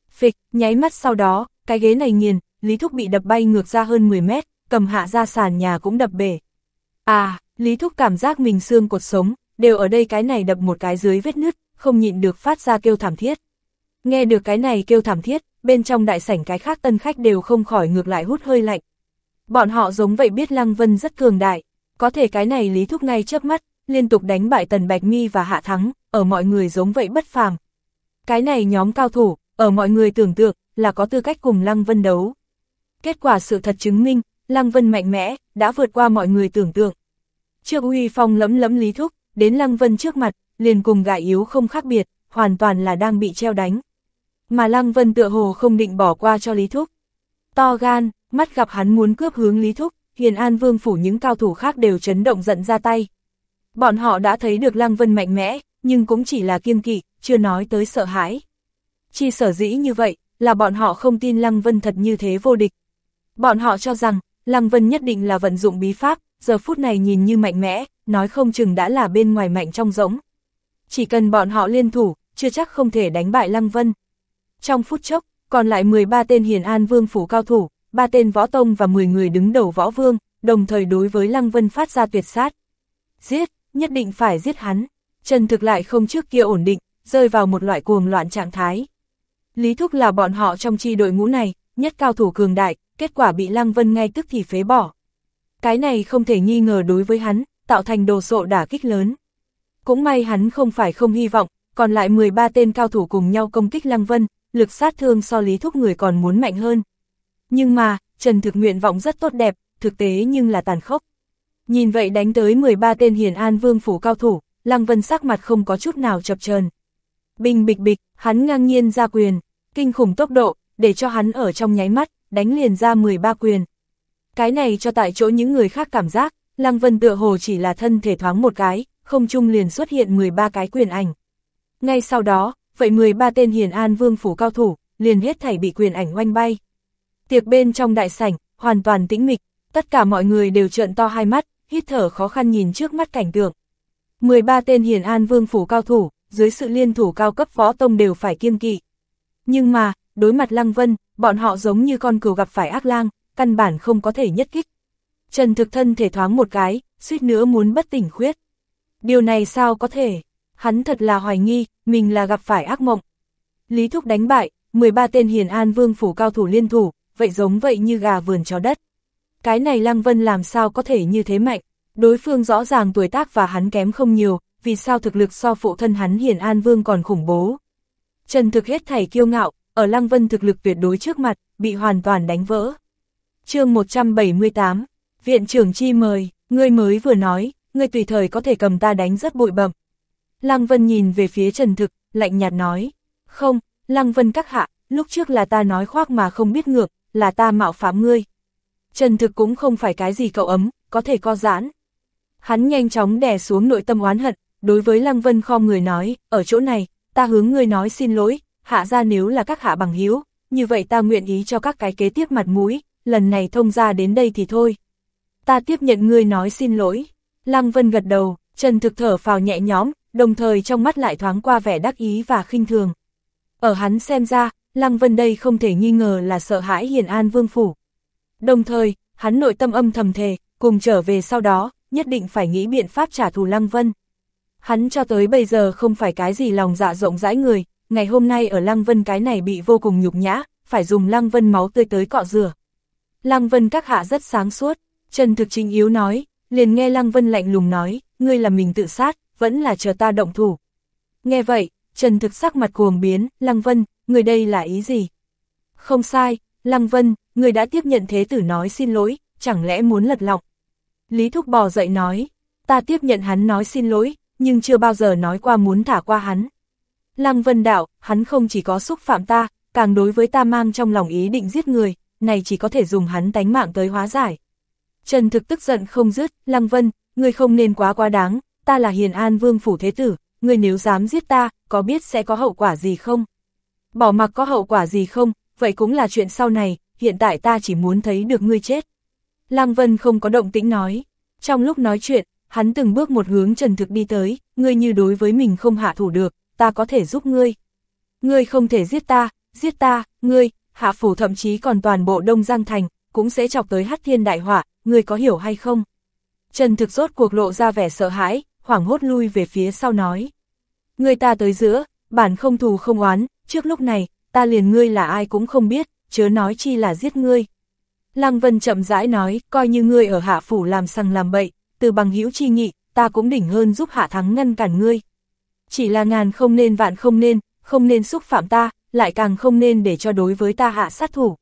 Phịch, nháy mắt sau đó, cái ghế này nghiền, Lý Thúc bị đập bay ngược ra hơn 10 mét, cầm hạ ra sàn nhà cũng đập bể. À, Lý Thúc cảm giác mình xương cột sống, đều ở đây cái này đập một cái dưới vết nứt, không nhịn được phát ra kêu thảm thiết. Nghe được cái này kêu thảm thiết, bên trong đại sảnh cái khác tân khách đều không khỏi ngược lại hút hơi lạnh. Bọn họ giống vậy biết Lăng Vân rất cường đại, có thể cái này Lý Thúc ngay chớp mắt, liên tục đánh bại Tần Bạch Mi và Hạ Thắng, ở mọi người giống vậy bất phàm. Cái này nhóm cao thủ, ở mọi người tưởng tượng, là có tư cách cùng Lăng Vân đấu. Kết quả sự thật chứng minh, Lăng Vân mạnh mẽ, đã vượt qua mọi người tưởng tượng. Trước uy phong lẫm lẫm Lý Thúc, đến Lăng Vân trước mặt, liền cùng gại yếu không khác biệt, hoàn toàn là đang bị treo đánh. Mà Lăng Vân tựa hồ không định bỏ qua cho Lý Thúc. To gan, mắt gặp hắn muốn cướp hướng Lý Thúc, Hiền An Vương phủ những cao thủ khác đều chấn động giận ra tay. Bọn họ đã thấy được Lăng Vân mạnh mẽ, nhưng cũng chỉ là kiêng kỵ, chưa nói tới sợ hãi. Chi sở dĩ như vậy, là bọn họ không tin Lăng Vân thật như thế vô địch. Bọn họ cho rằng, Lăng Vân nhất định là vận dụng bí pháp, giờ phút này nhìn như mạnh mẽ, nói không chừng đã là bên ngoài mạnh trong rỗng. Chỉ cần bọn họ liên thủ, chưa chắc không thể đánh bại Lăng Vân. Trong phút chốc, còn lại 13 tên Hiền An Vương phủ cao thủ, ba tên võ tông và 10 người đứng đầu võ vương, đồng thời đối với Lăng Vân phát ra tuyệt sát. Giết, nhất định phải giết hắn. Trần thực lại không trước kia ổn định, rơi vào một loại cuồng loạn trạng thái. Lý Thúc là bọn họ trong chi đội ngũ này, nhất cao thủ cường đại, kết quả bị Lăng Vân ngay tức thì phế bỏ. Cái này không thể nghi ngờ đối với hắn, tạo thành đồ sộ đả kích lớn. Cũng may hắn không phải không hy vọng, còn lại 13 tên cao thủ cùng nhau công kích Lăng Vân, lực sát thương so Lý Thúc người còn muốn mạnh hơn. Nhưng mà, Trần Thực nguyện vọng rất tốt đẹp, thực tế nhưng là tàn khốc. Nhìn vậy đánh tới 13 tên hiền an vương phủ cao thủ, Lăng Vân sắc mặt không có chút nào chập chờn. Bình bịch bịch, hắn ngang nhiên ra quyền, kinh khủng tốc độ, để cho hắn ở trong nháy mắt, đánh liền ra 13 quyền. Cái này cho tại chỗ những người khác cảm giác, Lăng Vân tựa hồ chỉ là thân thể thoáng một cái, không chung liền xuất hiện 13 cái quyền ảnh. Ngay sau đó, vậy 13 tên hiền an vương phủ cao thủ, liền hết thảy bị quyền ảnh oanh bay. Tiệc bên trong đại sảnh, hoàn toàn tĩnh mịch, tất cả mọi người đều trợn to hai mắt, hít thở khó khăn nhìn trước mắt cảnh tượng. 13 tên hiền an vương phủ cao thủ, dưới sự liên thủ cao cấp võ tông đều phải kiêng kỵ. Nhưng mà, đối mặt Lăng Vân, bọn họ giống như con cừu gặp phải ác lang, căn bản không có thể nhất kích. Trần thực thân thể thoáng một cái, suýt nữa muốn bất tỉnh khuyết. Điều này sao có thể? Hắn thật là hoài nghi, mình là gặp phải ác mộng. Lý Thúc đánh bại, 13 tên hiền an vương phủ cao thủ liên thủ, vậy giống vậy như gà vườn chó đất. Cái này Lăng Vân làm sao có thể như thế mạnh, đối phương rõ ràng tuổi tác và hắn kém không nhiều, vì sao thực lực so phụ thân hắn hiền an vương còn khủng bố. Trần thực hết thảy kiêu ngạo, ở Lăng Vân thực lực tuyệt đối trước mặt, bị hoàn toàn đánh vỡ. chương 178, Viện trưởng chi mời, ngươi mới vừa nói, ngươi tùy thời có thể cầm ta đánh rất bụi bậm. Lăng Vân nhìn về phía Trần Thực, lạnh nhạt nói, không, Lăng Vân các hạ, lúc trước là ta nói khoác mà không biết ngược, là ta mạo phạm ngươi. Trần Thực cũng không phải cái gì cậu ấm, có thể co giãn. Hắn nhanh chóng đè xuống nội tâm oán hận, đối với Lăng Vân khom người nói, ở chỗ này, ta hướng ngươi nói xin lỗi, hạ ra nếu là các hạ bằng hiếu, như vậy ta nguyện ý cho các cái kế tiếp mặt mũi, lần này thông ra đến đây thì thôi. Ta tiếp nhận ngươi nói xin lỗi. Lăng Vân gật đầu, Trần Thực thở phào nhẹ nhõm, đồng thời trong mắt lại thoáng qua vẻ đắc ý và khinh thường. Ở hắn xem ra, Lăng Vân đây không thể nghi ngờ là sợ hãi Hiền An Vương Phủ. Đồng thời, hắn nội tâm âm thầm thề, cùng trở về sau đó, nhất định phải nghĩ biện pháp trả thù Lăng Vân. Hắn cho tới bây giờ không phải cái gì lòng dạ rộng rãi người, ngày hôm nay ở Lăng Vân cái này bị vô cùng nhục nhã, phải dùng Lăng Vân máu tươi tới cọ rửa. Lăng Vân các hạ rất sáng suốt, Trần Thực Chính yếu nói, liền nghe Lăng Vân lạnh lùng nói, ngươi là mình tự sát, vẫn là chờ ta động thủ. Nghe vậy, Trần Thực sắc mặt cuồng biến, Lăng Vân, người đây là ý gì? Không sai, Lăng Vân, người đã tiếp nhận thế tử nói xin lỗi, chẳng lẽ muốn lật lọng? Lý Thúc bò dậy nói, ta tiếp nhận hắn nói xin lỗi, nhưng chưa bao giờ nói qua muốn thả qua hắn. Lăng Vân đạo, hắn không chỉ có xúc phạm ta, càng đối với ta mang trong lòng ý định giết người, này chỉ có thể dùng hắn tánh mạng tới hóa giải. Trần Thực tức giận không dứt, Lăng Vân, ngươi không nên quá quá đáng, ta là Hiền An Vương Phủ Thế Tử, ngươi nếu dám giết ta, có biết sẽ có hậu quả gì không? Bỏ mặc có hậu quả gì không, vậy cũng là chuyện sau này, hiện tại ta chỉ muốn thấy được ngươi chết. Lăng Vân không có động tĩnh nói. Trong lúc nói chuyện, hắn từng bước một hướng Trần Thực đi tới, ngươi như đối với mình không hạ thủ được, ta có thể giúp ngươi. Ngươi không thể giết ta, giết ta, ngươi, hạ phủ thậm chí còn toàn bộ Đông Giang Thành, cũng sẽ chọc tới hắc thiên đại họa, ngươi có hiểu hay không? Trần Thực rốt cuộc lộ ra vẻ sợ hãi, hoảng hốt lui về phía sau nói. Ngươi ta tới giữa, bản không thù không oán, trước lúc này, ta liền ngươi là ai cũng không biết, chớ nói chi là giết ngươi. Lăng Vân chậm rãi nói, coi như ngươi ở hạ phủ làm sằng làm bậy, từ bằng hữu chi nghị, ta cũng đỉnh hơn giúp hạ thắng ngăn cản ngươi. Chỉ là ngàn không nên vạn không nên, không nên xúc phạm ta, lại càng không nên để cho đối với ta hạ sát thủ.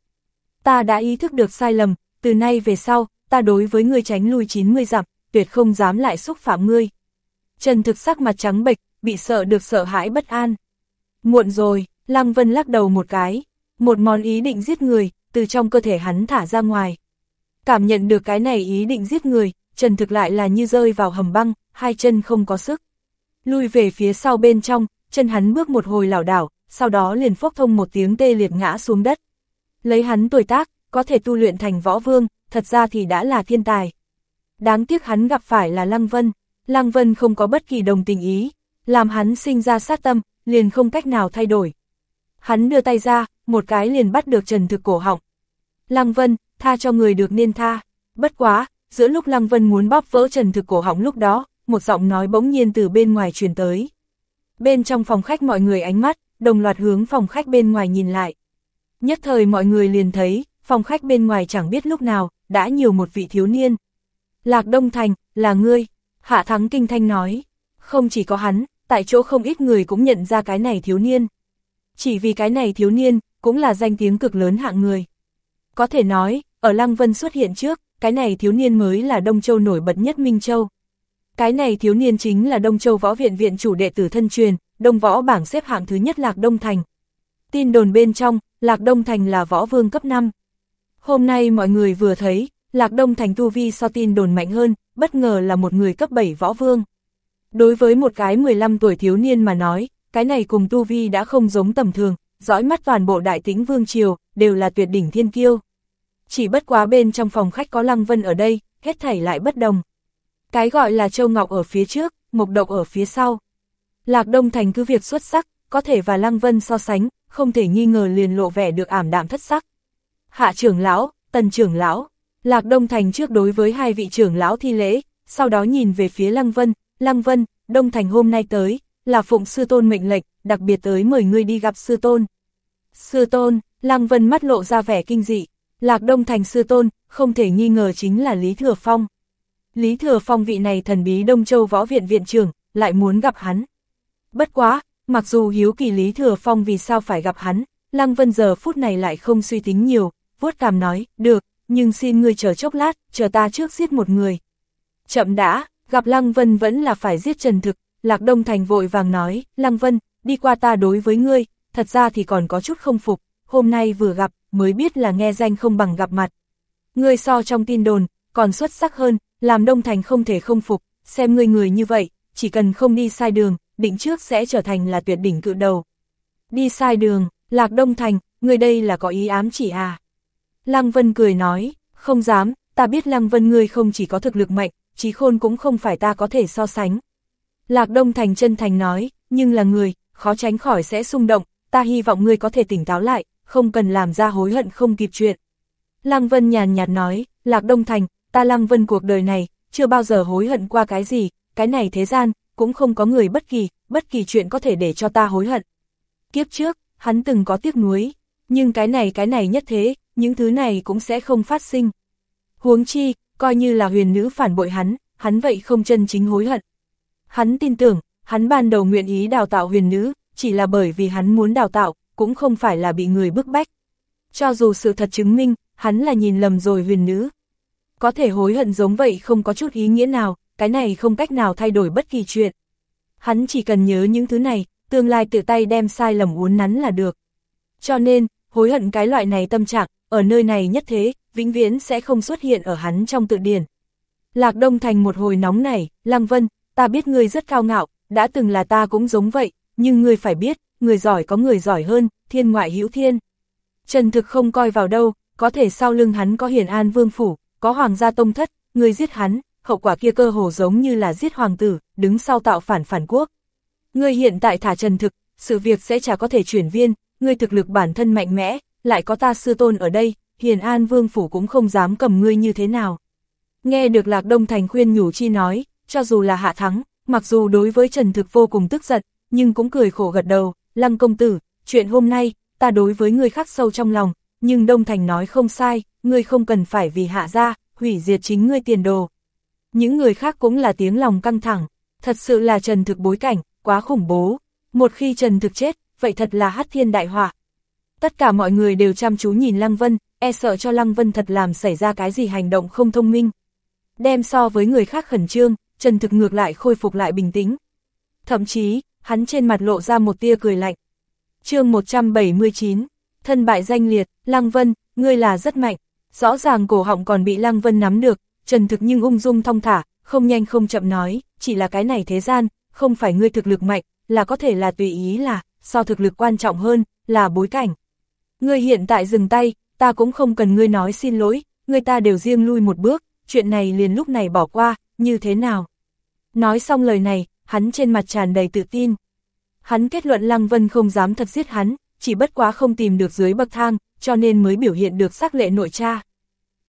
Ta đã ý thức được sai lầm, từ nay về sau, ta đối với ngươi tránh lui 90 dặm, tuyệt không dám lại xúc phạm ngươi. Trần thực sắc mặt trắng bệch, bị sợ được sợ hãi bất an. Muộn rồi, Lăng Vân lắc đầu một cái, một món ý định giết người, từ trong cơ thể hắn thả ra ngoài. Cảm nhận được cái này ý định giết người, Trần thực lại là như rơi vào hầm băng, hai chân không có sức. Lui về phía sau bên trong, chân hắn bước một hồi lảo đảo, sau đó liền phốc thông một tiếng tê liệt ngã xuống đất. Lấy hắn tuổi tác, có thể tu luyện thành võ vương, thật ra thì đã là thiên tài. Đáng tiếc hắn gặp phải là Lăng Vân, Lăng Vân không có bất kỳ đồng tình ý, làm hắn sinh ra sát tâm, liền không cách nào thay đổi. Hắn đưa tay ra, một cái liền bắt được Trần Thực cổ họng. Lăng Vân, tha cho người được nên tha. Bất quá, giữa lúc Lăng Vân muốn bóp vỡ Trần Thực cổ họng lúc đó, một giọng nói bỗng nhiên từ bên ngoài truyền tới. Bên trong phòng khách mọi người ánh mắt, đồng loạt hướng phòng khách bên ngoài nhìn lại. Nhất thời mọi người liền thấy, phòng khách bên ngoài chẳng biết lúc nào, đã nhiều một vị thiếu niên. Lạc Đông Thành, là ngươi, Hạ Thắng Kinh Thanh nói. Không chỉ có hắn, tại chỗ không ít người cũng nhận ra cái này thiếu niên. Chỉ vì cái này thiếu niên, cũng là danh tiếng cực lớn hạng người. Có thể nói, ở Lăng Vân xuất hiện trước, cái này thiếu niên mới là Đông Châu nổi bật nhất Minh Châu. Cái này thiếu niên chính là Đông Châu Võ Viện Viện chủ đệ tử thân truyền, Đông Võ bảng xếp hạng thứ nhất Lạc Đông Thành. Tin đồn bên trong, Lạc Đông Thành là võ vương cấp 5. Hôm nay mọi người vừa thấy, Lạc Đông Thành tu vi so tin đồn mạnh hơn, bất ngờ là một người cấp 7 võ vương. Đối với một cái 15 tuổi thiếu niên mà nói, cái này cùng tu vi đã không giống tầm thường, dõi mắt toàn bộ đại tĩnh vương triều, đều là tuyệt đỉnh thiên kiêu. Chỉ bất quá bên trong phòng khách có Lăng Vân ở đây, hết thảy lại bất đồng. Cái gọi là Châu Ngọc ở phía trước, Mộc Độc ở phía sau. Lạc Đông Thành cứ việc xuất sắc, có thể và Lăng Vân so sánh, không thể nghi ngờ liền lộ vẻ được ảm đạm thất sắc. Hạ trưởng lão, tần trưởng lão, Lạc Đông Thành trước đối với hai vị trưởng lão thi lễ, sau đó nhìn về phía Lăng Vân, Lăng Vân, Đông Thành hôm nay tới, là phụng sư tôn mệnh lệnh, đặc biệt tới mời ngươi đi gặp sư tôn. Sư tôn, Lăng Vân mắt lộ ra vẻ kinh dị, Lạc Đông Thành sư tôn, không thể nghi ngờ chính là Lý Thừa Phong. Lý Thừa Phong vị này thần bí Đông Châu Võ Viện Viện trưởng, lại muốn gặp hắn. Bất quá, mặc dù hiếu kỳ Lý Thừa Phong vì sao phải gặp hắn, Lăng Vân giờ phút này lại không suy tính nhiều, vuốt cằm nói, được, nhưng xin ngươi chờ chốc lát, chờ ta trước giết một người. Chậm đã, gặp Lăng Vân vẫn là phải giết Trần Thực, Lạc Đông Thành vội vàng nói, Lăng Vân, đi qua ta đối với ngươi, thật ra thì còn có chút không phục, hôm nay vừa gặp, mới biết là nghe danh không bằng gặp mặt. Ngươi so trong tin đồn, còn xuất sắc hơn, làm Đông Thành không thể không phục, xem ngươi người như vậy, chỉ cần không đi sai đường, định trước sẽ trở thành là tuyệt đỉnh cự đầu. Đi sai đường, Lạc Đông Thành, ngươi đây là có ý ám chỉ à? Lăng Vân cười nói, không dám, ta biết Lăng Vân ngươi không chỉ có thực lực mạnh, trí khôn cũng không phải ta có thể so sánh. Lạc Đông Thành chân thành nói, nhưng là người, khó tránh khỏi sẽ xung động, ta hy vọng ngươi có thể tỉnh táo lại, không cần làm ra hối hận không kịp chuyện. Lăng Vân nhàn nhạt nói, Lạc Đông Thành, ta Lăng Vân cuộc đời này, chưa bao giờ hối hận qua cái gì, cái này thế gian, cũng không có người bất kỳ, bất kỳ chuyện có thể để cho ta hối hận. Kiếp trước, hắn từng có tiếc nuối, nhưng cái này cái này nhất thế, những thứ này cũng sẽ không phát sinh. Huống chi, coi như là huyền nữ phản bội hắn, hắn vậy không chân chính hối hận. Hắn tin tưởng, hắn ban đầu nguyện ý đào tạo huyền nữ, chỉ là bởi vì hắn muốn đào tạo, cũng không phải là bị người bức bách. Cho dù sự thật chứng minh, hắn là nhìn lầm rồi huyền nữ. Có thể hối hận giống vậy không có chút ý nghĩa nào, cái này không cách nào thay đổi bất kỳ chuyện. Hắn chỉ cần nhớ những thứ này, tương lai tự tay đem sai lầm uốn nắn là được. Cho nên, hối hận cái loại này tâm trạng, ở nơi này nhất thế, vĩnh viễn sẽ không xuất hiện ở hắn trong tự điển. Lạc Đông Thành một hồi nóng này, Lăng Vân, ta biết ngươi rất cao ngạo, đã từng là ta cũng giống vậy, nhưng ngươi phải biết, người giỏi có người giỏi hơn, thiên ngoại hữu thiên. Trần Thực không coi vào đâu, có thể sau lưng hắn có hiền an vương phủ, có hoàng gia tông thất, người giết hắn, hậu quả kia cơ hồ giống như là giết hoàng tử, đứng sau tạo phản phản quốc. Ngươi hiện tại thả Trần Thực, sự việc sẽ chả có thể chuyển viên, ngươi thực lực bản thân mạnh mẽ, lại có ta sư tôn ở đây, hiền an vương phủ cũng không dám cầm ngươi như thế nào. Nghe được Lạc Đông Thành khuyên nhủ chi nói, cho dù là hạ thắng, mặc dù đối với Trần Thực vô cùng tức giận, nhưng cũng cười khổ gật đầu, Lăng công tử, chuyện hôm nay, ta đối với người khắc sâu trong lòng, nhưng Đông Thành nói không sai, ngươi không cần phải vì hạ ra, hủy diệt chính ngươi tiền đồ. Những người khác cũng là tiếng lòng căng thẳng, thật sự là Trần Thực bối cảnh, quá khủng bố. Một khi Trần Thực chết, vậy thật là hát thiên đại họa. Tất cả mọi người đều chăm chú nhìn Lăng Vân, e sợ cho Lăng Vân thật làm xảy ra cái gì hành động không thông minh. Đem so với người khác khẩn trương, Trần Thực ngược lại khôi phục lại bình tĩnh. Thậm chí, hắn trên mặt lộ ra một tia cười lạnh. chương 179, thân bại danh liệt, Lăng Vân, ngươi là rất mạnh, rõ ràng cổ họng còn bị Lăng Vân nắm được, Trần Thực nhưng ung dung thong thả, không nhanh không chậm nói, chỉ là cái này thế gian, không phải ngươi thực lực mạnh, là có thể là tùy ý là, so thực lực quan trọng hơn, là bối cảnh. Ngươi hiện tại dừng tay, ta cũng không cần ngươi nói xin lỗi, ngươi ta đều riêng lui một bước, chuyện này liền lúc này bỏ qua, như thế nào? Nói xong lời này, hắn trên mặt tràn đầy tự tin. Hắn kết luận Lăng Vân không dám thật giết hắn, chỉ bất quá không tìm được dưới bậc thang, cho nên mới biểu hiện được sắc lệ nội tra